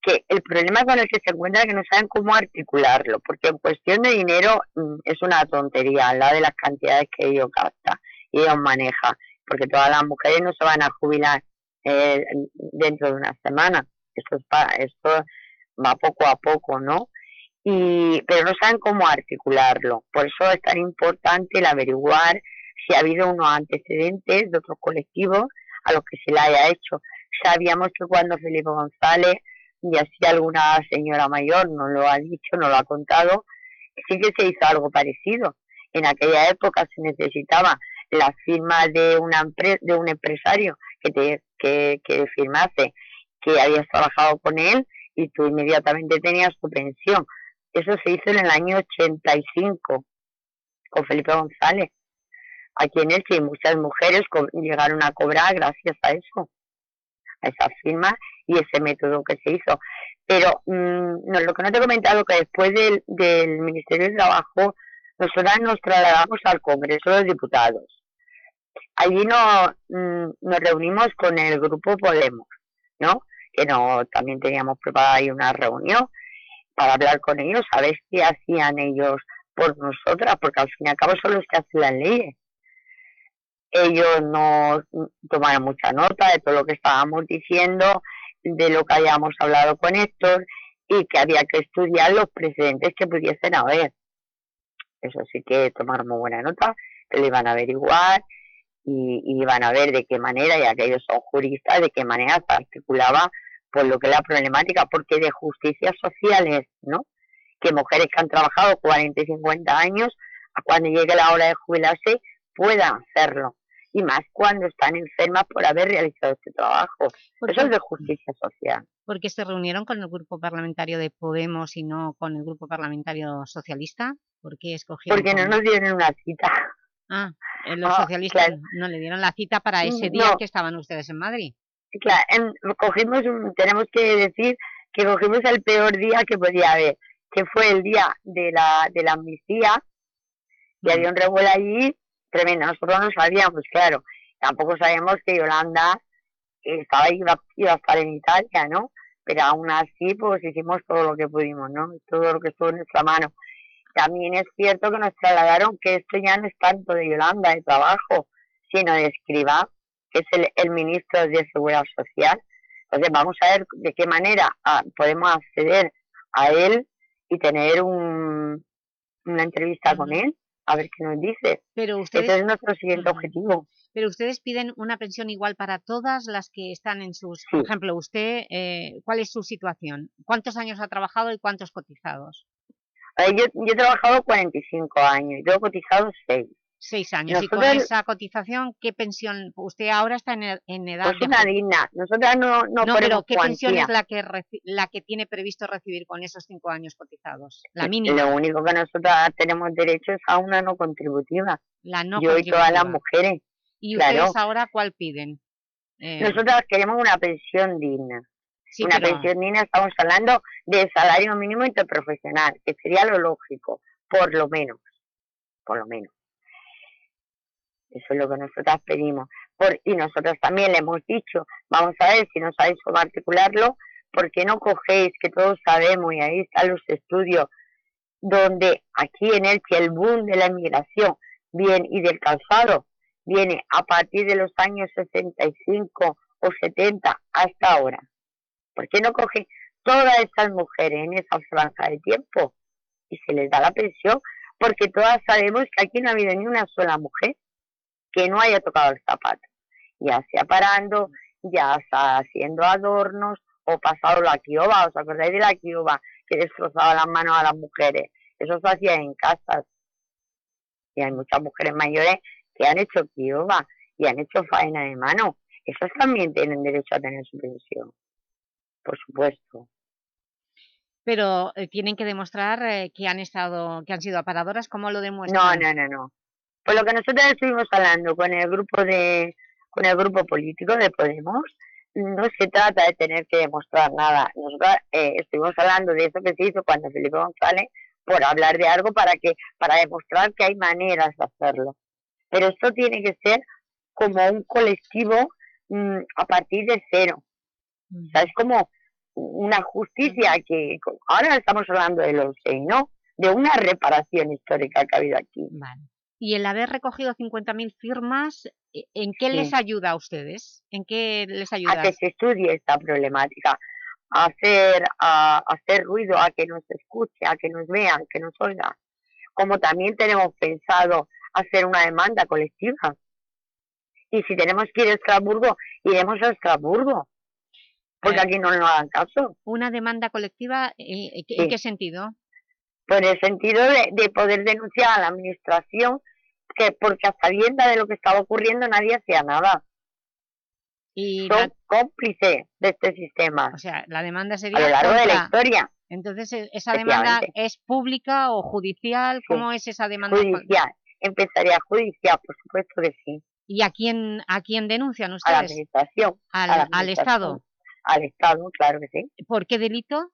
que el problema con el que se encuentra es que no saben cómo articularlo, porque en cuestión de dinero mm, es una tontería, al lado de las cantidades que ellos gastan y ellos manejan, porque todas las mujeres no se van a jubilar eh, dentro de una semana, esto, es pa- esto va poco a poco, ¿no? Y, pero no saben cómo articularlo, por eso es tan importante el averiguar si ha habido unos antecedentes de otros colectivos a los que se le haya hecho. Sabíamos que cuando Felipe González y así alguna señora mayor nos lo ha dicho, nos lo ha contado, sí que se hizo algo parecido. En aquella época se necesitaba la firma de una de un empresario que te que, que firmase que habías trabajado con él y tú inmediatamente tenías tu pensión. Eso se hizo en el año 85 con Felipe González. Aquí en Elche muchas mujeres llegaron a cobrar gracias a eso, a esa firma y ese método que se hizo. Pero mm, no, lo que no te he comentado que después del, del Ministerio de Trabajo nosotras nos trasladamos al Congreso de los Diputados. Allí no, mm, nos reunimos con el grupo Podemos, ¿no? Que no, también teníamos preparada ahí una reunión para hablar con ellos, a ver qué hacían ellos por nosotras, porque al fin y al cabo son los que hacen las leyes. Ellos nos tomaron mucha nota de todo lo que estábamos diciendo, de lo que habíamos hablado con Héctor y que había que estudiar los precedentes que pudiesen haber. Eso sí que tomaron muy buena nota, que lo iban a averiguar y, iban a ver de qué manera, ya que ellos son juristas, de qué manera se articulaba por lo que es la problemática, porque de justicia social es, ¿no? Que mujeres que han trabajado 40 y 50 años, cuando llegue la hora de jubilarse, puedan hacerlo. Y más cuando están enfermas por haber realizado este trabajo. ¿Por Eso qué? es de justicia social. ¿Porque se reunieron con el grupo parlamentario de Podemos y no con el grupo parlamentario socialista? ¿Por qué escogieron? Porque no nos dieron una cita. Ah, eh, los Ah, socialistas claro. no le dieron la cita para ese día No. que estaban ustedes en Madrid. Claro, en- cogimos, un- tenemos que decir que cogimos el peor día que podía haber, que fue el día de la, de la amnistía, y había un revuelo allí tremendo. Nosotros no sabíamos, claro, tampoco sabíamos que Yolanda estaba iba, iba a estar en Italia, ¿no? Pero aún así, pues hicimos todo lo que pudimos, ¿no? Todo lo que estuvo en nuestra mano. también es cierto que nos trasladaron que esto ya no es tanto de Yolanda, de trabajo, sino de Escribá, que es el, el ministro de Seguridad Social. Entonces vamos a ver de qué manera ah, podemos acceder a él y tener un, una entrevista con él, a ver qué nos dice. Pero ustedes... Ese es nuestro siguiente objetivo. Pero ustedes piden una pensión igual para todas las que están en sus... Por ejemplo, usted, eh, ¿cuál es su situación? ¿Cuántos años ha trabajado y cuántos cotizados? Eh, yo, yo he trabajado 45 años, yo he cotizado 6. Seis años. y con Nosotros- esa cotización, ¿qué pensión? Usted ahora está en, ed- en edad... Pues de una digna. Nosotras no, no, No, pero ¿qué pensión cuantía. es la que, reci- la que tiene previsto recibir con esos cinco años cotizados? La mínima. Lo único que nosotras tenemos derecho es a una no contributiva. La no Yo y todas las contributiva. mujeres. ¿Y claro. ustedes ahora cuál piden? Eh, Nosotras queremos una pensión digna. Sí, una pero- pensión digna, estamos hablando de salario mínimo interprofesional, que sería lo lógico, por lo menos. Por lo menos. Eso es lo que nosotras pedimos. Y nosotros también le hemos dicho, vamos a ver si no sabéis cómo articularlo, ¿por qué no cogéis, que todos sabemos, y ahí están los estudios, donde aquí en Elche el boom de la inmigración bien, y del calzado viene a partir de los años 65 o 70 hasta ahora? ¿Por qué no cogen todas estas mujeres en esa franja de tiempo y se les da la pensión? Porque todas sabemos que aquí no ha habido ni una sola mujer que no haya tocado el zapato, ya sea parando, ya sea haciendo adornos o pasado la quioba, ¿os acordáis de la quioba que destrozaba las manos a las mujeres? Eso se hacía en casas. Y hay muchas mujeres mayores que han hecho quioba y han hecho faena de mano. Esos también tienen derecho a tener su pensión, por supuesto. Pero eh, tienen que demostrar eh, que han estado, que han sido aparadoras, ¿cómo lo demuestran? No, no, no, no. Por lo que nosotros estuvimos hablando con el grupo de, con el grupo político de Podemos, no se trata de tener que demostrar nada. Nosotros eh, estuvimos hablando de eso que se hizo cuando Felipe González por hablar de algo para que, para demostrar que hay maneras de hacerlo. Pero esto tiene que ser como un colectivo mm, a partir de cero. O sea, es como una justicia que ahora estamos hablando de los seis, ¿no? De una reparación histórica que ha habido aquí. Y el haber recogido 50.000 firmas, eh, ¿en qué Sí. les ayuda a ustedes? ¿En qué les ayuda? a que se estudie esta problemática, a hacer, a, a hacer ruido, a que nos escuche, a que nos vean, que nos oigan. Como también tenemos pensado hacer una demanda colectiva. Y si tenemos que ir a Estrasburgo, iremos a Estrasburgo. Porque Eh, aquí no nos hagan caso. ¿Una demanda colectiva? eh, ¿En qué- Sí. en qué sentido? Por el sentido de, de poder denunciar a la administración que porque a sabienda de lo que estaba ocurriendo nadie hacía nada. Y Son la- cómplices de este sistema. O sea, la demanda sería a lo largo de la historia. Entonces, eh, ¿esa demanda es pública o judicial? ¿Cómo es esa demanda? Judicial. Empezaría judicial, por supuesto que sí. ¿Y a quién, a quién denuncian A la ustedes? administración. ¿Al, a la al. Estado? Al Estado, claro que sí. ¿Por qué delito?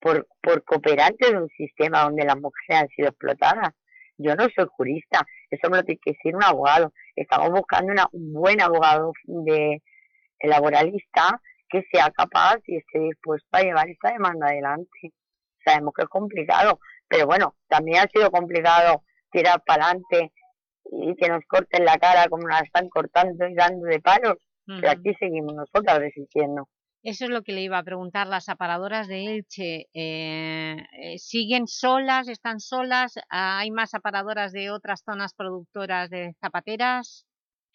Por, por cooperar de un sistema donde las mujeres han sido explotadas. Yo no soy jurista, eso me lo tiene que decir un abogado. Estamos buscando una, un buen abogado de laboralista que sea capaz y esté dispuesto a llevar esta demanda adelante. Sabemos que es complicado, pero bueno, también ha sido complicado tirar para adelante y que nos corten la cara como nos están cortando y dando de palos. Pero aquí seguimos nosotras resistiendo. Eso es lo que le iba a preguntar. ¿Las aparadoras de Elche eh, eh, siguen solas? ¿Están solas? ¿Hay más aparadoras de otras zonas productoras de zapateras?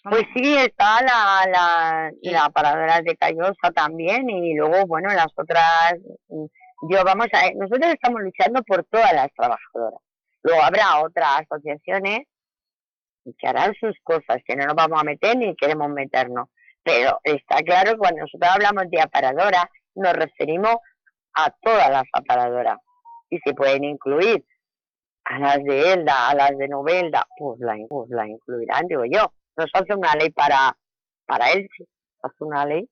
¿Cómo? Pues sí, está la, la, la paradora de Callosa también y luego, bueno, las otras, mm, yo vamos a, nosotros estamos luchando por todas las trabajadoras. Luego habrá otras asociaciones que harán sus cosas, que no nos vamos a meter ni queremos meternos. Pero está claro que cuando nosotros hablamos de aparadora, nos referimos a todas las aparadoras. Y se pueden incluir a las de Elda, a las de Novelda, pues la, pues la incluirán, digo yo. No se hace una ley para, para él, se hace una ley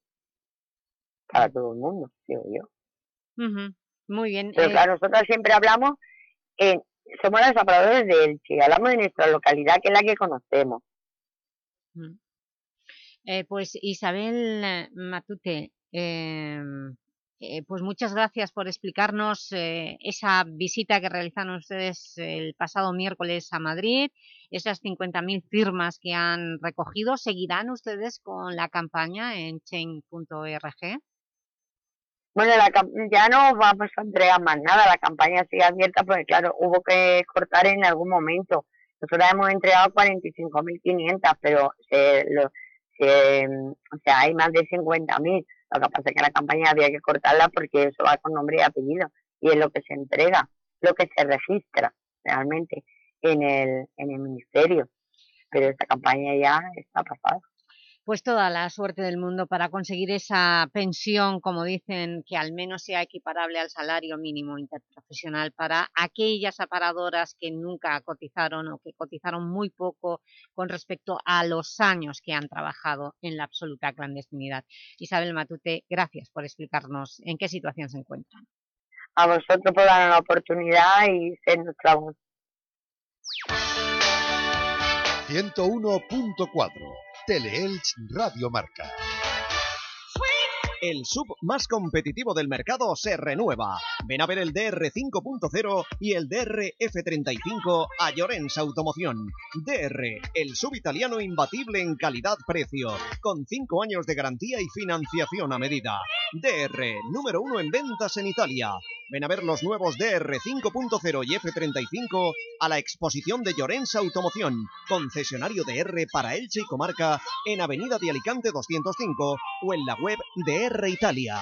para todo el mundo, digo yo. Ujú. Muy bien. Pero eh, claro, nosotros siempre hablamos, en, somos las aparadoras de Elche, hablamos de nuestra localidad, que es la que conocemos. Mm. Eh, pues Isabel eh, Matute, eh, Eh, pues muchas gracias por explicarnos eh, esa visita que realizaron ustedes el pasado miércoles a Madrid, esas 50.000 firmas que han recogido. ¿Seguirán ustedes con la campaña en chain.org? Bueno, la, ya no vamos a entregar más nada, la campaña sigue abierta porque claro, hubo que cortar en algún momento. Nosotros hemos entregado 45.500, pero se, lo, se, o sea, hay más de 50.000 lo que pasa es que la campaña había que cortarla porque eso va con nombre y apellido y es lo que se entrega, lo que se registra realmente en el, en el ministerio. Pero esta campaña ya está pasada pues toda la suerte del mundo para conseguir esa pensión, como dicen, que al menos sea equiparable al salario mínimo interprofesional para aquellas aparadoras que nunca cotizaron o que cotizaron muy poco con respecto a los años que han trabajado en la absoluta clandestinidad. Isabel Matute, gracias por explicarnos en qué situación se encuentran. A vosotros por dar la oportunidad y ser nuestra voz. 101.4 Teleelch Radio Marca. El sub más competitivo del mercado se renueva. Ven a ver el DR 5.0 y el DR F35 a Llorens Automoción. DR, el sub italiano imbatible en calidad-precio, con 5 años de garantía y financiación a medida. DR, número uno en ventas en Italia. Ven a ver los nuevos DR 5.0 y F35 a la exposición de Llorens Automoción, concesionario de R para Elche y Comarca en Avenida de Alicante 205 o en la web de R Italia.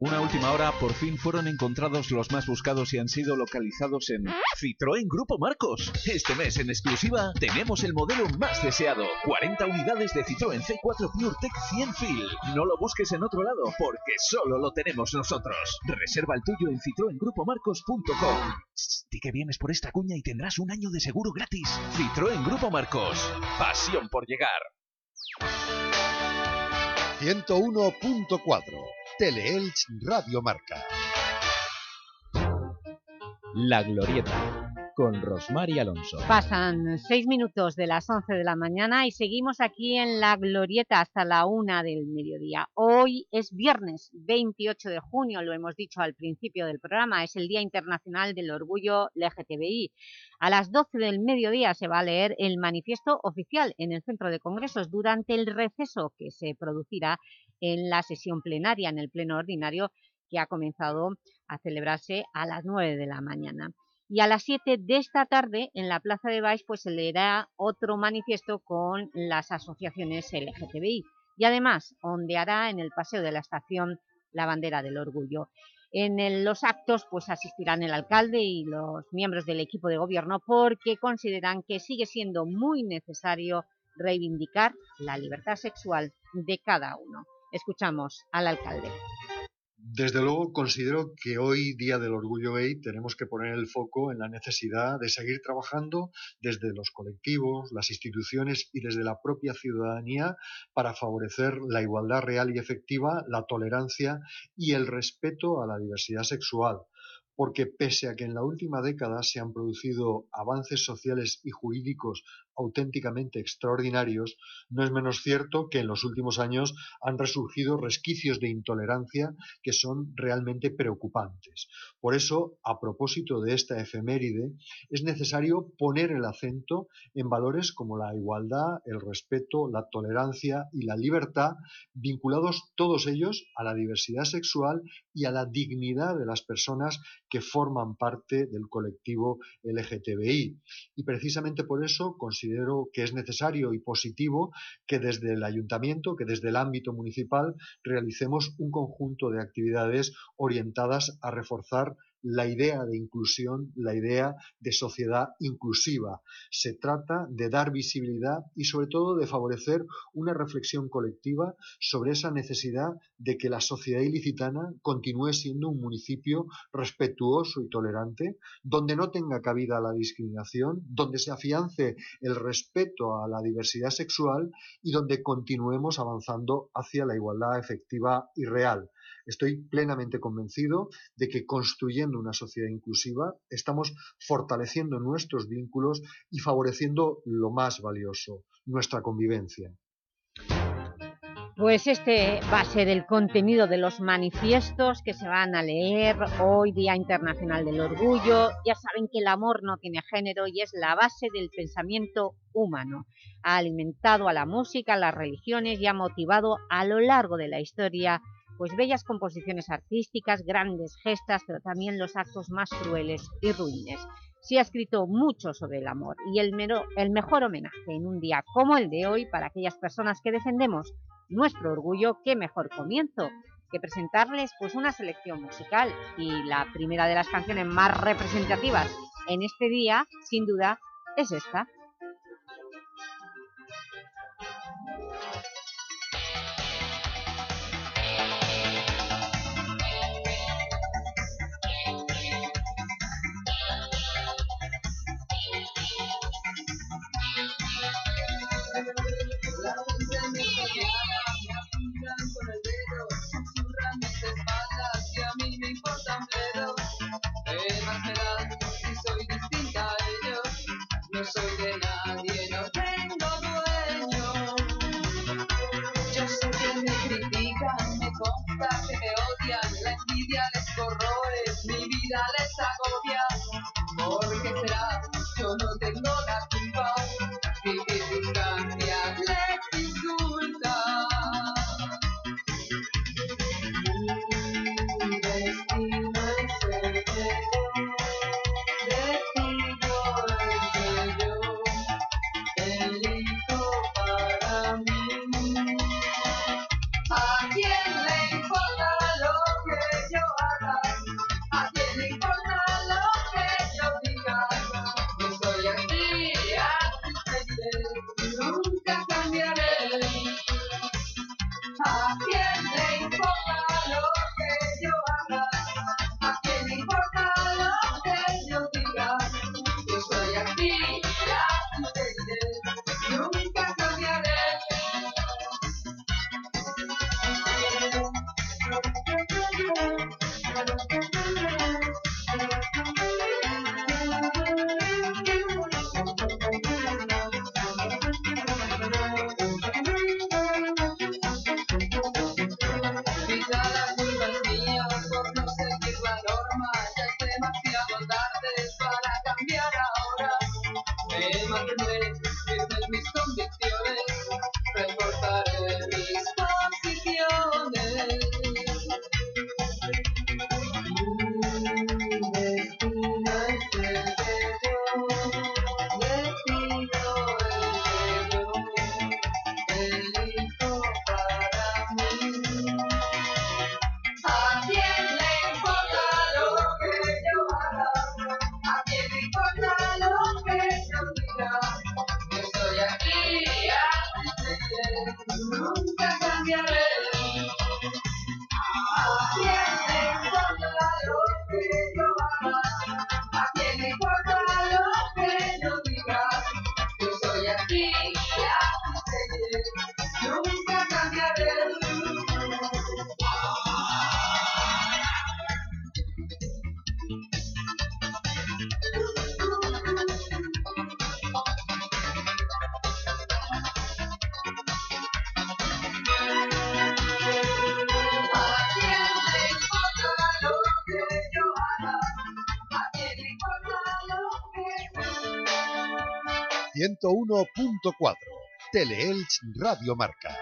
Una última hora, por fin fueron encontrados los más buscados y han sido localizados en Citroën Grupo Marcos. Este mes en exclusiva tenemos el modelo más deseado. 40 unidades de Citroën C4 PureTech 100 Fil. No lo busques en otro lado porque solo lo tenemos nosotros. Reserva el tuyo en citroengrupomarcos.com. Di que vienes por esta cuña y tendrás un año de seguro gratis. Citroën Grupo Marcos. Pasión por llegar. 101.4 Teleelch Radio Marca. La Glorieta, con Rosmar y Alonso. Pasan seis minutos de las 11 de la mañana y seguimos aquí en La Glorieta hasta la una del mediodía. Hoy es viernes 28 de junio, lo hemos dicho al principio del programa, es el Día Internacional del Orgullo LGTBI. A las 12 del mediodía se va a leer el manifiesto oficial en el Centro de Congresos durante el receso que se producirá en la sesión plenaria, en el pleno ordinario que ha comenzado a celebrarse a las 9 de la mañana. Y a las 7 de esta tarde, en la Plaza de Baix, pues se leerá otro manifiesto con las asociaciones LGTBI. Y además ondeará en el paseo de la estación la bandera del orgullo. En los actos pues asistirán el alcalde y los miembros del equipo de gobierno porque consideran que sigue siendo muy necesario reivindicar la libertad sexual de cada uno. Escuchamos al alcalde. Desde luego considero que hoy, Día del Orgullo Gay, tenemos que poner el foco en la necesidad de seguir trabajando desde los colectivos, las instituciones y desde la propia ciudadanía para favorecer la igualdad real y efectiva, la tolerancia y el respeto a la diversidad sexual porque pese a que en la última década se han producido avances sociales y jurídicos auténticamente extraordinarios, no es menos cierto que en los últimos años han resurgido resquicios de intolerancia que son realmente preocupantes. Por eso, a propósito de esta efeméride, es necesario poner el acento en valores como la igualdad, el respeto, la tolerancia y la libertad, vinculados todos ellos a la diversidad sexual y a la dignidad de las personas que forman parte del colectivo LGTBI. Y precisamente por eso considero que es necesario y positivo que desde el ayuntamiento, que desde el ámbito municipal, realicemos un conjunto de actividades orientadas a reforzar la idea de inclusión, la idea de sociedad inclusiva. Se trata de dar visibilidad y sobre todo de favorecer una reflexión colectiva sobre esa necesidad de que la sociedad ilicitana continúe siendo un municipio respetuoso y tolerante, donde no tenga cabida la discriminación, donde se afiance el respeto a la diversidad sexual y donde continuemos avanzando hacia la igualdad efectiva y real. Estoy plenamente convencido de que construyendo una sociedad inclusiva estamos fortaleciendo nuestros vínculos y favoreciendo lo más valioso, nuestra convivencia. Pues este va a ser el contenido de los manifiestos que se van a leer hoy, Día Internacional del Orgullo. Ya saben que el amor no tiene género y es la base del pensamiento humano. Ha alimentado a la música, a las religiones y ha motivado a lo largo de la historia pues bellas composiciones artísticas, grandes gestas, pero también los actos más crueles y ruines. Se ha escrito mucho sobre el amor y el, el mejor homenaje en un día como el de hoy para aquellas personas que defendemos nuestro orgullo, qué mejor comienzo que presentarles pues una selección musical y la primera de las canciones más representativas en este día, sin duda, es esta. 101.4 Teleelch Radio Marca.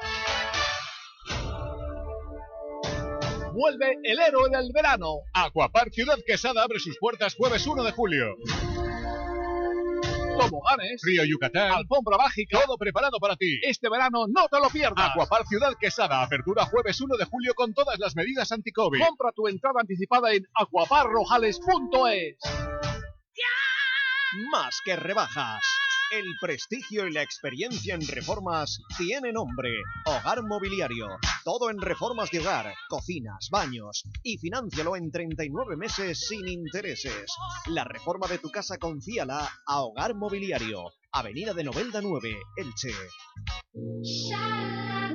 Vuelve el héroe del verano. Aquapar Ciudad Quesada abre sus puertas jueves 1 de julio. toboganes, Río Yucatán, alfombra mágica, todo preparado para ti. Este verano no te lo pierdas. Acuapar Ciudad Quesada, apertura jueves 1 de julio con todas las medidas anti-COVID. Compra tu entrada anticipada en acuaparrojales.es. Más que rebajas. El prestigio y la experiencia en reformas tiene nombre. Hogar Mobiliario. Todo en reformas de hogar, cocinas, baños. Y financialo en 39 meses sin intereses. La reforma de tu casa confíala a Hogar Mobiliario. Avenida de Novelda 9, Elche.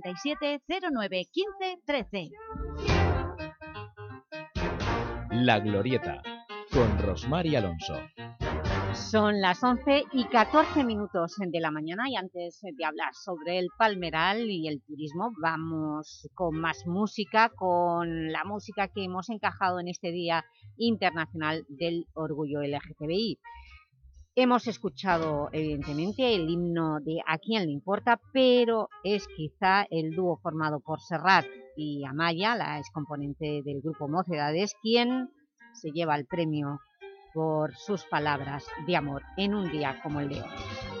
637 09 15 13. La Glorieta, con Rosmar y Alonso. Son las 11 y 14 minutos de la mañana y antes de hablar sobre el palmeral y el turismo vamos con más música, con la música que hemos encajado en este Día Internacional del Orgullo LGTBI. Hemos escuchado, evidentemente, el himno de A quién le importa, pero es quizá el dúo formado por Serrat y Amaya, la excomponente del grupo Mocedades, quien se lleva el premio por sus palabras de amor en un día como el de hoy.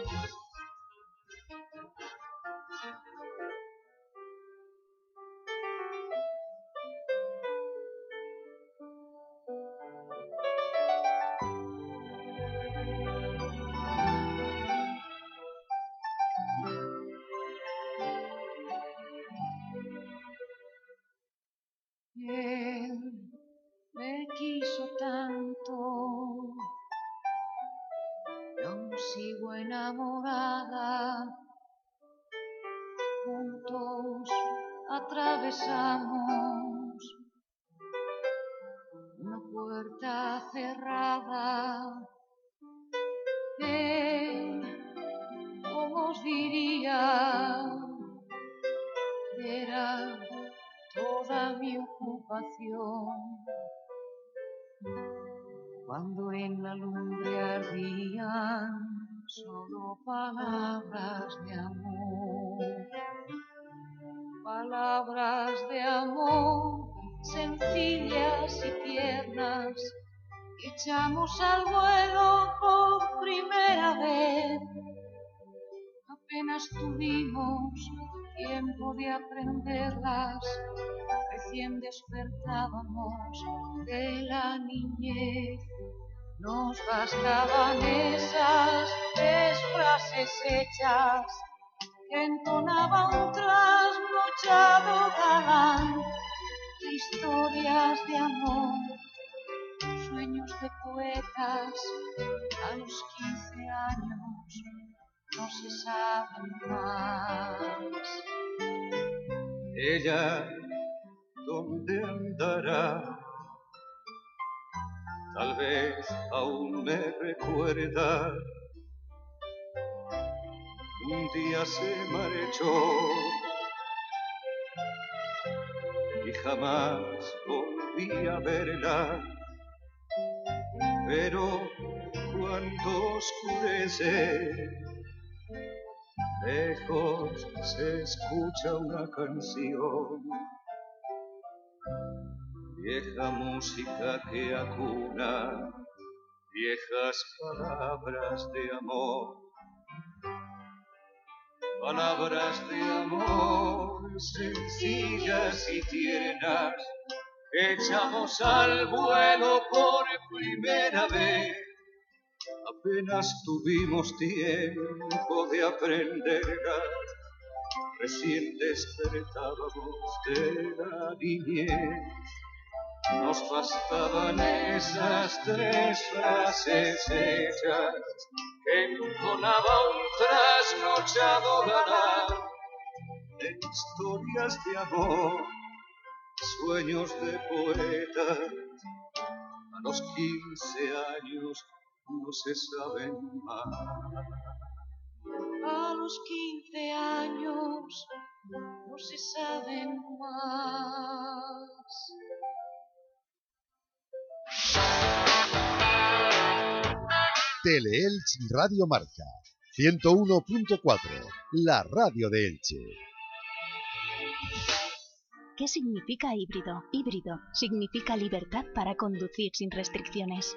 De la niñez. Nos bastaban esas tres frases hechas que entonaba un trasnochado galán, historias de amor, sueños de poetas a los quince años no se saben más. Ella, ¿dónde andará? Tal vez aún me recuerda. Un día se marchó y jamás volví a verla. Pero cuando oscurece, lejos se escucha una canción, vieja música que acuna viejas palabras de amor, palabras de amor sencillas y tiernas, echamos al vuelo por primera vez. Apenas tuvimos tiempo de aprenderla, recién despertábamos de la niñez. Nos bastaban esas tres frases hechas que entonaba un trasnochado ganar de historias de amor, sueños de poetas. A los quince años no se saben más. A los 15 años no se saben más. Teleelch Radio Marca 101.4, la radio de Elche. ¿Qué significa híbrido? Híbrido significa libertad para conducir sin restricciones.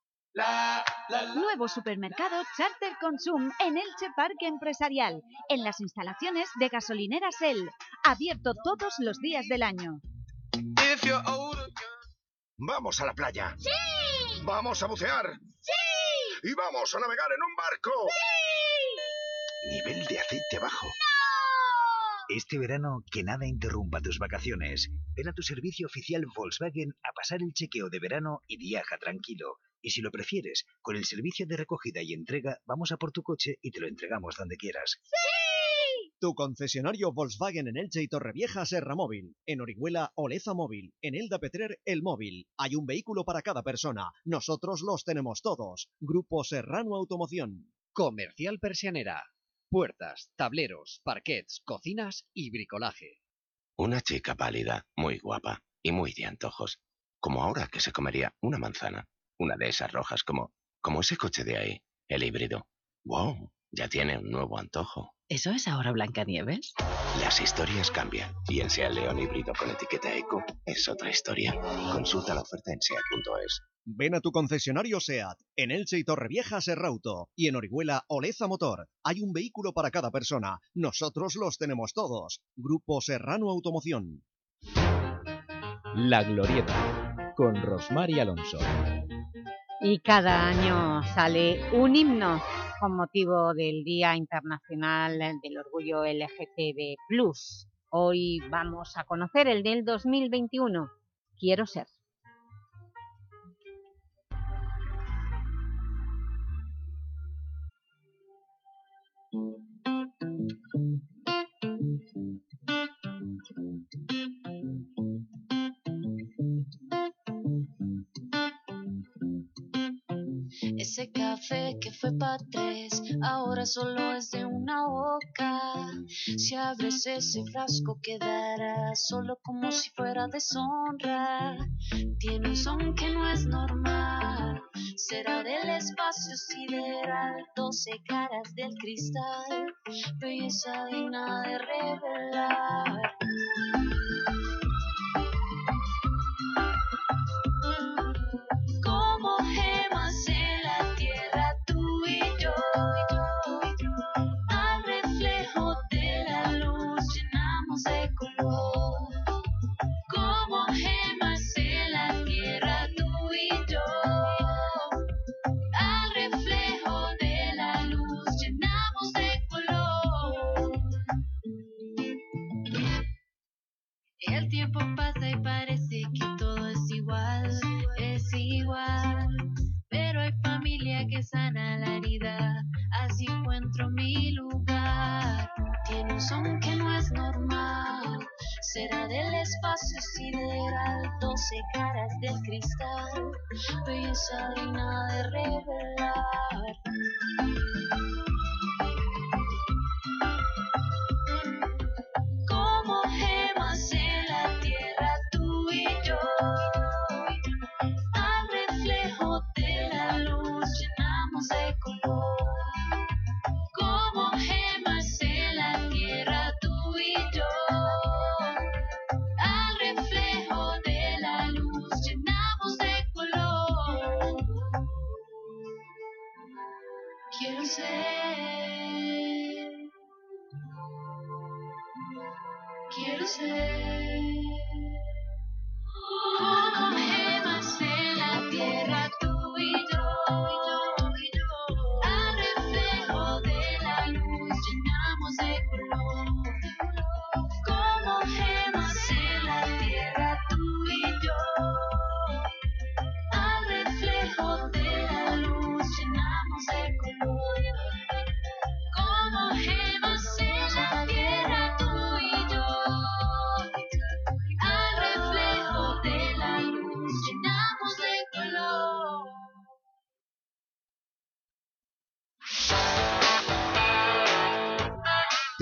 Nuevo supermercado Charter Consum en Elche Parque Empresarial, en las instalaciones de gasolineras El, abierto todos los días del año. Vamos a la playa. ¡Sí! Vamos a bucear. ¡Sí! Y vamos a navegar en un barco. Nivel de aceite bajo. Este verano, que nada interrumpa tus vacaciones. Ven a tu servicio oficial Volkswagen a pasar el chequeo de verano y viaja tranquilo. Y si lo prefieres, con el servicio de recogida y entrega, vamos a por tu coche y te lo entregamos donde quieras. ¡Sí! Tu concesionario Volkswagen en Elche y Torrevieja Serra Móvil. En Orihuela Oleza Móvil. En Elda Petrer El Móvil. Hay un vehículo para cada persona. Nosotros los tenemos todos. Grupo Serrano Automoción. Comercial Persianera. Puertas, tableros, parquets, cocinas y bricolaje. Una chica pálida, muy guapa y muy de antojos. Como ahora que se comería una manzana. Una de esas rojas como, como ese coche de ahí, el híbrido. ¡Wow! Ya tiene un nuevo antojo. ¿Eso es ahora Blancanieves? Las historias cambian y el Seat León híbrido con etiqueta Eco es otra historia. Consulta la oferta en seat.es. Ven a tu concesionario SEAT, en Elche y Torrevieja Serrauto y en Orihuela Oleza Motor. Hay un vehículo para cada persona. Nosotros los tenemos todos. Grupo Serrano Automoción. La Glorieta, con Rosmar y Alonso. Y cada año sale un himno con motivo del Día Internacional del Orgullo LGTB+. Hoy vamos a conocer el del 2021, Quiero Ser. Ese café que fue pa' tres, ahora solo es de una boca. Si abres ese frasco quedará solo como si fuera deshonra. Tiene un son que no es normal, será del espacio sideral, doce caras del cristal, belleza digna de revelar.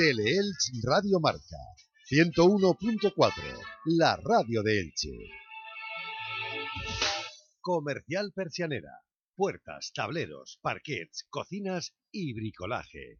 Teleelch Radio Marca 101.4, la radio de Elche. Comercial Persianera. Puertas, tableros, parquets, cocinas y bricolaje.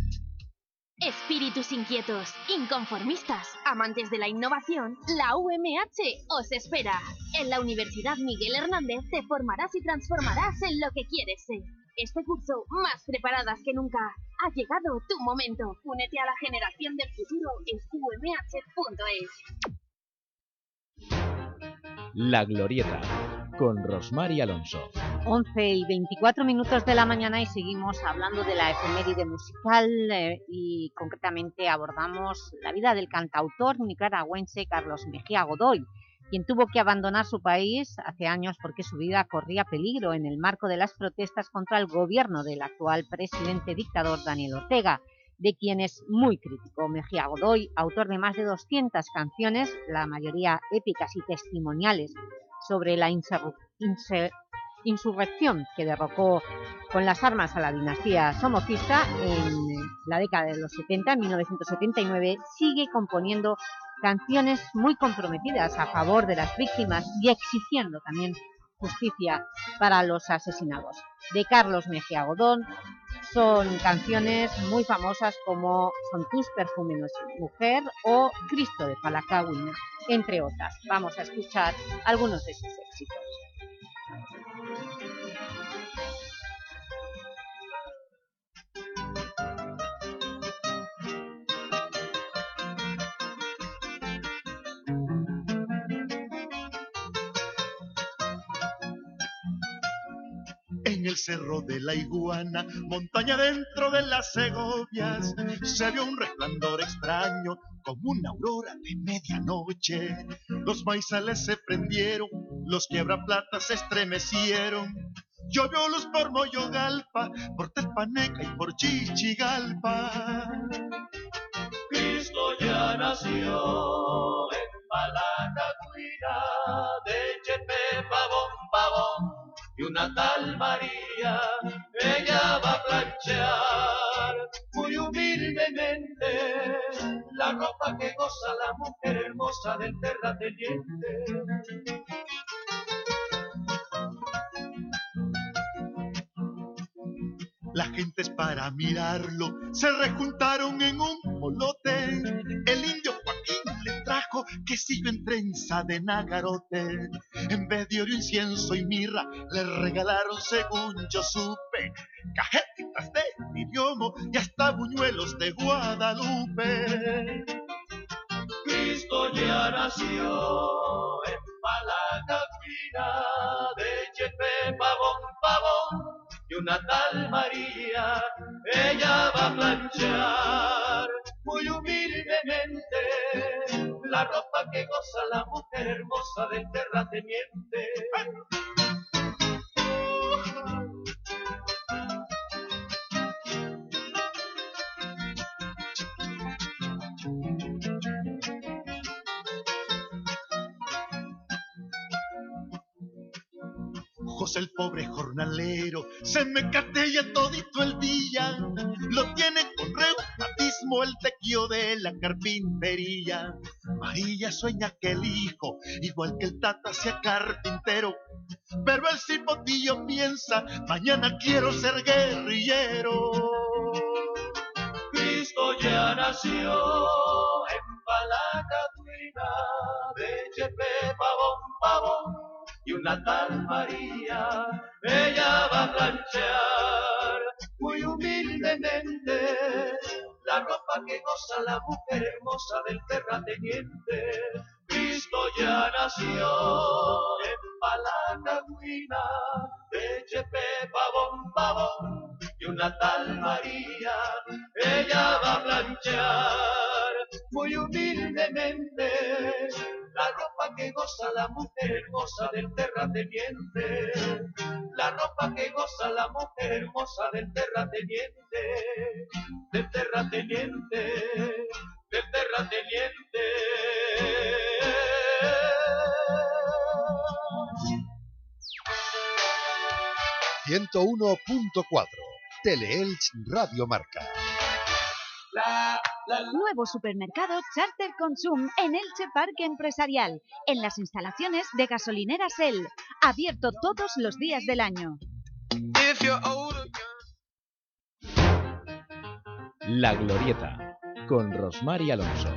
Espíritus inquietos, inconformistas, amantes de la innovación, la UMH os espera. En la Universidad Miguel Hernández te formarás y transformarás en lo que quieres ser. Este curso, más preparadas que nunca, ha llegado tu momento. Únete a la generación del futuro en umh.es. La Glorieta, con Rosmar y Alonso. 11 y 24 minutos de la mañana y seguimos hablando de la efeméride musical eh, y concretamente abordamos la vida del cantautor nicaragüense Carlos Mejía Godoy, quien tuvo que abandonar su país hace años porque su vida corría peligro en el marco de las protestas contra el gobierno del actual presidente dictador Daniel Ortega, de quien es muy crítico. Mejía Godoy, autor de más de 200 canciones, la mayoría épicas y testimoniales, sobre la insurrección que derrocó con las armas a la dinastía somocista en la década de los 70, en 1979, sigue componiendo canciones muy comprometidas a favor de las víctimas y exigiendo también justicia para los asesinados. De Carlos Mejía Godón son canciones muy famosas como Son tus perfumes mujer o Cristo de Palacagüina, entre otras. Vamos a escuchar algunos de sus éxitos. Cerro de la iguana, montaña dentro de las segovias, se vio un resplandor extraño como una aurora de medianoche. Los maizales se prendieron, los quiebraplatas se estremecieron. Llovió luz por Moyogalpa, por Telpaneca y por Chichigalpa. Cristo ya nació en Palacatuira, de Chepe Pavón Pavón una tal María, ella va a planchar muy humildemente la ropa que goza la mujer hermosa del terrateniente. Las gentes para mirarlo se rejuntaron en un molote. El indio Trajo quesillo en trenza de nagarote. En vez de oro, incienso y mirra, le regalaron, según yo supe, cajetitas de idiomo y hasta buñuelos de Guadalupe. Cristo ya nació en Palacatuina, de Chepe Pavón Pavón y una tal María, ella va a planchar muy humildemente la ropa que goza la mujer hermosa del terrateniente. José el pobre jornalero se me catella todito el día. Lo tiene con reumatismo el tequio de la carpintería. María sueña que el hijo, igual que el tata, sea carpintero. Pero el cipotillo piensa, mañana quiero ser guerrillero. Cristo ya nació en Palacatuina, de Chepe Pavón Pavón y una tal María, ella va a planchar muy humildemente la ropa que goza la mujer hermosa del terrateniente. Cristo ya nació en Palacagüina, de Chepe Pavón Pavón y una tal María, ella va a planchar muy humildemente la ropa que goza la mujer hermosa del terrateniente, la ropa que goza la mujer hermosa del terrateniente, del terrateniente, del terrateniente. 101.4 Teleelch Radio Marca. Nuevo supermercado Charter Consum en Elche Parque Empresarial, en las instalaciones de gasolineras El, abierto todos los días del año. La Glorieta, con Rosmar y Alonso.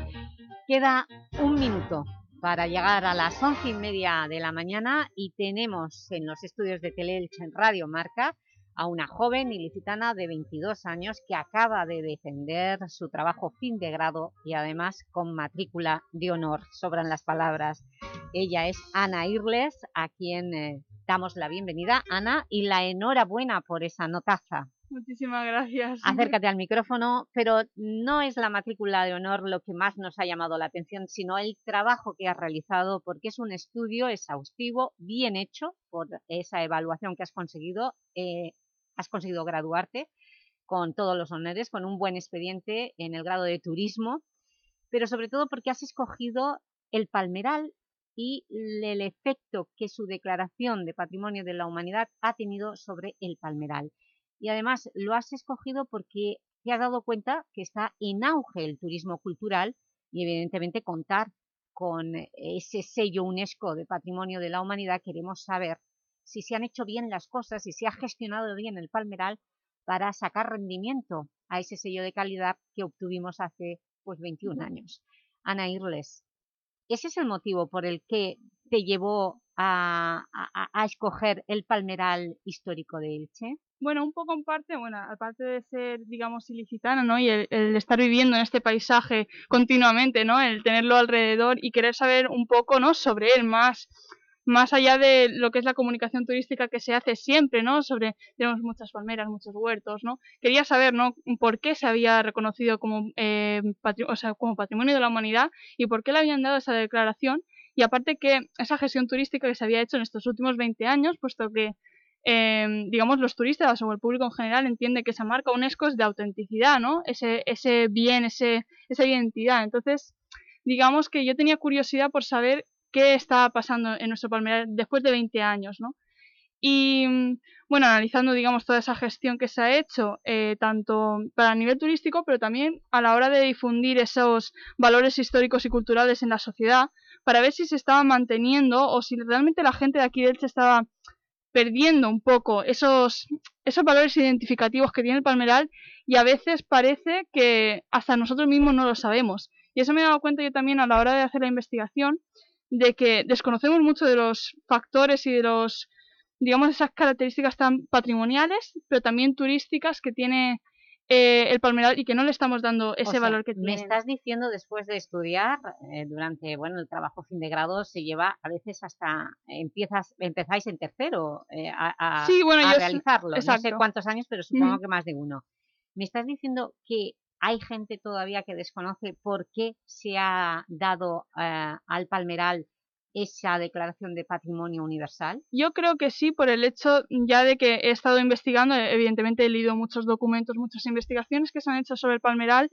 Queda un minuto para llegar a las once y media de la mañana y tenemos en los estudios de Teleelch en Radio Marca a una joven ilicitana de 22 años que acaba de defender su trabajo fin de grado y además con matrícula de honor. Sobran las palabras. Ella es Ana Irles, a quien eh, damos la bienvenida, Ana, y la enhorabuena por esa notaza. Muchísimas gracias. Acércate al micrófono, pero no es la matrícula de honor lo que más nos ha llamado la atención, sino el trabajo que has realizado, porque es un estudio exhaustivo, bien hecho, por esa evaluación que has conseguido. Eh, has conseguido graduarte con todos los honores, con un buen expediente en el grado de turismo, pero sobre todo porque has escogido el palmeral y el efecto que su declaración de Patrimonio de la Humanidad ha tenido sobre el palmeral. Y además lo has escogido porque te has dado cuenta que está en auge el turismo cultural y evidentemente contar con ese sello UNESCO de Patrimonio de la Humanidad queremos saber si se han hecho bien las cosas y si se ha gestionado bien el palmeral para sacar rendimiento a ese sello de calidad que obtuvimos hace pues 21 años. Ana Irles, ¿ese es el motivo por el que te llevó a, a escoger el palmeral histórico de Elche? Bueno, un poco en parte, bueno, aparte de ser, digamos, ilicitana, ¿no? Y el, estar viviendo en este paisaje continuamente, ¿no? El tenerlo alrededor y querer saber un poco, ¿no? Sobre él, más, más allá de lo que es la comunicación turística que se hace siempre, ¿no? Sobre, tenemos muchas palmeras, muchos huertos, ¿no? Quería saber, ¿no? Por qué se había reconocido como, eh, o sea, como patrimonio de la humanidad y por qué le habían dado esa declaración. Y aparte que esa gestión turística que se había hecho en estos últimos 20 años, puesto que Em, digamos, los turistas o el público en general entiende que esa marca UNESCO es de autenticidad, ¿no? Ese, ese bien, ese, esa identidad. Entonces, digamos que yo tenía curiosidad por saber qué estaba pasando en nuestro palmeral después de 20 años, ¿no? Y bueno, analizando, digamos, toda esa gestión que se ha hecho, eh, tanto para el nivel turístico, pero también a la hora de difundir esos valores históricos y culturales en la sociedad, para ver si se estaban manteniendo o si realmente la gente de aquí de Elche estaba perdiendo un poco esos, esos valores identificativos que tiene el palmeral y a veces parece que hasta nosotros mismos no lo sabemos. Y eso me he dado cuenta yo también a la hora de hacer la investigación, de que desconocemos mucho de los factores y de los, digamos, esas características tan patrimoniales, pero también turísticas que tiene eh, el palmeral y que no le estamos dando ese valor que tiene. Me estás diciendo después de estudiar, eh, durante bueno el trabajo fin de grado se lleva a veces hasta, empiezas empezáis en tercero eh, a, realizarlo, no sé cuántos años, pero supongo que más de uno. Me estás diciendo que hay gente todavía que desconoce por qué se ha dado al palmeral esa declaración de patrimonio universal? Yo creo que sí, por el hecho ya de que he estado investigando, evidentemente he leído muchos documentos, muchas investigaciones que se han hecho sobre el palmeral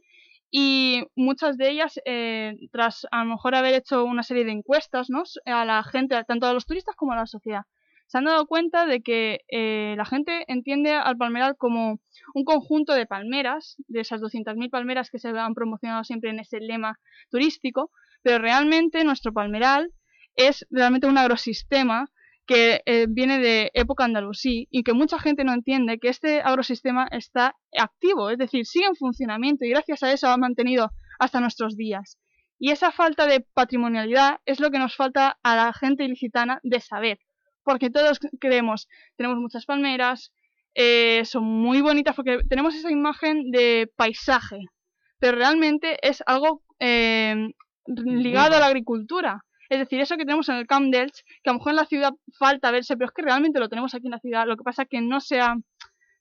y muchas de ellas, eh, tras a lo mejor haber hecho una serie de encuestas ¿no? a la gente, tanto a los turistas como a la sociedad, se han dado cuenta de que eh, la gente entiende al palmeral como un conjunto de palmeras, de esas 200.000 palmeras que se han promocionado siempre en ese lema turístico, pero realmente nuestro palmeral es realmente un agrosistema que eh, viene de época andalusí y que mucha gente no entiende que este agrosistema está activo, es decir, sigue en funcionamiento y gracias a eso ha mantenido hasta nuestros días. Y esa falta de patrimonialidad es lo que nos falta a la gente ilicitana de saber, porque todos creemos, tenemos muchas palmeras, eh, son muy bonitas porque tenemos esa imagen de paisaje, pero realmente es algo eh, ligado a la agricultura. Es decir, eso que tenemos en el Camp Delch, que a lo mejor en la ciudad falta verse, pero es que realmente lo tenemos aquí en la ciudad. Lo que pasa es que no sea,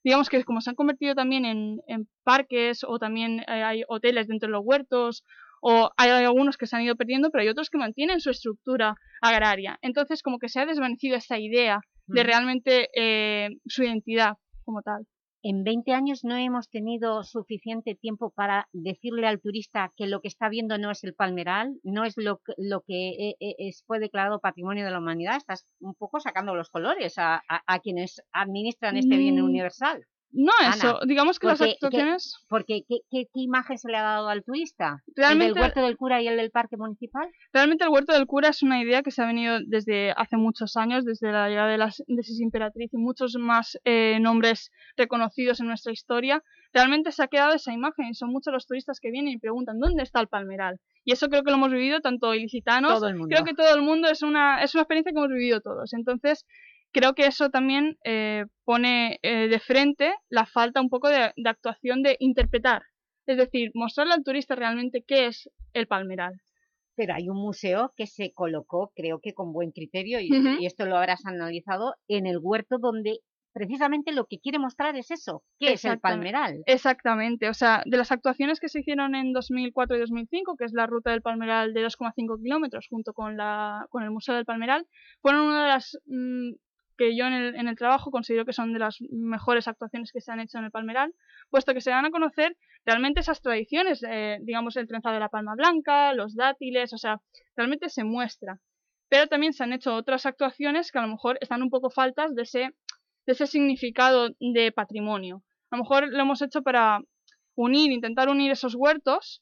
digamos que como se han convertido también en, parques o también eh, hay hoteles dentro de los huertos o hay algunos que se han ido perdiendo, pero hay otros que mantienen su estructura agraria. Entonces, como que se ha desvanecido esa idea de Mm. realmente eh, su identidad como tal. En 20 años no hemos tenido suficiente tiempo para decirle al turista que lo que está viendo no es el palmeral, no es lo, que- lo que eh, eh, es, fue declarado Patrimonio de la Humanidad. Estás un poco sacando los colores a, a- a quienes administran este bien Mm, universal. No Ana, eso, digamos que las porque- que- actuaciones... Porque, ¿qué, qué, qué imagen se le ha dado al turista? ¿El Realmente- del huerto del cura y el del parque municipal? Realmente el huerto del cura es una idea que se ha venido desde hace muchos años, desde la llegada de las de Sis Imperatriz y muchos más eh, nombres reconocidos en nuestra historia. Realmente se ha quedado esa imagen y son muchos los turistas que vienen y preguntan ¿dónde está el palmeral? Y eso creo que lo hemos vivido tanto ilicitanos, Todo el mundo. creo que todo el mundo es una, es una experiencia que hemos vivido todos. Entonces, creo que eso también eh, pone eh, de frente la falta un poco de, de actuación de interpretar. Es decir, mostrarle al turista realmente qué es el palmeral. Pero hay un museo que se colocó, creo que con buen criterio, y, esto lo habrás analizado, en el huerto donde precisamente lo que quiere mostrar es eso, ¿qué es el palmeral? Exactamente, o sea, de las actuaciones que se hicieron en 2004 y 2005, que es la ruta del Palmeral de 2,5 kilómetros junto con, la, con el Museo del Palmeral, fueron una de las mm, que yo en el, trabajo considero que son de las mejores actuaciones que se han hecho en el Palmeral, puesto que se dan a conocer realmente esas tradiciones, eh, digamos el trenzado de la palma blanca, los dátiles, o sea, realmente se muestra. Pero también se han hecho otras actuaciones que a lo mejor están un poco faltas de ese, de ese significado de patrimonio. A lo mejor lo hemos hecho para unir, intentar unir esos huertos,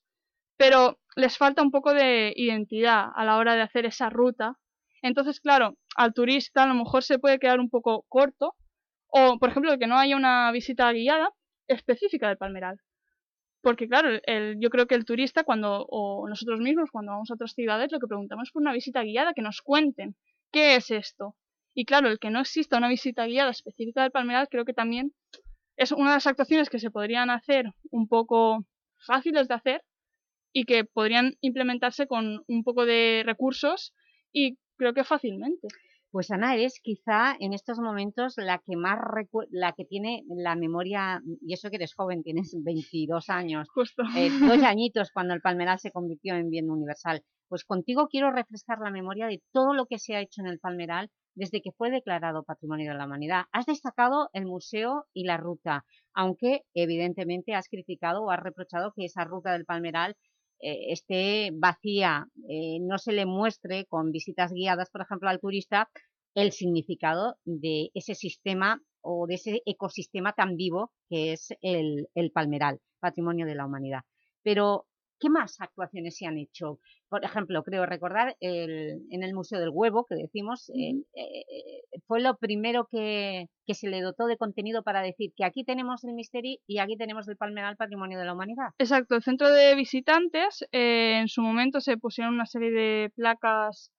pero les falta un poco de identidad a la hora de hacer esa ruta. Entonces, claro, al turista a lo mejor se puede quedar un poco corto, o por ejemplo, que no haya una visita guiada específica del palmeral. Porque claro, el- yo creo que el turista cuando, o nosotros mismos cuando vamos a otras ciudades, lo que preguntamos es por una visita guiada, que nos cuenten qué es esto. Y claro, el que no exista una visita guiada específica del palmeral, creo que también es una de las actuaciones que se podrían hacer un poco fáciles de hacer y que podrían implementarse con un poco de recursos y creo que fácilmente. Pues Ana, eres quizá en estos momentos la que más la que tiene la memoria, y eso que eres joven, tienes 22 años, Justo. eh, dos añitos cuando el Palmeral se convirtió en bien universal. Pues contigo quiero refrescar la memoria de todo lo que se ha hecho en el Palmeral desde que fue declarado Patrimonio de la Humanidad. Has destacado el museo y la ruta, aunque evidentemente has criticado o has reprochado que esa ruta del Palmeral eh, esté vacía, eh, no se le muestre con visitas guiadas, por ejemplo, al turista, el significado de ese sistema o de ese ecosistema tan vivo que es el, el palmeral, patrimonio de la humanidad. Pero, ¿qué más actuaciones se han hecho? Por ejemplo, creo recordar el- en el Museo del Huevo, que decimos, eh, eh, fue lo primero que, que se le dotó de contenido para decir que aquí tenemos el Misteri y aquí tenemos el palmeral, patrimonio de la humanidad. Exacto, el centro de visitantes eh, en su momento se pusieron una serie de placas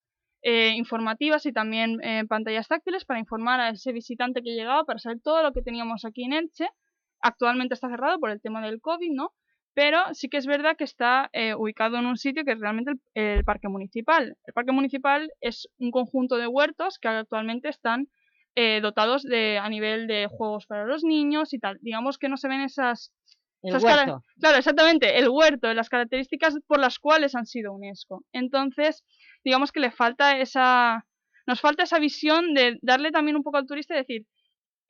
eh, informativas y también eh, pantallas táctiles para informar a ese visitante que llegaba para saber todo lo que teníamos aquí en Elche. Actualmente está cerrado por el tema del COVID, ¿no? Pero sí que es verdad que está eh, ubicado en un sitio que es realmente el, el parque municipal. El parque municipal es un conjunto de huertos que actualmente están eh, dotados de, a nivel de juegos para los niños y tal. Digamos que no se ven esas... El esas huerto. Claro, exactamente, el huerto, las características por las cuales han sido UNESCO. Entonces, digamos que le falta esa... Nos falta esa visión de darle también un poco al turista y decir,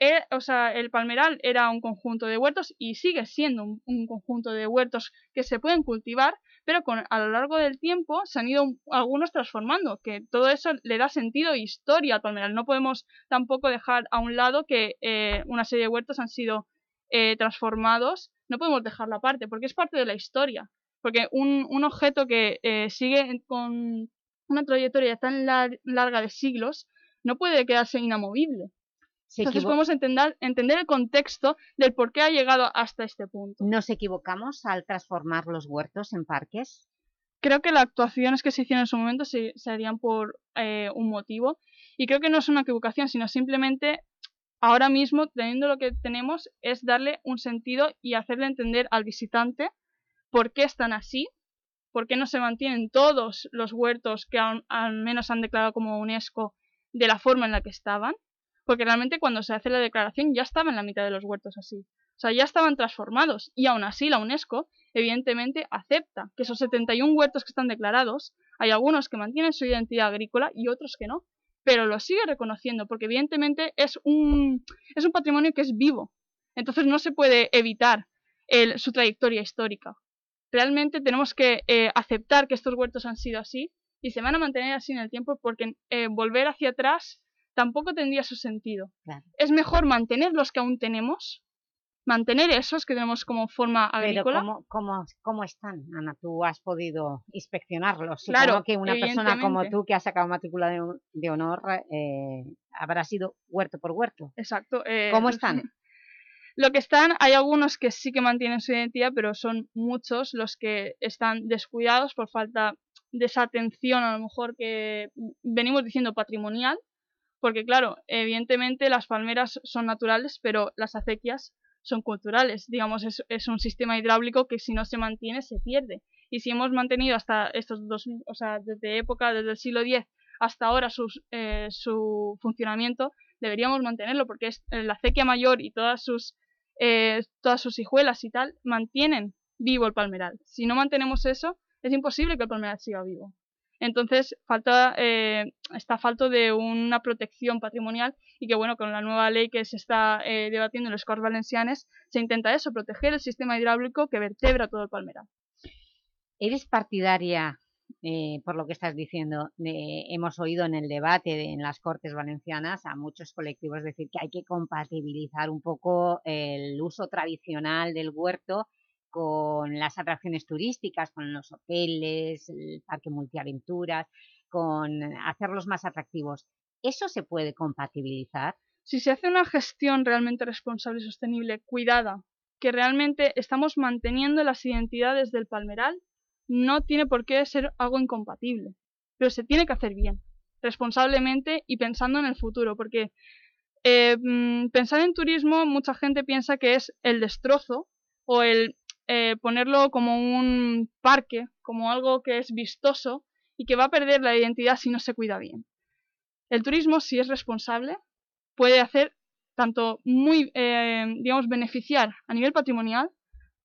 eh, o sea, el Palmeral era un conjunto de huertos y sigue siendo un, un conjunto de huertos que se pueden cultivar, pero con, a lo largo del tiempo se han ido un- algunos transformando, que todo eso le da sentido e historia al Palmeral. No podemos tampoco dejar a un lado que eh, una serie de huertos han sido eh, transformados, no podemos dejarlo aparte, porque es parte de la historia. Porque un, un objeto que eh, sigue con una trayectoria tan lar- larga de siglos no puede quedarse inamovible. Se Entonces podemos entender, entender el contexto del por qué ha llegado hasta este punto. ¿Nos equivocamos al transformar los huertos en parques? Creo que las actuaciones que se hicieron en su momento se, se harían por eh, un motivo y creo que no es una equivocación, sino simplemente ahora mismo, teniendo lo que tenemos, es darle un sentido y hacerle entender al visitante por qué están así, por qué no se mantienen todos los huertos que al, al menos han declarado como UNESCO de la forma en la que estaban, porque realmente cuando se hace la declaración ya estaban la mitad de los huertos así. O sea, ya estaban transformados y aún así la UNESCO evidentemente acepta que esos 71 huertos que están declarados, hay algunos que mantienen su identidad agrícola y otros que no, pero lo sigue reconociendo porque evidentemente es un, es un patrimonio que es vivo, entonces no se puede evitar el, su trayectoria histórica. Realmente tenemos que eh, aceptar que estos huertos han sido así y se van a mantener así en el tiempo porque eh, volver hacia atrás tampoco tendría su sentido. Es mejor mantener los que aún tenemos, mantener esos que tenemos como forma agrícola. Pero ¿cómo, cómo, están, Ana? Tú has podido inspeccionarlos. Claro, que una persona como tú que ha sacado matrícula de, honor eh, habrá sido huerto por huerto. Exacto. ¿Cómo están? Lo que están, hay algunos que sí que mantienen su identidad, pero son muchos los que están descuidados por falta de esa atención, a lo mejor que venimos diciendo patrimonial, porque claro, evidentemente las palmeras son naturales, pero las acequias son culturales. Digamos, es, es, un sistema hidráulico que si no se mantiene se pierde. Y si hemos mantenido hasta estos dos, o sea, desde época, desde el siglo X hasta ahora eh, su funcionamiento, deberíamos mantenerlo porque es eh, la acequia mayor y todas sus, eh, todas sus hijuelas y tal mantienen vivo el palmeral. Si no mantenemos eso, es imposible que el palmeral siga vivo. Entonces, falta, eh, está falto de una protección patrimonial y que, bueno, con la nueva ley que se está eh, debatiendo en los Corts Valencianes, se intenta eso, proteger el sistema hidráulico que vertebra todo el palmeral. ¿Eres partidaria, eh, por lo que estás diciendo, hemos oído en el debate en las Cortes Valencianas a muchos colectivos decir que hay que compatibilizar un poco el uso tradicional del huerto con las atracciones turísticas, con los hoteles, el parque multiaventuras, con hacerlos más atractivos. ¿Eso se puede compatibilizar? Si se hace una gestión realmente responsable y sostenible, cuidada, que realmente estamos manteniendo las identidades del palmeral, no tiene por qué ser algo incompatible, pero se tiene que hacer bien, responsablemente y pensando en el futuro, porque eh, mm, pensar en turismo mucha gente piensa que es el destrozo o el eh, ponerlo como un parque, como algo que es vistoso y que va a perder la identidad si no se cuida bien. El turismo, si es responsable, puede hacer tanto muy, eh, digamos, beneficiar a nivel patrimonial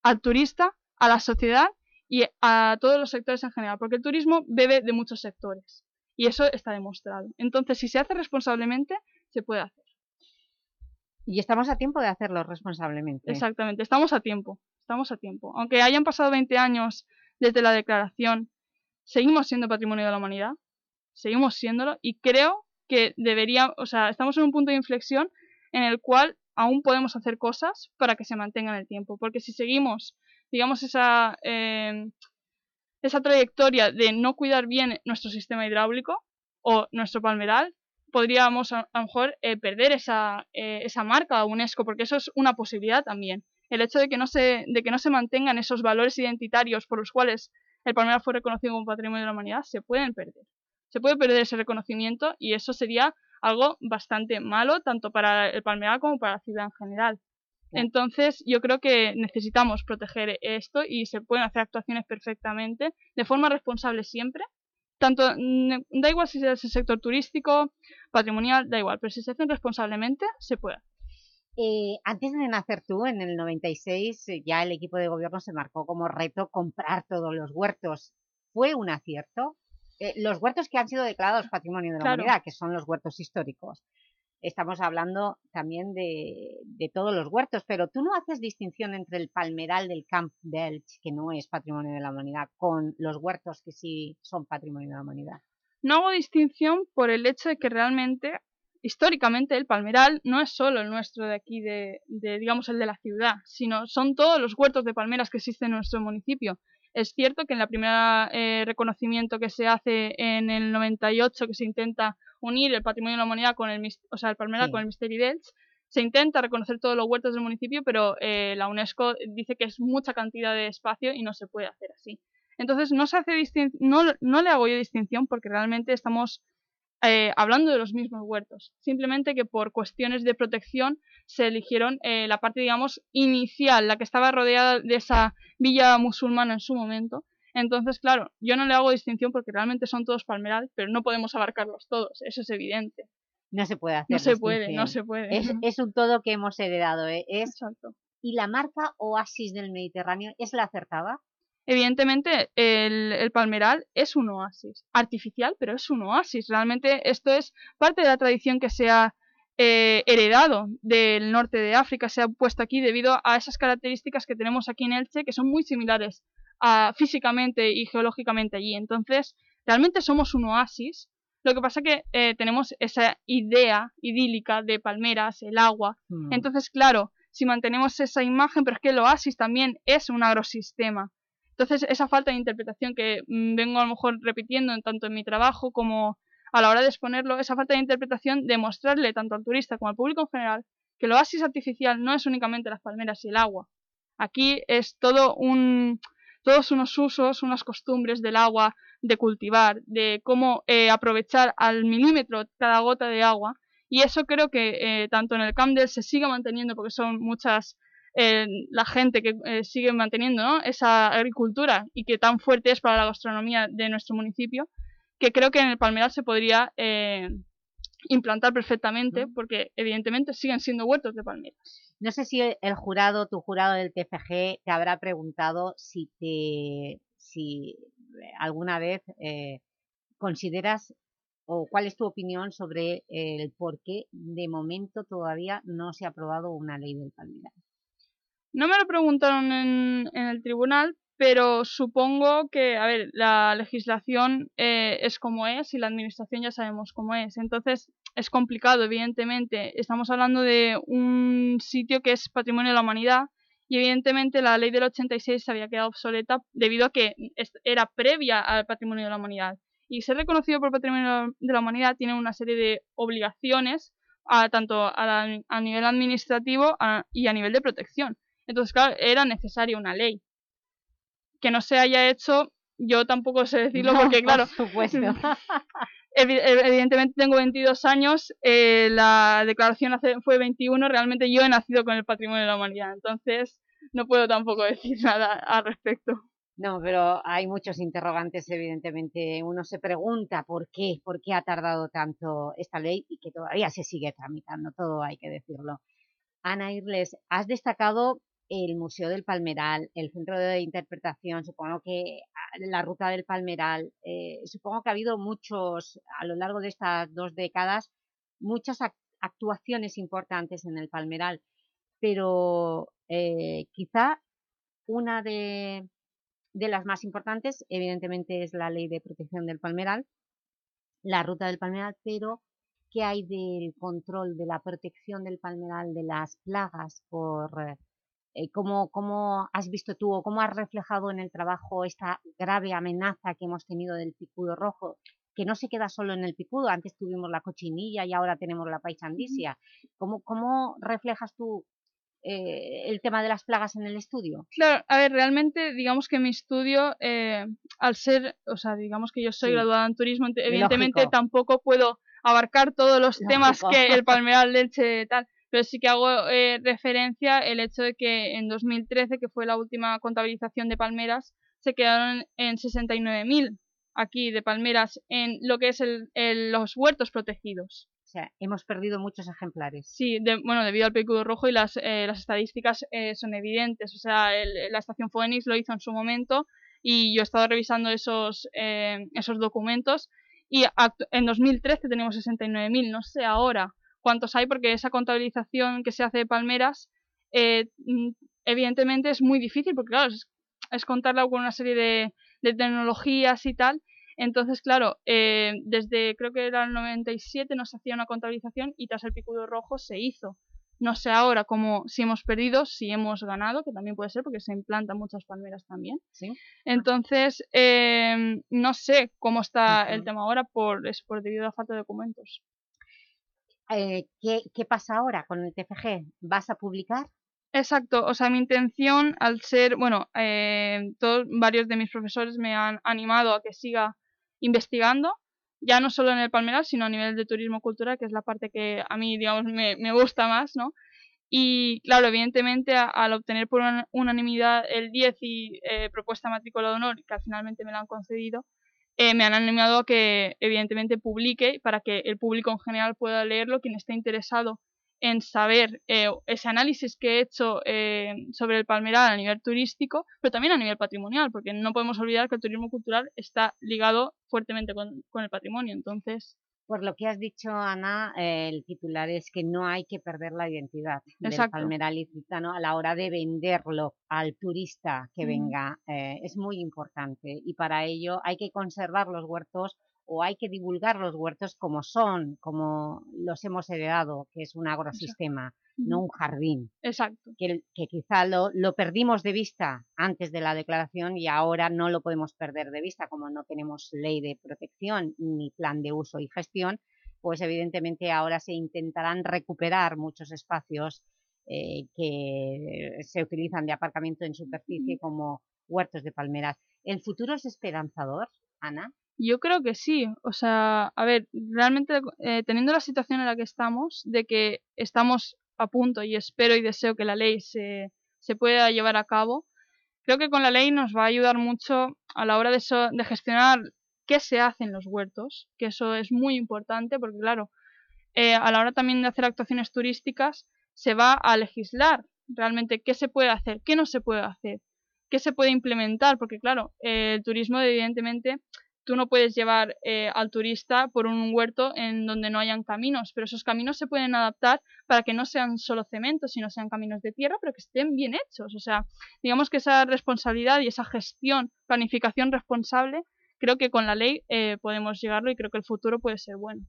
al turista, a la sociedad y a todos los sectores en general, porque el turismo bebe de muchos sectores y eso está demostrado. Entonces, si se hace responsablemente, se puede hacer. Y estamos a tiempo de hacerlo responsablemente. Exactamente, estamos a tiempo estamos a tiempo. Aunque hayan pasado 20 años desde la declaración, seguimos siendo patrimonio de la humanidad, seguimos siéndolo y creo que debería, o sea, estamos en un punto de inflexión en el cual aún podemos hacer cosas para que se mantenga en el tiempo, porque si seguimos, digamos, esa, eh, esa trayectoria de no cuidar bien nuestro sistema hidráulico o nuestro palmeral, podríamos a, lo mejor eh, perder esa, eh, esa marca a UNESCO, porque eso es una posibilidad también el hecho de que no se, de que no se mantengan esos valores identitarios por los cuales el palmeral fue reconocido como patrimonio de la humanidad, se pueden perder. Se puede perder ese reconocimiento y eso sería algo bastante malo, tanto para el palmeral como para la ciudad en general. Entonces, yo creo que necesitamos proteger esto y se pueden hacer actuaciones perfectamente, de forma responsable siempre. Tanto, da igual si es el sector turístico, patrimonial, da igual, pero si se hacen responsablemente, se puede. Eh, antes de nacer tú, en el 96, eh, ya el equipo de gobierno se marcó como reto comprar todos los huertos. ¿Fue un acierto? Eh, los huertos que han sido declarados Patrimonio de la Humanidad, que son los huertos históricos. Estamos hablando también de, de, todos los huertos, pero tú no haces distinción entre el palmeral del Camp d'Elch, que no es Patrimonio de la Humanidad, con los huertos que sí son Patrimonio de la Humanidad. No hago distinción por el hecho de que realmente históricamente el palmeral no es solo el nuestro de aquí, de, digamos el de la ciudad, sino son todos los huertos de palmeras que existen en nuestro municipio. Es cierto que en la primera eh, reconocimiento que se hace en el 98, que se intenta unir el patrimonio de la humanidad con el, o sea, el palmeral con el Misteri se intenta reconocer todos los huertos del municipio, pero eh, la UNESCO dice que es mucha cantidad de espacio y no se puede hacer así. Entonces no se hace no, no le hago yo distinción porque realmente estamos eh, hablando de los mismos huertos, simplemente que por cuestiones de protección se eligieron eh, la parte, digamos, inicial, la que estaba rodeada de esa villa musulmana en su momento. Entonces, claro, yo no le hago distinción porque realmente son todos palmeral, pero no podemos abarcarlos todos, eso es evidente. No se puede hacer. No se puede, no se puede. Es, un todo que hemos heredado, ¿eh? es ¿Y la marca Oasis del Mediterráneo es la acertada? Evidentemente, el, el, palmeral es un oasis, artificial, pero es un oasis. Realmente esto es parte de la tradición que se ha eh, heredado del norte de África, se ha puesto aquí debido a esas características que tenemos aquí en Elche, que son muy similares a, físicamente y geológicamente allí. Entonces, realmente somos un oasis. Lo que pasa que eh, tenemos esa idea idílica de palmeras, el agua. Mm. Entonces, claro, si mantenemos esa imagen, pero es que el oasis también es un agrosistema. Entonces, esa falta de interpretación que mm, vengo a lo mejor repitiendo en tanto en mi trabajo como a la hora de exponerlo, esa falta de interpretación de mostrarle tanto al turista como al público en general que el oasis artificial no es únicamente las palmeras y el agua. Aquí es todo un, todos unos usos, unas costumbres del agua, de cultivar, de cómo eh, aprovechar al milímetro cada gota de agua. Y eso creo que eh, tanto en el Camp se sigue manteniendo porque son muchas la gente que eh, sigue manteniendo esa agricultura y que tan fuerte es para la gastronomía de nuestro municipio, que creo que en el Palmeral se podría eh, implantar perfectamente, porque evidentemente siguen siendo huertos de palmeras. No sé si el jurado, tu jurado del TFG, te habrá preguntado si, te, si alguna vez eh, consideras o cuál es tu opinión sobre el por qué de momento todavía no se ha aprobado una ley del palmeral. No me lo preguntaron en, el tribunal, pero supongo que, a ver, la legislación eh, es como es y la administración ya sabemos cómo es. Entonces, es complicado, evidentemente. Estamos hablando de un sitio que es patrimonio de la humanidad y evidentemente la ley del 86 se había quedado obsoleta debido a que era previa al patrimonio de la humanidad. Y ser reconocido por patrimonio de la humanidad tiene una serie de obligaciones a, tanto a, nivel administrativo y a nivel de protección. Entonces, claro, era necesaria una ley. Que no se haya hecho, yo tampoco sé decirlo porque, claro, evidentemente tengo 22 años, eh, la declaración fue 21, realmente yo he nacido con el patrimonio de la humanidad, entonces no puedo tampoco decir nada al respecto. No, pero hay muchos interrogantes, evidentemente. Uno se pregunta por qué, por qué ha tardado tanto esta ley y que todavía se sigue tramitando, todo hay que decirlo. Ana Irles, has destacado el Museo del Palmeral, el Centro de Interpretación, supongo que ah, la Ruta del Palmeral, eh, supongo que ha habido muchos, a lo largo de estas dos décadas, muchas actuaciones importantes en el Palmeral, pero eh, quizá una de, de las más importantes, evidentemente, es la Ley de Protección del Palmeral, la Ruta del Palmeral, pero ¿qué hay del control de la protección del palmeral de las plagas por eh, ¿cómo, ¿cómo, has visto tú o cómo has reflejado en el trabajo esta grave amenaza que hemos tenido del picudo rojo? que no se queda solo en el picudo, antes tuvimos la cochinilla y ahora tenemos la paichandisia. ¿Cómo, cómo reflejas tú eh, el tema de las plagas en el estudio? Claro, a ver, realmente digamos que mi estudio, eh, al ser, o sea, digamos que yo soy graduada en turismo, evidentemente tampoco puedo abarcar todos los temas que el palmeral leche tal, pero sí que hago eh, referencia el hecho de que en 2013, que fue la última contabilización de palmeras, se quedaron en 69.000 aquí de palmeras en lo que es el, los huertos protegidos. O sea, hemos perdido muchos ejemplares. Sí, bueno, debido al picudo rojo y las, eh, las estadísticas eh, son evidentes. O sea, la estación Phoenix lo hizo en su momento y yo he estado revisando esos, esos documentos y en 2013 tenemos 69.000, no sé ahora cuántos hay, porque esa contabilización que se hace de palmeras, eh, mm, evidentemente es muy difícil, porque claro, es, contarla con una serie de, tecnologías y tal. Entonces, claro, eh, desde creo que era el 97 no se hacía una contabilización y tras el picudo rojo se hizo. No sé ahora cómo, si hemos perdido, si hemos ganado, que también puede ser porque se implantan muchas palmeras también. ¿Sí? Entonces, eh, no sé cómo está el tema ahora por, es por debido a falta de documentos. Eh, ¿qué, pasa ahora con el TFG? ¿Vas a publicar? Exacto, o sea, mi intención al ser, bueno, eh, todos, varios de mis profesores me han animado a que siga investigando, ya no solo en el Palmeral, sino a nivel de turismo cultural, que es la parte que a mí, digamos, me, gusta más, ¿no? Y claro, evidentemente al obtener por unanimidad el 10 y eh, propuesta matrícula de honor, que finalmente me la han concedido, eh, me han animado a que evidentemente publique para que el público en general pueda leerlo, quien esté interesado en saber eh, ese análisis que he hecho eh, sobre el palmeral a nivel turístico, pero también a nivel patrimonial, porque no podemos olvidar que el turismo cultural está ligado fuertemente con, con el patrimonio. Entonces, Por lo que has dicho, Ana, eh, el titular es que no hay que perder la identidad del Exacto. palmeral ilicitano a la hora de venderlo al turista que venga. eh, es muy importante y para ello hay que conservar los huertos o hay que divulgar los huertos como son, como los hemos heredado, que es un agrosistema, no un jardín. Exacto. Que, que quizá lo, lo perdimos de vista antes de la declaración y ahora no lo podemos perder de vista, como no tenemos ley de protección ni plan de uso y gestión, pues evidentemente ahora se intentarán recuperar muchos espacios eh, que se utilizan de aparcamiento en superficie como huertos de palmeras. ¿El futuro es esperanzador, Ana? Yo creo que sí. O sea, a ver, realmente eh, teniendo la situación en la que estamos, de que estamos a punto y espero y deseo que la ley se, se pueda llevar a cabo, creo que con la ley nos va a ayudar mucho a la hora de gestionar qué se hace en los huertos, que eso es muy importante porque, claro, eh, a la hora también de hacer actuaciones turísticas se va a legislar realmente qué se puede hacer, qué no se puede hacer, qué se puede implementar, porque claro, eh, el turismo evidentemente tú no puedes llevar eh, al turista por un huerto en donde no hayan caminos, pero esos caminos se pueden adaptar para que no sean solo cemento, sino sean caminos de tierra, pero que estén bien hechos. O sea, digamos que esa responsabilidad y esa gestión, planificación responsable, creo que con la ley eh, podemos llegarlo y creo que el futuro puede ser bueno.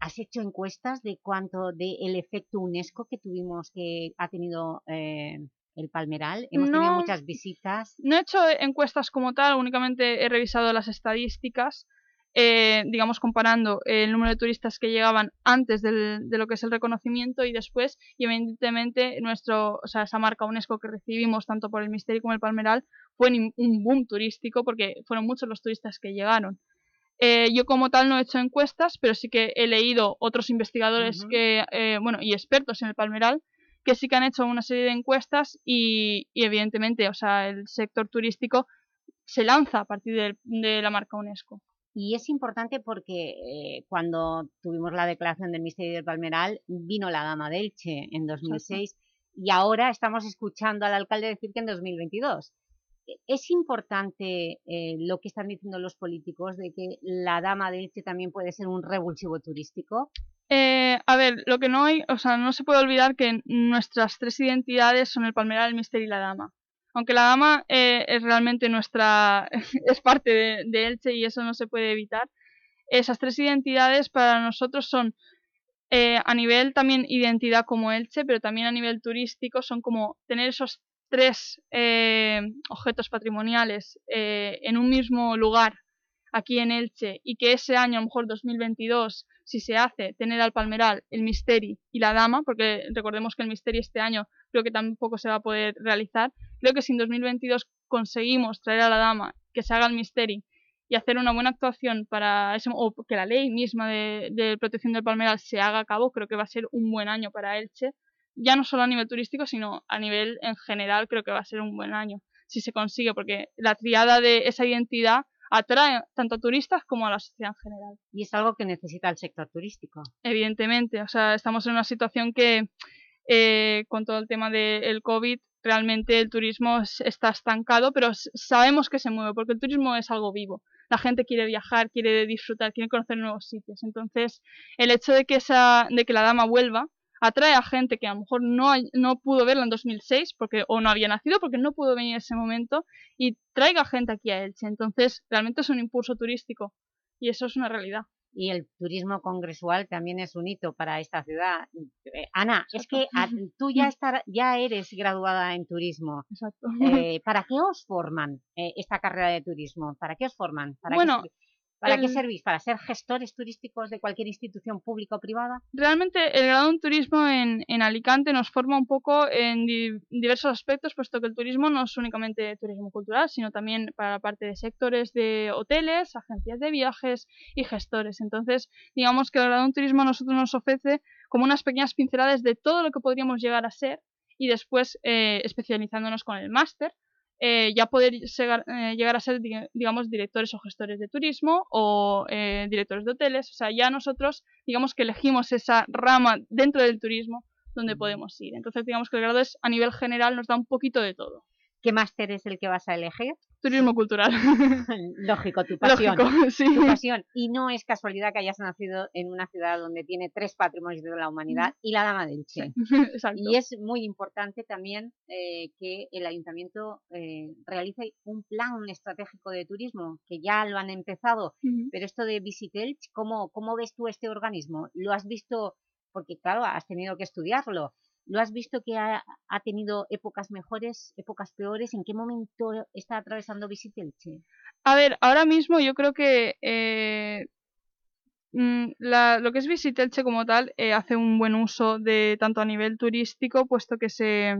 ¿Has hecho encuestas de cuánto del efecto UNESCO que tuvimos que ha tenido eh, el Palmeral? Hemos tenido No. muchas visitas. No he hecho encuestas como tal, únicamente he revisado las estadísticas, eh, digamos comparando el número de turistas que llegaban antes del- de lo que es el reconocimiento y después, y evidentemente nuestro, o sea, esa marca UNESCO que recibimos tanto por el Misterio como el Palmeral fue un boom turístico porque fueron muchos los turistas que llegaron. Eh, yo como tal no he hecho encuestas, pero sí que he leído otros investigadores que, eh, bueno, y expertos en el Palmeral que sí que han hecho una serie de encuestas y, y evidentemente, o sea, el sector turístico se lanza a partir del- de, la marca UNESCO. Y es importante porque eh, cuando tuvimos la declaración del Misterio del Palmeral, vino la Dama de Elche en 2006 y ahora estamos escuchando al alcalde decir que en 2022. Eh, Es importante eh, lo que están diciendo los políticos de que la Dama de Elche también puede ser un revulsivo turístico. Eh, a ver, lo que no hay, o sea, no se puede olvidar que nuestras tres identidades son el Palmeral, el Misterio y la Dama. Aunque la Dama es realmente nuestra, es parte de, Elche y eso no se puede evitar, esas tres identidades para nosotros son a nivel también identidad como Elche, pero también a nivel turístico son como tener esos tres eh, objetos patrimoniales eh, en un mismo lugar aquí en Elche y que ese año, a lo mejor 2022, si se hace, tener al Palmeral, el Misteri y la Dama, porque recordemos que el Misteri este año creo que tampoco se va a poder realizar, creo que si en 2022 conseguimos traer a la Dama, que se haga el Misteri y hacer una buena actuación para eso, o que la ley misma de, de protección del Palmeral se haga a cabo, creo que va a ser un buen año para Elche, ya no solo a nivel turístico, sino a nivel en general, creo que va a ser un buen año, si se consigue, porque la triada de esa identidad atrae tanto a turistas como a la sociedad en general. Y es algo que necesita el sector turístico. Evidentemente, o sea, estamos en una situación que eh, con todo el tema del COVID realmente el turismo es- está estancado, pero sabemos que se mueve porque el turismo es algo vivo. La gente quiere viajar, quiere disfrutar, quiere conocer nuevos sitios. Entonces, el hecho de que, esa, de que la dama vuelva atrae a gente que a lo mejor no, no pudo verla en 2006 porque, o no había nacido porque no pudo venir en ese momento y traiga gente aquí a Elche. Entonces, realmente es un impulso turístico y eso es una realidad. y el turismo congresual también es un hito para esta ciudad. Eh, Ana, es que a- tú ya, estar- ya eres graduada en turismo. Exacto. Eh, ¿Para qué os forman eh, esta carrera de turismo? ¿Para qué os forman? ¿Para, Bueno, qué, ¿para qué el- servís? ¿Para ser gestores turísticos de cualquier institución pública o privada? Realmente el grado en turismo en, en Alicante nos forma un poco en di- diversos aspectos, puesto que el turismo no es únicamente turismo cultural, sino también para la parte de sectores de hoteles, agencias de viajes y gestores. Entonces, digamos que el grado en turismo a nosotros nos ofrece como unas pequeñas pinceladas de todo lo que podríamos llegar a ser y después eh, especializándonos con el máster. Eh, ya poder eh, llegar a ser, digamos, directores o gestores de turismo o eh, directores de hoteles. O sea, ya nosotros, digamos que elegimos esa rama dentro del turismo donde podemos ir. Entonces, digamos que el grado es, a nivel general, nos da un poquito de todo. ¿Qué máster es el que vas a elegir? Turismo cultural. Lógico, tu pasión. Lógico, sí. Tu pasión. Y no es casualidad que hayas nacido en una ciudad donde tiene tres patrimonios de la humanidad y la Dama del Che. Exacto. Y es muy importante también eh, que el Ayuntamiento eh, realice un plan estratégico de turismo, que ya lo han empezado, pero esto de Visitelch, ¿cómo, ¿cómo ves tú este organismo? ¿Lo has visto? Porque claro, has tenido que estudiarlo. ¿Lo has visto que ha, tenido épocas mejores, épocas peores? ¿En qué momento está atravesando Visitelche? A ver, ahora mismo yo creo que eh, mm, lo que es Visitelche como tal eh, hace un buen uso de tanto a nivel turístico, puesto que se,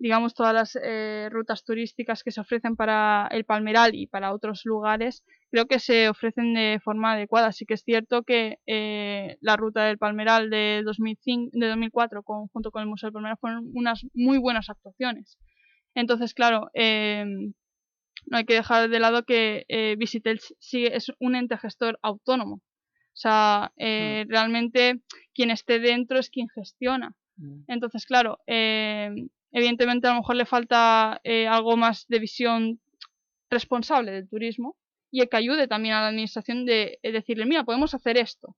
digamos, todas las eh, rutas turísticas que se ofrecen para el Palmeral y para otros lugares, creo que se ofrecen de forma adecuada. Sí que es cierto que eh, la ruta del Palmeral de, 2005, de 2004 con- junto con el Museo del Palmeral fueron unas muy buenas actuaciones. Entonces, claro, em, no hay que dejar de lado que eh, Visitel sigue, es un ente gestor autónomo. O sea, eh, realmente quien esté dentro es quien gestiona. Entonces, claro, eh, evidentemente a lo mejor le falta eh, algo más de visión responsable del turismo y que ayude también a la administración de eh, decirle, mira, podemos hacer esto,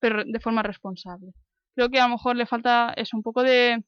pero de forma responsable. Creo que a lo mejor le falta es un poco de,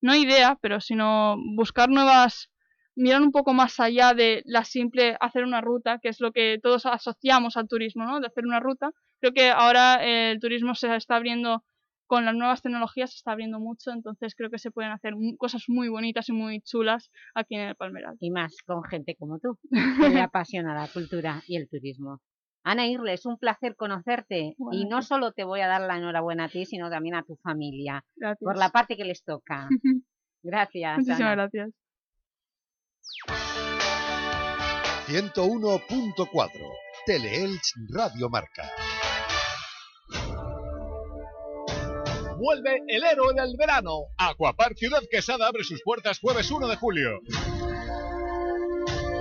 no idea, pero sino buscar nuevas, mirar un poco más allá de la simple hacer una ruta, que es lo que todos asociamos al turismo, ¿no? De hacer una ruta. Creo que ahora eh, el turismo se está abriendo, con las nuevas tecnologías se está abriendo mucho, entonces creo que se pueden hacer cosas muy bonitas y muy chulas aquí en el Palmeral. Y más con gente como tú, que le apasiona la cultura y el turismo. Ana Irle, es un placer conocerte y no Igualmente. solo te voy a dar la enhorabuena a ti, sino también a tu familia, Gracias. por la parte que les toca. Gracias, Muchísimas Ana. gracias. 101.4 Teleelch Radio Marca. Vuelve el héroe del verano. Aquapar Ciudad Quesada abre sus puertas jueves 1 de julio.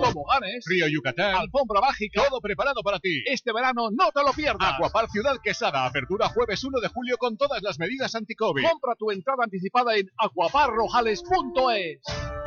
Toboganes, Río Yucatán, alfombra mágica, todo preparado para ti. Este verano no te lo pierdas. Aquapar Ciudad Quesada, apertura jueves 1 de julio con todas las medidas anti-COVID. Compra tu entrada anticipada en aquaparrojales.es.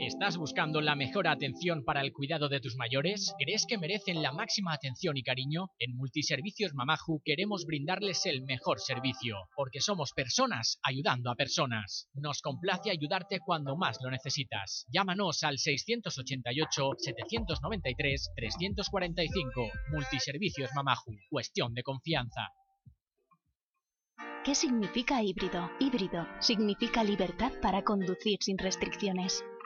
¿Estás buscando la mejor atención para el cuidado de tus mayores? ¿Crees que merecen la máxima atención y cariño? En Multiservicios Mamaju queremos brindarles el mejor servicio, porque somos personas ayudando a personas. Nos complace ayudarte cuando más lo necesitas. Llámanos al 688-793-345. Multiservicios Mamaju. Cuestión de confianza. ¿Qué significa híbrido? Híbrido significa libertad para conducir sin restricciones.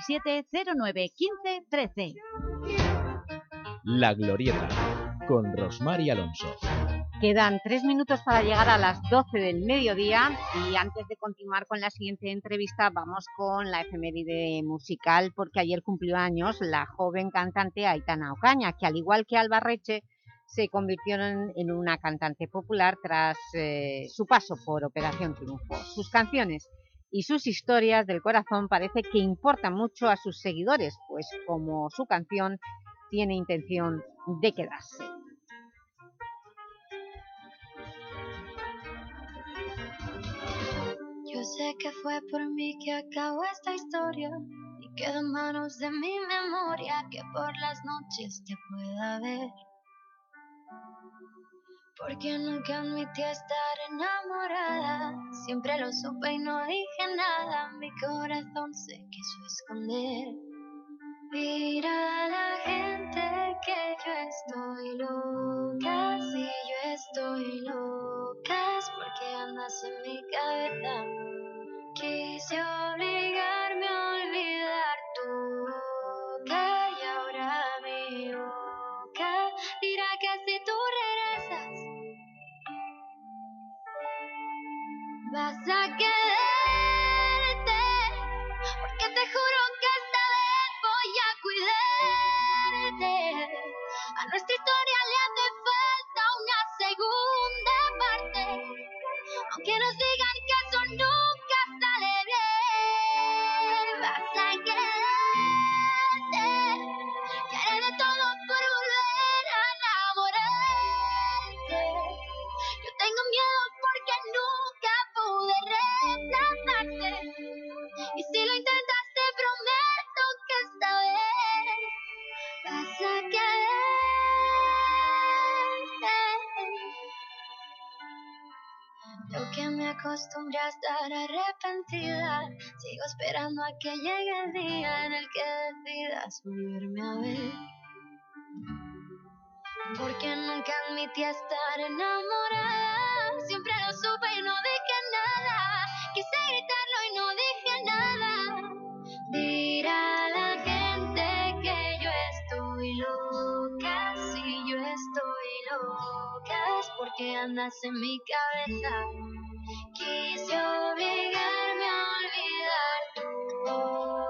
637 09 15 13. La Glorieta, con Rosmar y Alonso. Quedan tres minutos para llegar a las 12 del mediodía y antes de continuar con la siguiente entrevista vamos con la efeméride musical porque ayer cumplió años la joven cantante Aitana Ocaña, que al igual que Alba Reche se convirtió en, en una cantante popular tras eh, su paso por Operación Triunfo. Sus canciones y sus historias del corazón parece que importan mucho a sus seguidores, pues como su canción tiene intención de quedarse. Yo sé que fue por mí que acabó esta historia y quedó en manos de mi memoria que por las noches te pueda ver. Porque nunca admití estar enamorada, siempre lo supe y no dije nada, mi corazón se quiso esconder. Mira a la gente que yo estoy loca, si yo estoy loca es porque andas en mi cabeza. Quise obligarme vas a quedarte porque te juro que esta vez voy a cuidarte. A nuestra historia que me acostumbré a estar arrepentida, sigo esperando a que llegue el día en el que decidas volverme a ver. Porque nunca admití estar enamorada. Siempre lo supe y no dije nada. Quise gritarlo y no dije nada. Dirá la gente que yo estoy loca. Si yo estoy loca es porque andas en mi cabeza. Quise obligarme a olvidar tu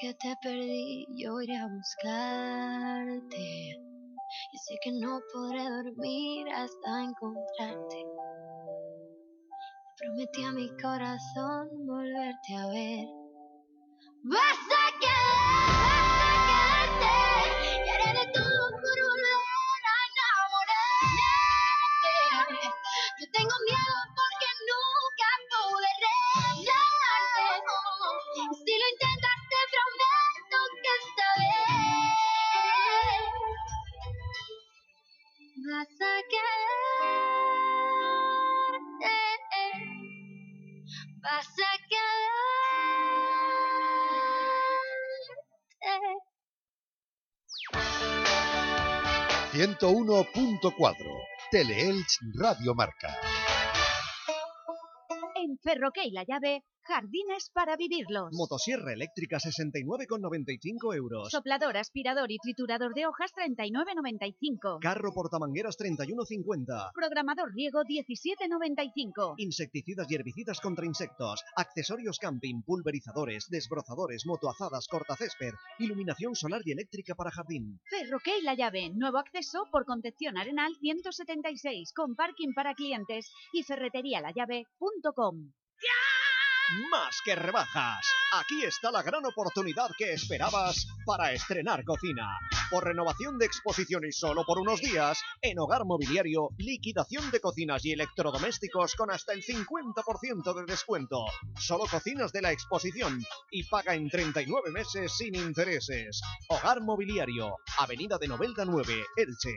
que te perdí, yo iré a buscarte. Y sé que no podré dormir hasta encontrarte. Prometí a mi corazón volverte a ver. Vas 101.4 Teleelch Radio Marca. En Ferroque y La Llave, jardines para vivirlos. Motosierra eléctrica 69,95 euros. Soplador, aspirador y triturador de hojas 39,95. Carro portamangueras 31,50. Programador riego 17,95. Insecticidas y herbicidas contra insectos. Accesorios camping, pulverizadores, desbrozadores, motoazadas, cortacésped. Iluminación solar y eléctrica para jardín. Ferroque y La Llave, nuevo acceso por Concepción Arenal 176, con parking para clientes y ferreterialallave.com. más que rebajas. Aquí está la gran oportunidad que esperabas para estrenar cocina. Por renovación de exposición y solo por unos días, en Hogar Mobiliario, liquidación de cocinas y electrodomésticos con hasta el 50% de descuento. Solo cocinas de la exposición y paga en 39 meses sin intereses. Hogar Mobiliario, Avenida de Novelda 9, Elche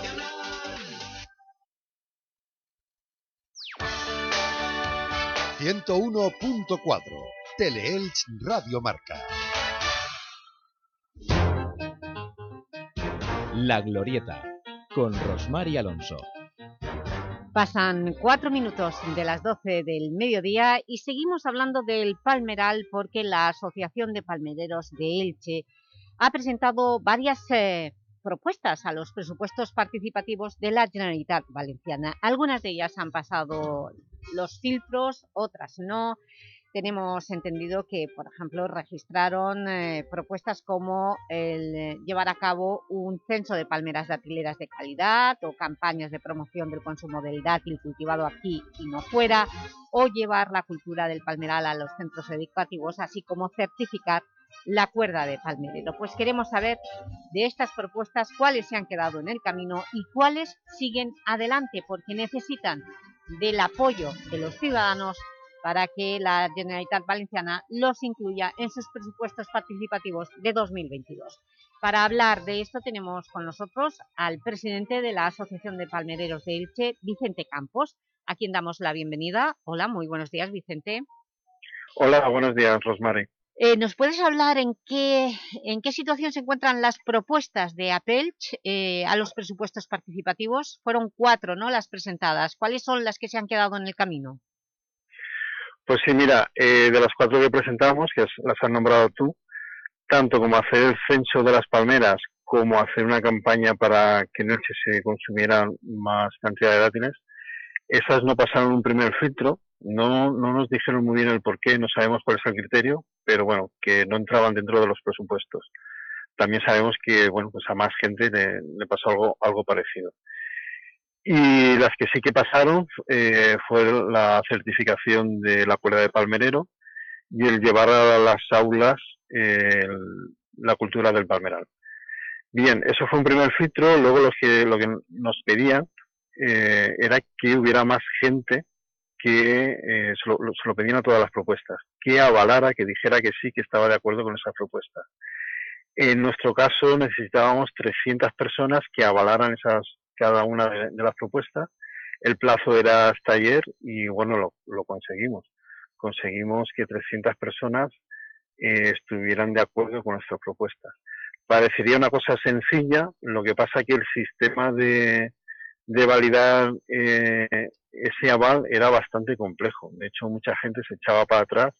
101.4 Teleelch Radio Marca. La Glorieta con Rosmar y Alonso. Pasan cuatro minutos de las 12 del mediodía y seguimos hablando del palmeral porque la Asociación de Palmereros de Elche ha presentado varias eh, propuestas a los presupuestos participativos de la Generalitat Valenciana. Algunas de ellas han pasado los filtros, otras no. Tenemos entendido que, por ejemplo, registraron eh, propuestas como eh, llevar a cabo un censo de palmeras datileras de calidad o campañas de promoción del consumo del dátil cultivado aquí y no fuera, o llevar la cultura del palmeral a los centros educativos, así como certificar la cuerda de palmerero. Pues queremos saber de estas propuestas cuáles se han quedado en el camino y cuáles siguen adelante, porque necesitan del apoyo de los ciudadanos para que la Generalitat Valenciana los incluya en sus presupuestos participativos de 2022. Para hablar de esto tenemos con nosotros al presidente de la Asociación de Palmereros de Elche, Vicente Campos, a quien damos la bienvenida. Hola, muy buenos días, Vicente. Hola, buenos días, Rosmary. Eh, ¿Nos puedes hablar en qué, en qué situación se encuentran las propuestas de Apelch eh, a los presupuestos participativos? Fueron cuatro ¿no? las presentadas. ¿Cuáles son las que se han quedado en el camino? Pues sí, mira, eh, de las cuatro que presentamos, que las has nombrado tú, tanto como hacer el censo de las palmeras como hacer una campaña para que en Elche se consumiera más cantidad de dátiles, esas no pasaron un primer filtro, no, no nos dijeron muy bien el por qué, no sabemos cuál es el criterio, pero bueno, que no entraban dentro de los presupuestos. También sabemos que, bueno, pues a más gente le, pasó algo, algo parecido. Y las que sí que pasaron eh, fue la certificación de la cuerda de palmerero y el llevar a las aulas la cultura del palmeral. Bien, eso fue un primer filtro. Luego los que, lo que nos pedían eh, era que hubiera más gente que eh, se, lo, pedían a todas las propuestas, que avalara, que dijera que sí, que estaba de acuerdo con esa propuesta. En nuestro caso necesitábamos 300 personas que avalaran esas, cada una de, las propuestas. El plazo era hasta ayer y bueno, lo, lo conseguimos. Conseguimos que 300 personas eh, estuvieran de acuerdo con nuestras propuestas. Parecería una cosa sencilla, lo que pasa que el sistema de, de validar eh, ese aval era bastante complejo. De hecho, mucha gente se echaba para atrás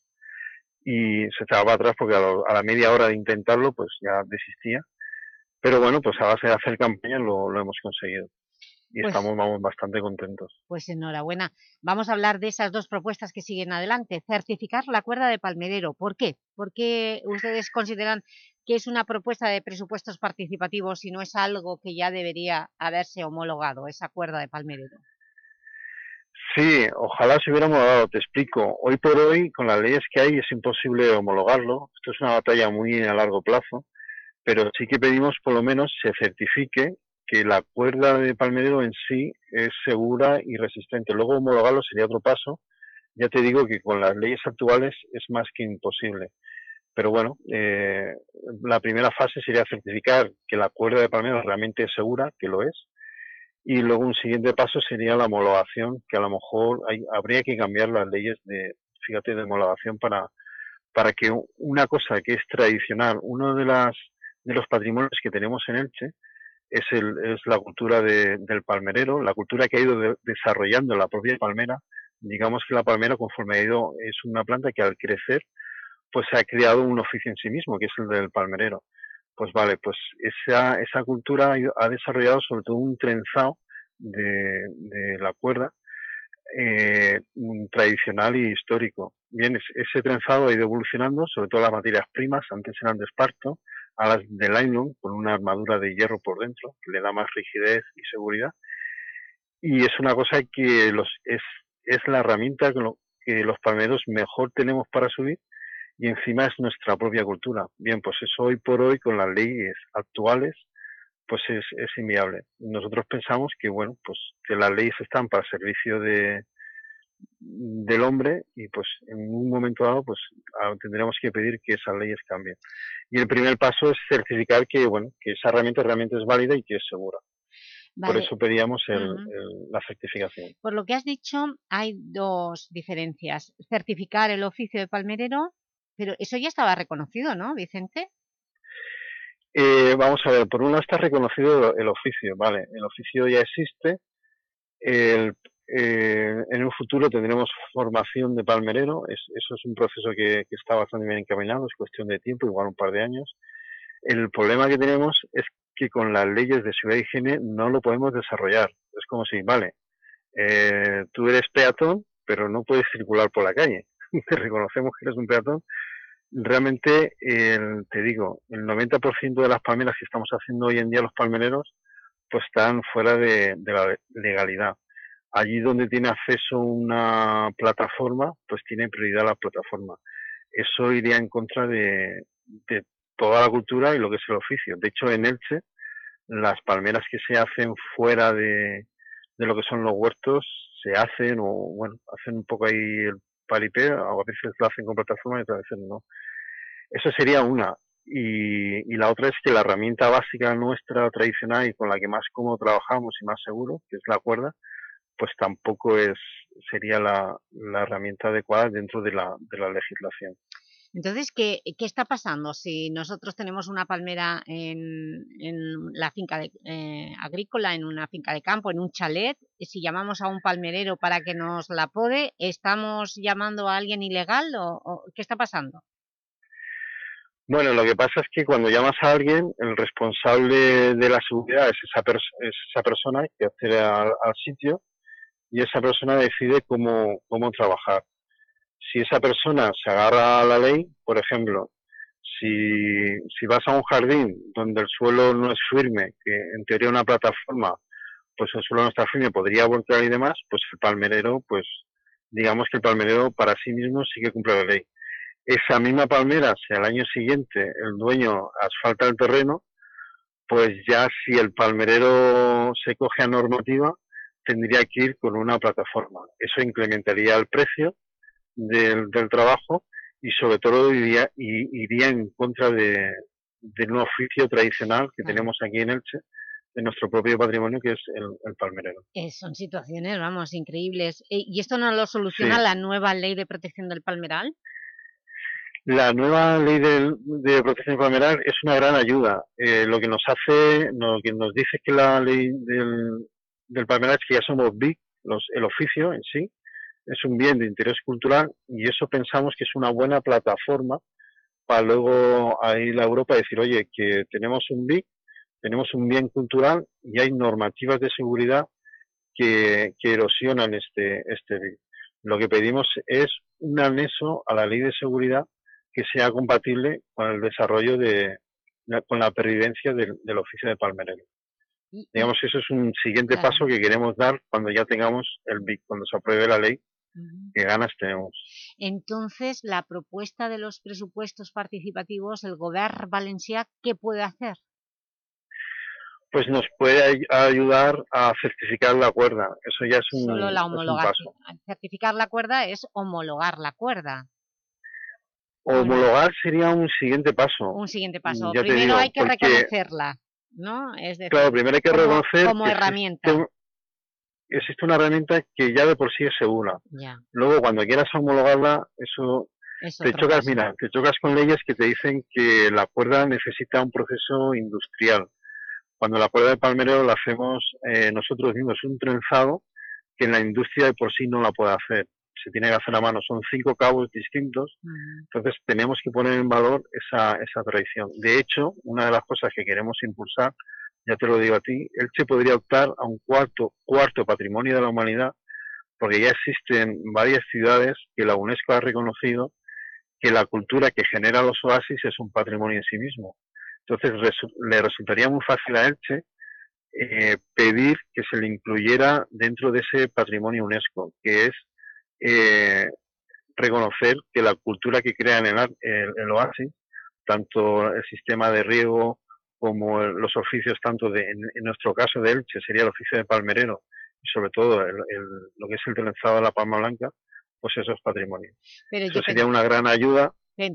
y se echaba para atrás porque a, la media hora de intentarlo, pues ya desistía. Pero bueno, pues a base de hacer campaña lo, lo hemos conseguido y pues estamos vamos, bastante contentos. Pues enhorabuena. Vamos a hablar de esas dos propuestas que siguen adelante. Certificar la cuerda de palmerero. ¿Por qué? ¿Por qué ustedes consideran que es una propuesta de presupuestos participativos y no es algo que ya debería haberse homologado, esa cuerda de palmerero? Sí, ojalá se hubiera homologado, te explico. Hoy por hoy, con las leyes que hay, es imposible homologarlo. Esto es una batalla muy a largo plazo, pero sí que pedimos por lo menos se certifique que la cuerda de palmerero en sí es segura y resistente. Luego homologarlo sería otro paso. Ya te digo que con las leyes actuales es más que imposible. Pero bueno, eh, la primera fase sería certificar que la cuerda de palmera realmente es segura, que lo es, y luego un siguiente paso sería la homologación, que a lo mejor habría que cambiar las leyes de, fíjate, de homologación para, para que una cosa que es tradicional, uno de las de los patrimonios que tenemos en Elche es, el, es la cultura de, del palmerero, la cultura que ha ido desarrollando la propia palmera. Digamos que la palmera, conforme ha ido, es una planta que al crecer, pues ha creado un oficio en sí mismo, que es el del palmerero. Pues vale, pues esa, esa cultura ha desarrollado sobre todo un trenzado de, de la cuerda eh, tradicional y histórico. Bien, ese trenzado ha ido evolucionando, sobre todo las materias primas, antes eran de esparto, a las de nylon con una armadura de hierro por dentro, que le da más rigidez y seguridad. Y es una cosa que los, es, es la herramienta que, que los palmeros mejor tenemos para subir y encima es nuestra propia cultura. Bien, pues eso hoy por hoy con las leyes actuales pues es, es inviable. Nosotros pensamos que bueno, pues que las leyes están para servicio de, del hombre y pues en un momento dado pues tendremos que pedir que esas leyes cambien. Y el primer paso es certificar que bueno que esa herramienta realmente es válida y que es segura. Por eso pedíamos la certificación. Por lo que has dicho, hay dos diferencias. Certificar el oficio de palmerero, pero eso ya estaba reconocido, ¿no, Vicente? Eh, vamos a ver, por un lado está reconocido el oficio, ¿vale? El oficio ya existe, el, eh, en un futuro tendremos formación de palmerero, eso es un proceso que, está bastante bien encaminado, es cuestión de tiempo, igual un par de años. El problema que tenemos es que con las leyes de ciudad y higiene no lo podemos desarrollar. Es como si, vale, eh, tú eres peatón, pero no puedes circular por la calle. Te reconocemos que eres un peatón. Realmente, te digo, el 90% de las palmeras que estamos haciendo hoy en día los palmereros, pues están fuera de la legalidad allí donde tiene acceso una plataforma, pues tiene prioridad la plataforma. Eso iría en contra de, toda la cultura y lo que es el oficio. De hecho, en Elche, las palmeras que se hacen fuera de, lo que son los huertos se hacen o, bueno, hacen un poco ahí el paripé, a veces lo hacen con plataforma y otras veces no. Eso sería una. Y, y, la otra es que la herramienta básica nuestra tradicional y con la que más cómodo trabajamos y más seguro, que es la cuerda, pues tampoco es sería la, herramienta adecuada dentro de la, de la legislación. Entonces, ¿qué, ¿qué, está pasando si nosotros tenemos una palmera en, la finca de, eh, agrícola, en una finca de campo, en un chalet? Si llamamos a un palmerero para que nos la pode, ¿estamos llamando a alguien ilegal o, qué está pasando? Bueno, lo que pasa es que cuando llamas a alguien, el responsable de la seguridad es esa, es esa persona que accede al sitio y esa persona decide cómo trabajar. Si esa persona se agarra a la ley, por ejemplo, si, si vas a un jardín donde el suelo no es firme, que en teoría una plataforma, pues el suelo no está firme, podría voltear y demás, pues el palmerero, pues digamos que el palmerero para sí mismo sí que cumple la ley. Esa misma palmera, si al año siguiente el dueño asfalta el terreno, pues ya si el palmerero se coge a normativa, tendría que ir con una plataforma. Eso incrementaría el precio del, trabajo y sobre todo iría, iría en contra de, un oficio tradicional que tenemos aquí en Elche, de nuestro propio patrimonio, que es el, palmerero. Eh, son situaciones, vamos, increíbles. Eh, ¿Y esto no lo soluciona la nueva ley de protección del palmeral? La nueva ley de, protección del palmeral es una gran ayuda. Eh, lo que nos hace, lo que nos dice que la ley del, del palmeral es que ya somos BIC, los, el oficio en sí, es un bien de interés cultural y eso pensamos que es una buena plataforma para luego ir a Europa y decir, oye, que tenemos un BIC, tenemos un bien cultural y hay normativas de seguridad que, erosionan este, este BIC. Lo que pedimos es un anexo a la ley de seguridad que sea compatible con el desarrollo de, con la pervivencia del, del oficio de palmerero. Digamos que eso es un siguiente paso que queremos dar cuando ya tengamos el BIC, cuando se apruebe la ley, qué ganas tenemos. Entonces, la propuesta de los presupuestos participativos, el Gobierno Valencia, ¿qué puede hacer? Pues nos puede ayudar a certificar la cuerda. Eso ya es un, Solo la homologación. Certificar la cuerda es homologar la cuerda. Homologar sería un siguiente paso. Un siguiente paso. Ya te Primero digo, hay que porque- reconocerla, ¿no? Es decir, Claro, primero hay que como- reconocer Como que herramienta. existe, existe una herramienta que ya de por sí es segura. Ya. Luego, cuando quieras homologarla, eso Es te chocas, mira, te chocas con leyes que te dicen que la cuerda necesita un proceso industrial. Cuando la cuerda de palmerero la hacemos eh, nosotros mismos, es un trenzado que en la industria de por sí no la puede hacer. Se tiene que hacer a mano, son cinco cabos distintos, entonces tenemos que poner en valor esa, esa tradición. De hecho, una de las cosas que queremos impulsar, ya te lo digo a ti, Elche podría optar a un cuarto, cuarto patrimonio de la humanidad, porque ya existen varias ciudades que la UNESCO ha reconocido que la cultura que genera los oasis es un patrimonio en sí mismo. Entonces le resultaría muy fácil a Elche eh, pedir que se le incluyera dentro de ese patrimonio UNESCO, que es eh, reconocer que la cultura que crea en el, el- el oasis, tanto el sistema de riego como los oficios, tanto de, en, en nuestro caso de Elche, sería el oficio de palmerero y sobre todo el- el- lo que es el trenzado de la palma blanca, pues eso es patrimonio. Pero Eso sería una gran ayuda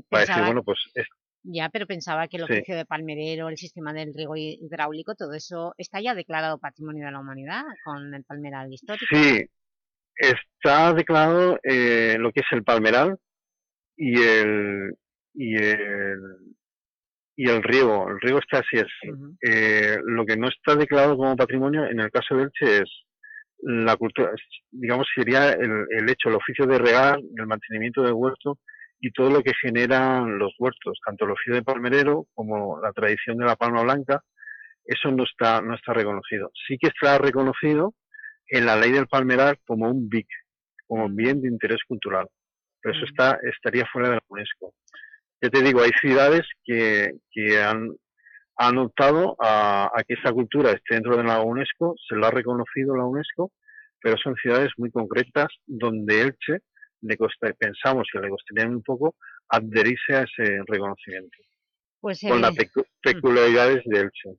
para decir, bueno, pues es- Ya, pero pensaba que el Sí. oficio de palmerero, el sistema del riego hi- hidráulico, todo eso está ya declarado Patrimonio de la Humanidad con el palmeral histórico. Sí, está declarado eh, lo que es el palmeral y el y el y el riego. El riego está así así. Eh, lo que no está declarado como patrimonio en el caso de Elche es la cultura, digamos sería el, el hecho, el oficio de regar, el mantenimiento del huerto y todo lo que generan los huertos, tanto el oficio de palmerero como la tradición de la palma blanca, eso no está no está reconocido. Sí que está reconocido en la ley del palmeral como un BIC, como bien de interés cultural. Pero eso está, estaría fuera de la UNESCO. Yo te digo, hay ciudades que, que han, han optado a, a que esa cultura esté dentro de la UNESCO, se lo ha reconocido la UNESCO, pero son ciudades muy concretas donde Elche le costa- pensamos que le costaría un poco adherirse a ese reconocimiento, Pues, con las pecu- peculiaridades de Elche.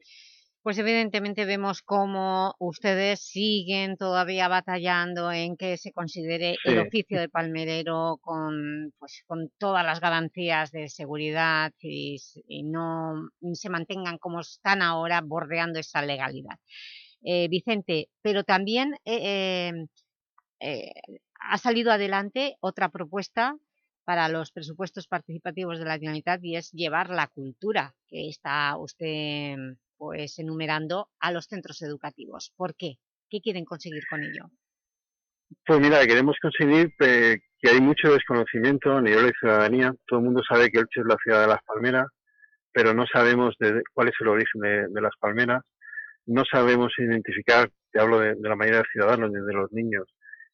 Pues evidentemente vemos cómo ustedes siguen todavía batallando en que se considere el oficio de palmerero con, pues, con todas las garantías de seguridad y, no se mantengan como están ahora bordeando esa legalidad. Eh, Vicente, pero también eh, eh, eh, ha salido adelante otra propuesta para los presupuestos participativos de la Generalitat y es llevar la cultura que está usted pues enumerando a los centros educativos. ¿Por qué? ¿Qué quieren conseguir con ello? Pues mira, queremos conseguir eh, que hay mucho desconocimiento a nivel de ciudadanía. Todo el mundo sabe que Elche es la ciudad de las palmeras, pero no sabemos de, cuál es el origen de, las palmeras. No sabemos identificar, te hablo de, la mayoría de ciudadanos, desde los niños,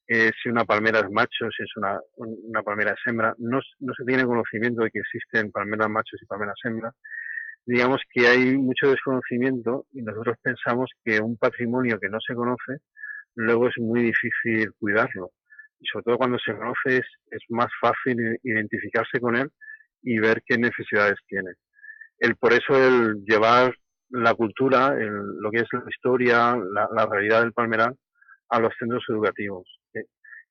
eh, si una palmera es macho, si es una, un- una palmera es hembra. No, no se tiene conocimiento de que existen palmeras machos y palmeras hembras. Digamos que hay mucho desconocimiento y nosotros pensamos que un patrimonio que no se conoce luego es muy difícil cuidarlo. Y sobre todo cuando se conoce es, es más fácil identificarse con él y ver qué necesidades tiene. El, por eso el llevar la cultura, el- lo que es la historia, la, la realidad del palmeral a los centros educativos. Eh,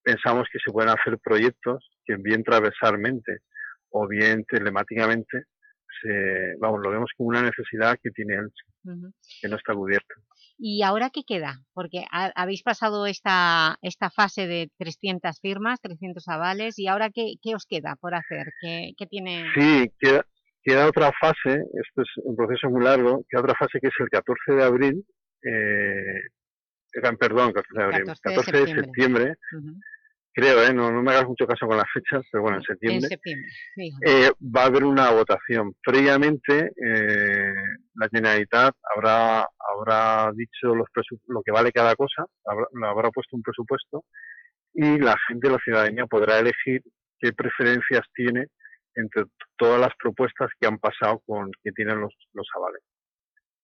Pensamos que se pueden hacer proyectos que bien transversalmente o bien telemáticamente, se, vamos, lo vemos como una necesidad que tiene Elche, Ujú. que no está cubierta. ¿Y ahora qué queda? Porque ha- habéis pasado esta, esta fase de 300 firmas, 300 avales, ¿y ahora qué, qué os queda por hacer? ¿Qué, qué tiene...? Sí, queda, queda otra fase, esto es un proceso muy largo, queda otra fase que es el 14 de abril, eh, eh, perdón, 14 de abril, 14 de 14 de septiembre. septiembre, Ujú. Creo, ¿eh? no, no me hagas mucho caso con las fechas, pero bueno, en En septiembre, septiembre, sí. eh, va a haber una votación. Previamente, eh, la Generalitat habrá, habrá dicho los lo que vale cada cosa, habrá, habrá puesto un presupuesto y la gente, la ciudadanía podrá elegir qué preferencias tiene entre todas las propuestas que han pasado con que tienen los, los avales.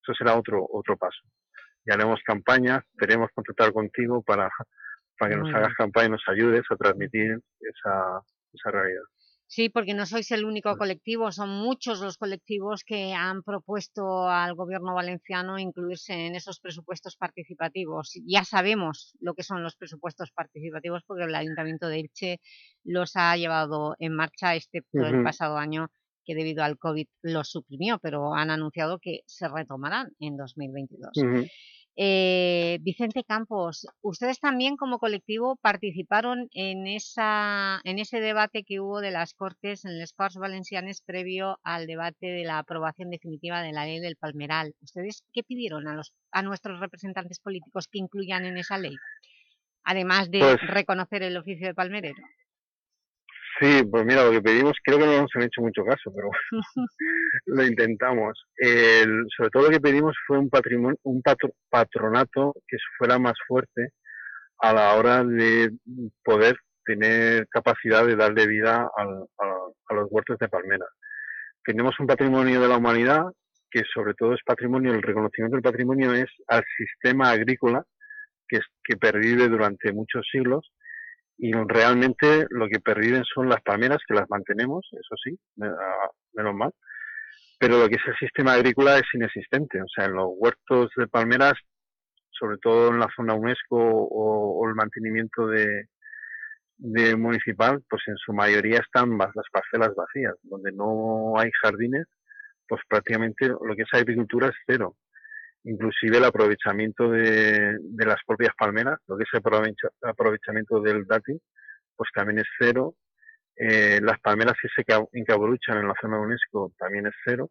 Eso será otro otro paso. Y haremos campañas, queremos contactar contigo para, para que Muy nos hagas bien. campaña y nos ayudes a transmitir esa, esa realidad. Sí, porque no sois el único colectivo, son muchos los colectivos que han propuesto al gobierno valenciano incluirse en esos presupuestos participativos. Ya sabemos lo que son los presupuestos participativos porque el Ayuntamiento de Elche los ha llevado en marcha, excepto el Ujú. pasado año que debido al COVID los suprimió, pero han anunciado que se retomarán en 2022. Ujú. Eh, Vicente Campos, ustedes también como colectivo participaron en, esa, en ese debate que hubo de las Cortes en les Corts Valencianes previo al debate de la aprobación definitiva de la ley del Palmeral. ¿Ustedes qué pidieron a, los, a nuestros representantes políticos que incluyan en esa ley? Además de Pues- reconocer el oficio de palmerero. Sí, pues mira, lo que pedimos, creo que no nos han hecho mucho caso, pero lo intentamos. El- sobre todo lo que pedimos fue un patrimonio, un patro- patronato que fuera más fuerte a la hora de poder tener capacidad de darle vida al- a, a los huertos de palmera. Tenemos un patrimonio de la humanidad que sobre todo es patrimonio, el reconocimiento del patrimonio es al sistema agrícola que, es- que pervive durante muchos siglos y realmente lo que perviven son las palmeras, que las mantenemos, eso sí, ah, menos mal, pero lo que es el sistema agrícola es inexistente. O sea, en los huertos de palmeras, sobre todo en la zona UNESCO o, o el mantenimiento de, de municipal, pues en su mayoría están las parcelas vacías, donde no hay jardines, pues prácticamente lo que es agricultura es cero inclusive el aprovechamiento de, de las propias palmeras, lo que es el aprovecha- aprovechamiento del dátil, pues también es cero. Eh, las palmeras que se ca- encabruchan en la zona de UNESCO también es cero.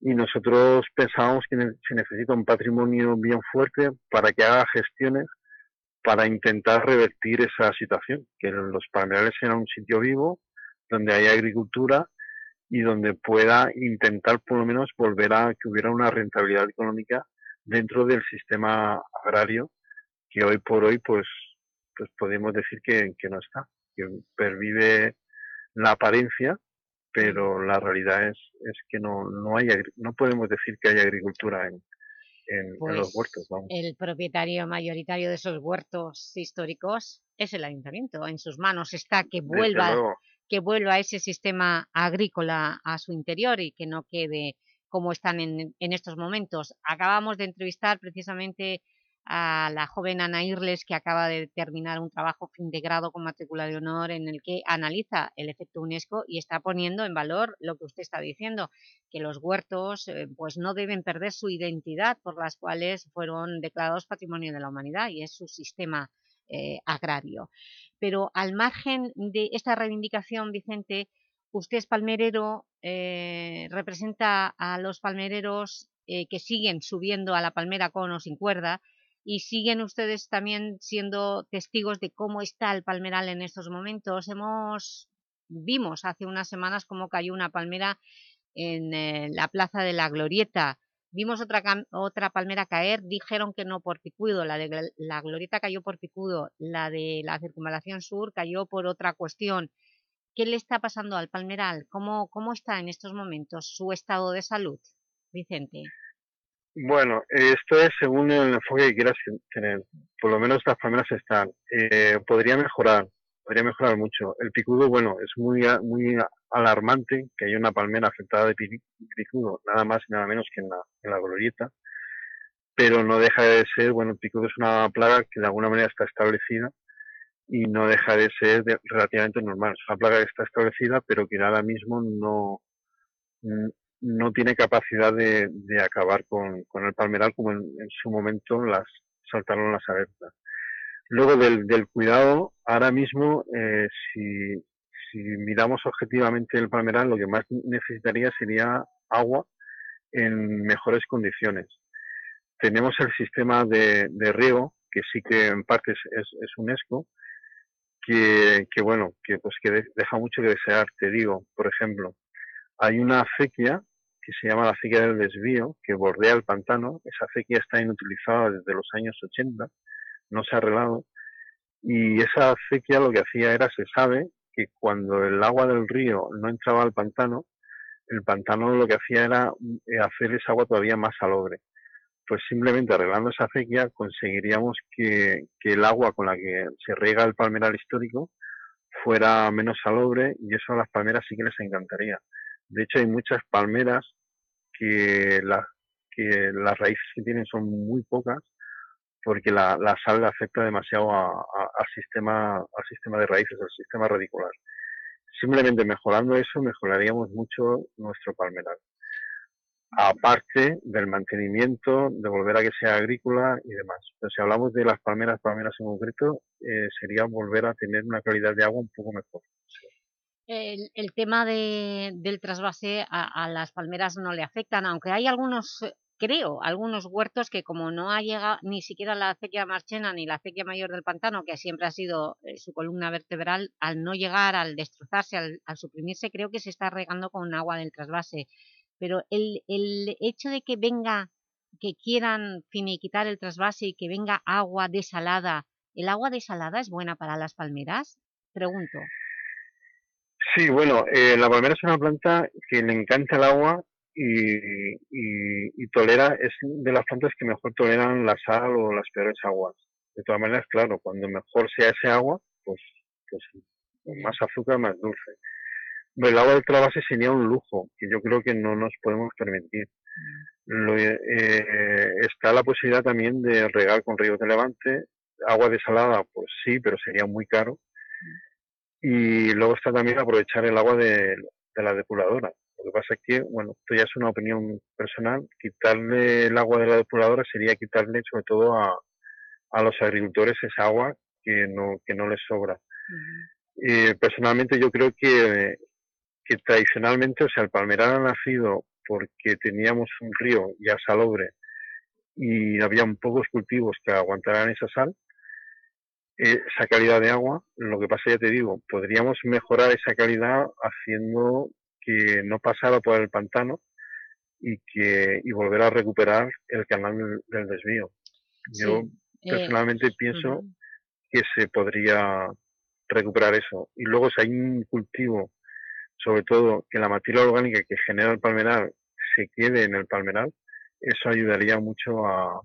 Y nosotros pensábamos que se necesita un patrimonio bien fuerte para que haga gestiones para intentar revertir esa situación, que los palmerales sean un sitio vivo, donde haya agricultura y donde pueda intentar por lo menos volver a que hubiera una rentabilidad económica dentro del sistema agrario que hoy por hoy pues pues podemos decir que, no está que pervive la apariencia pero la realidad es, es que no no hay no podemos decir que haya agricultura en, en, en los Pues huertos vamos. el propietario mayoritario de esos huertos históricos es el ayuntamiento. En sus manos está que vuelva, que vuelva ese sistema agrícola a su interior y que no quede como están en, en estos momentos. Acabamos de entrevistar precisamente a la joven Ana Irles que acaba de terminar un trabajo fin de grado con matrícula de honor en el que analiza el efecto UNESCO y está poniendo en valor lo que usted está diciendo, que los huertos eh, pues no deben perder su identidad por las cuales fueron declarados Patrimonio de la Humanidad y es su sistema eh, agrario. Pero al margen de esta reivindicación, Vicente, usted es palmerero, eh, representa a los palmereros que siguen subiendo a la palmera con o sin cuerda y siguen ustedes también siendo testigos de cómo está el palmeral en estos momentos. Hemos Vimos hace unas semanas cómo cayó una palmera en eh, la Plaza de la Glorieta. Vimos otra, otra palmera caer, dijeron que no por picudo, la de la Glorieta cayó por picudo, la de la Circunvalación Sur cayó por otra cuestión. ¿Qué le está pasando al palmeral? ¿Cómo, cómo está en estos momentos su estado de salud, Vicente? Bueno, esto es según el enfoque que quieras tener. Por lo menos las palmeras están. Eh, podría mejorar, podría mejorar mucho. El picudo, bueno, es muy muy alarmante que haya una palmera afectada de pi- picudo, nada más y nada menos que en la, en la glorieta. Pero no deja de ser, bueno, el picudo es una plaga que de alguna manera está establecida y no deja de ser de- relativamente normal. Es una plaga que está establecida, pero que ahora mismo no, no tiene capacidad de, acabar con, el palmeral como en, su momento las saltaron las alertas. Luego del, cuidado, ahora mismo, eh, si, miramos objetivamente el palmeral, lo que más necesitaría sería agua en mejores condiciones. Tenemos el sistema de, riego, que sí que en parte es, es, es que, que bueno, que pues que de- deja mucho que desear. Te digo, por ejemplo, hay una acequia que se llama la acequia del desvío, que bordea el pantano. Esa acequia está inutilizada desde los años 80, no se ha arreglado. Y esa acequia lo que hacía era, se sabe, que cuando el agua del río no entraba al pantano, el pantano lo que hacía era eh, hacer esa agua todavía más salobre. Pues simplemente arreglando esa acequia conseguiríamos que, que el agua con la que se riega el palmeral histórico fuera menos salobre y eso a las palmeras sí que les encantaría. De hecho, hay muchas palmeras que, la- que las raíces que tienen son muy pocas porque la, la sal afecta demasiado a- a- al, sistema, al sistema de raíces, al sistema radicular. Simplemente mejorando eso, mejoraríamos mucho nuestro palmeral. Aparte del mantenimiento, de volver a que sea agrícola y demás. Pero si hablamos de las palmeras, palmeras en concreto, eh, sería volver a tener una calidad de agua un poco mejor. El, tema de- del trasvase a, a las palmeras no le afectan, aunque hay algunos, eh, creo, algunos huertos que como no ha llegado ni siquiera la acequia marchena ni la acequia mayor del pantano, que siempre ha sido eh, su columna vertebral, al no llegar, al destrozarse, al, al suprimirse, creo que se está regando con agua del trasvase. Pero el, el hecho de que venga, que quieran finiquitar el trasvase y que venga agua desalada, ¿el agua desalada es buena para las palmeras? Pregunto. Sí, bueno, eh, la palmera es una planta que le encanta el agua y, tolera, es de las plantas que mejor toleran la sal o las peores aguas. De todas maneras, claro, cuando mejor sea ese agua, pues, pues más azúcar, más dulce. Pero el agua del trasvase sería un lujo que yo creo que no nos podemos permitir. Lo- eh, está la posibilidad también de regar con ríos de levante. Agua desalada, pues sí, pero sería muy caro. Y luego está también aprovechar el agua de, de la depuradora. Lo que pasa es que, bueno, esto ya es una opinión personal, quitarle el agua de la depuradora sería quitarle sobre todo a, a los agricultores esa agua que no, que no les sobra. Eh, personalmente yo creo que, que tradicionalmente, o sea, el palmeral ha nacido porque teníamos un río ya salobre y había pocos cultivos que aguantaran esa sal, esa calidad de agua. Lo que pasa, ya te digo, podríamos mejorar esa calidad haciendo que no pasara por el pantano y que y volver a recuperar el canal del, desvío. Yo Sí, eh, personalmente pienso que se podría recuperar eso. Y luego si hay un cultivo, sobre todo que la materia orgánica que genera el palmeral se quede en el palmeral, eso ayudaría mucho a,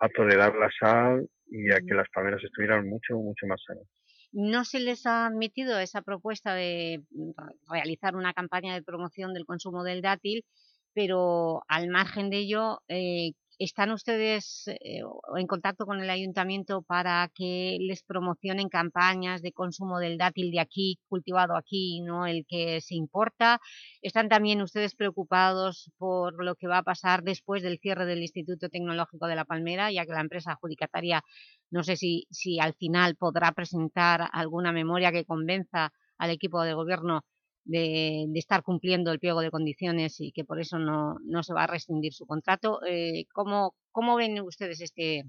a tolerar la sal y a que las palmeras estuvieran mucho, mucho más sanas. ¿No se les ha admitido esa propuesta de mm, realizar una campaña de promoción del consumo del dátil, pero al margen de ello, eh, ¿están ustedes eh, en contacto con el Ayuntamiento para que les promocionen campañas de consumo del dátil de aquí, cultivado aquí, no el que se importa? ¿Están también ustedes preocupados por lo que va a pasar después del cierre del Instituto Tecnológico de La Palmera, ya que la empresa adjudicataria no sé si, si al final podrá presentar alguna memoria que convenza al equipo de gobierno de, de estar cumpliendo el pliego de condiciones y que por eso no, no se va a rescindir su contrato. Eh, ¿cómo, ¿Cómo ven ustedes este,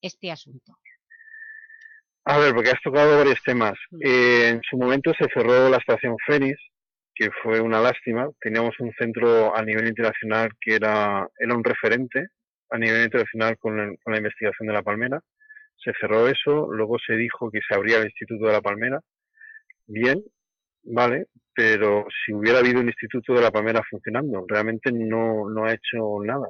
este asunto? A ver, porque has tocado varios temas. Eh, en su momento se cerró la estación Fénix, que fue una lástima. Teníamos un centro a nivel internacional que era, era un referente a nivel internacional con, el- con la investigación de la palmera. Se cerró eso, luego se dijo que se abría el Instituto de la Palmera. Bien, vale, pero si hubiera habido un Instituto de la Palmera funcionando, realmente no, no ha hecho nada.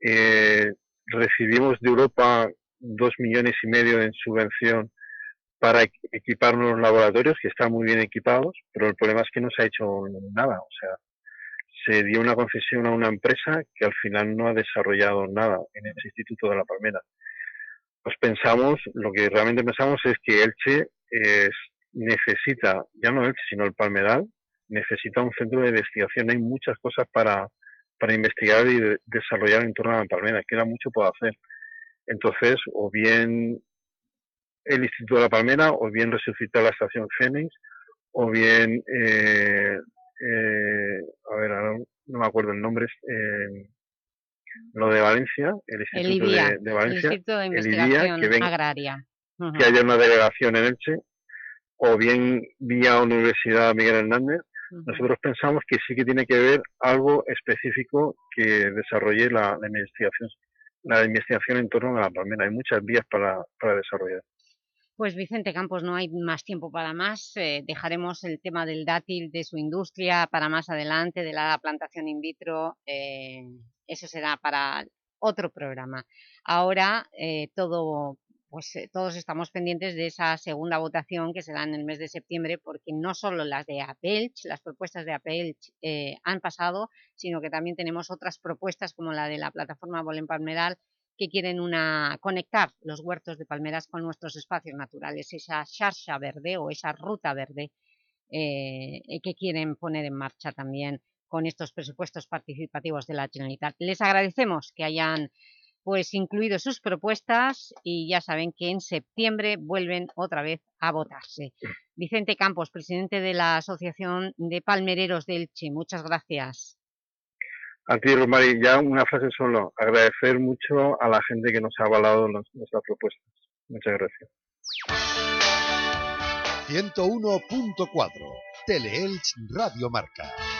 Eh, recibimos de Europa dos millones y medio en subvención para equ- equipar unos laboratorios que están muy bien equipados, pero el problema es que no se ha hecho nada. O sea, se dio una concesión a una empresa que al final no ha desarrollado nada en ese Instituto de la Palmera. Pues pensamos, lo que realmente pensamos es que Elche es- necesita, ya no Elche, sino el Palmeral, necesita un centro de investigación. Hay muchas cosas para, para investigar y de- desarrollar en torno a la palmera, queda mucho por hacer. Entonces, o bien el Instituto de la Palmera, o bien resucitar la estación Fénix, o bien, eh, eh, a ver, ahora no me acuerdo el nombre, eh, lo de Valencia, el El Instituto IDIA, de, de el Valencia, Instituto de el IDIA, Investigación que, ven- Agraria. Que haya una delegación en Elche, o bien vía Universidad Miguel Hernández, nosotros pensamos que sí que tiene que ver algo específico que desarrolle la, la investigación la investigación en torno a la palmera. Hay muchas vías para, para desarrollar. Pues Vicente Campos, no hay más tiempo para más. Eh, dejaremos el tema del dátil, de su industria, para más adelante, de la plantación in vitro. eh, eso será para otro programa. Ahora, eh, todo pues eh, todos estamos pendientes de esa segunda votación que se da en el mes de septiembre, porque no solo las de Apelch, las propuestas de Apelch eh, han pasado, sino que también tenemos otras propuestas como la de la plataforma Bolen Palmeral, que quieren una, conectar los huertos de palmeras con nuestros espacios naturales, esa xarxa verde o esa ruta verde eh, que quieren poner en marcha también con estos presupuestos participativos de la Generalitat. Les agradecemos que hayan pues incluido sus propuestas y ya saben que en septiembre vuelven otra vez a votarse. Vicente Campos, presidente de la Asociación de Palmereros del Elche, muchas gracias. A ti, Romari, ya una frase solo. Agradecer mucho a la gente que nos ha avalado nuestras propuestas. Muchas gracias. 101.4 Teleelch Radio Marca.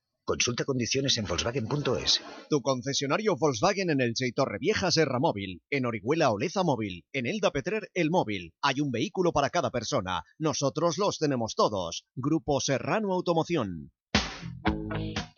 Consulta condiciones en Volkswagen.es. Tu concesionario Volkswagen en el y Torrevieja Serra Móvil, en Orihuela Oleza Móvil, en Elda Petrer El Móvil. Hay un vehículo para cada persona. Nosotros los tenemos todos. Grupo Serrano Automoción.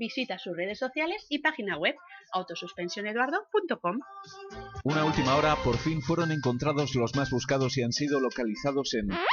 Visita sus redes sociales y página web autosuspensioneduardo.com. Una última hora, por fin fueron encontrados los más buscados y han sido localizados en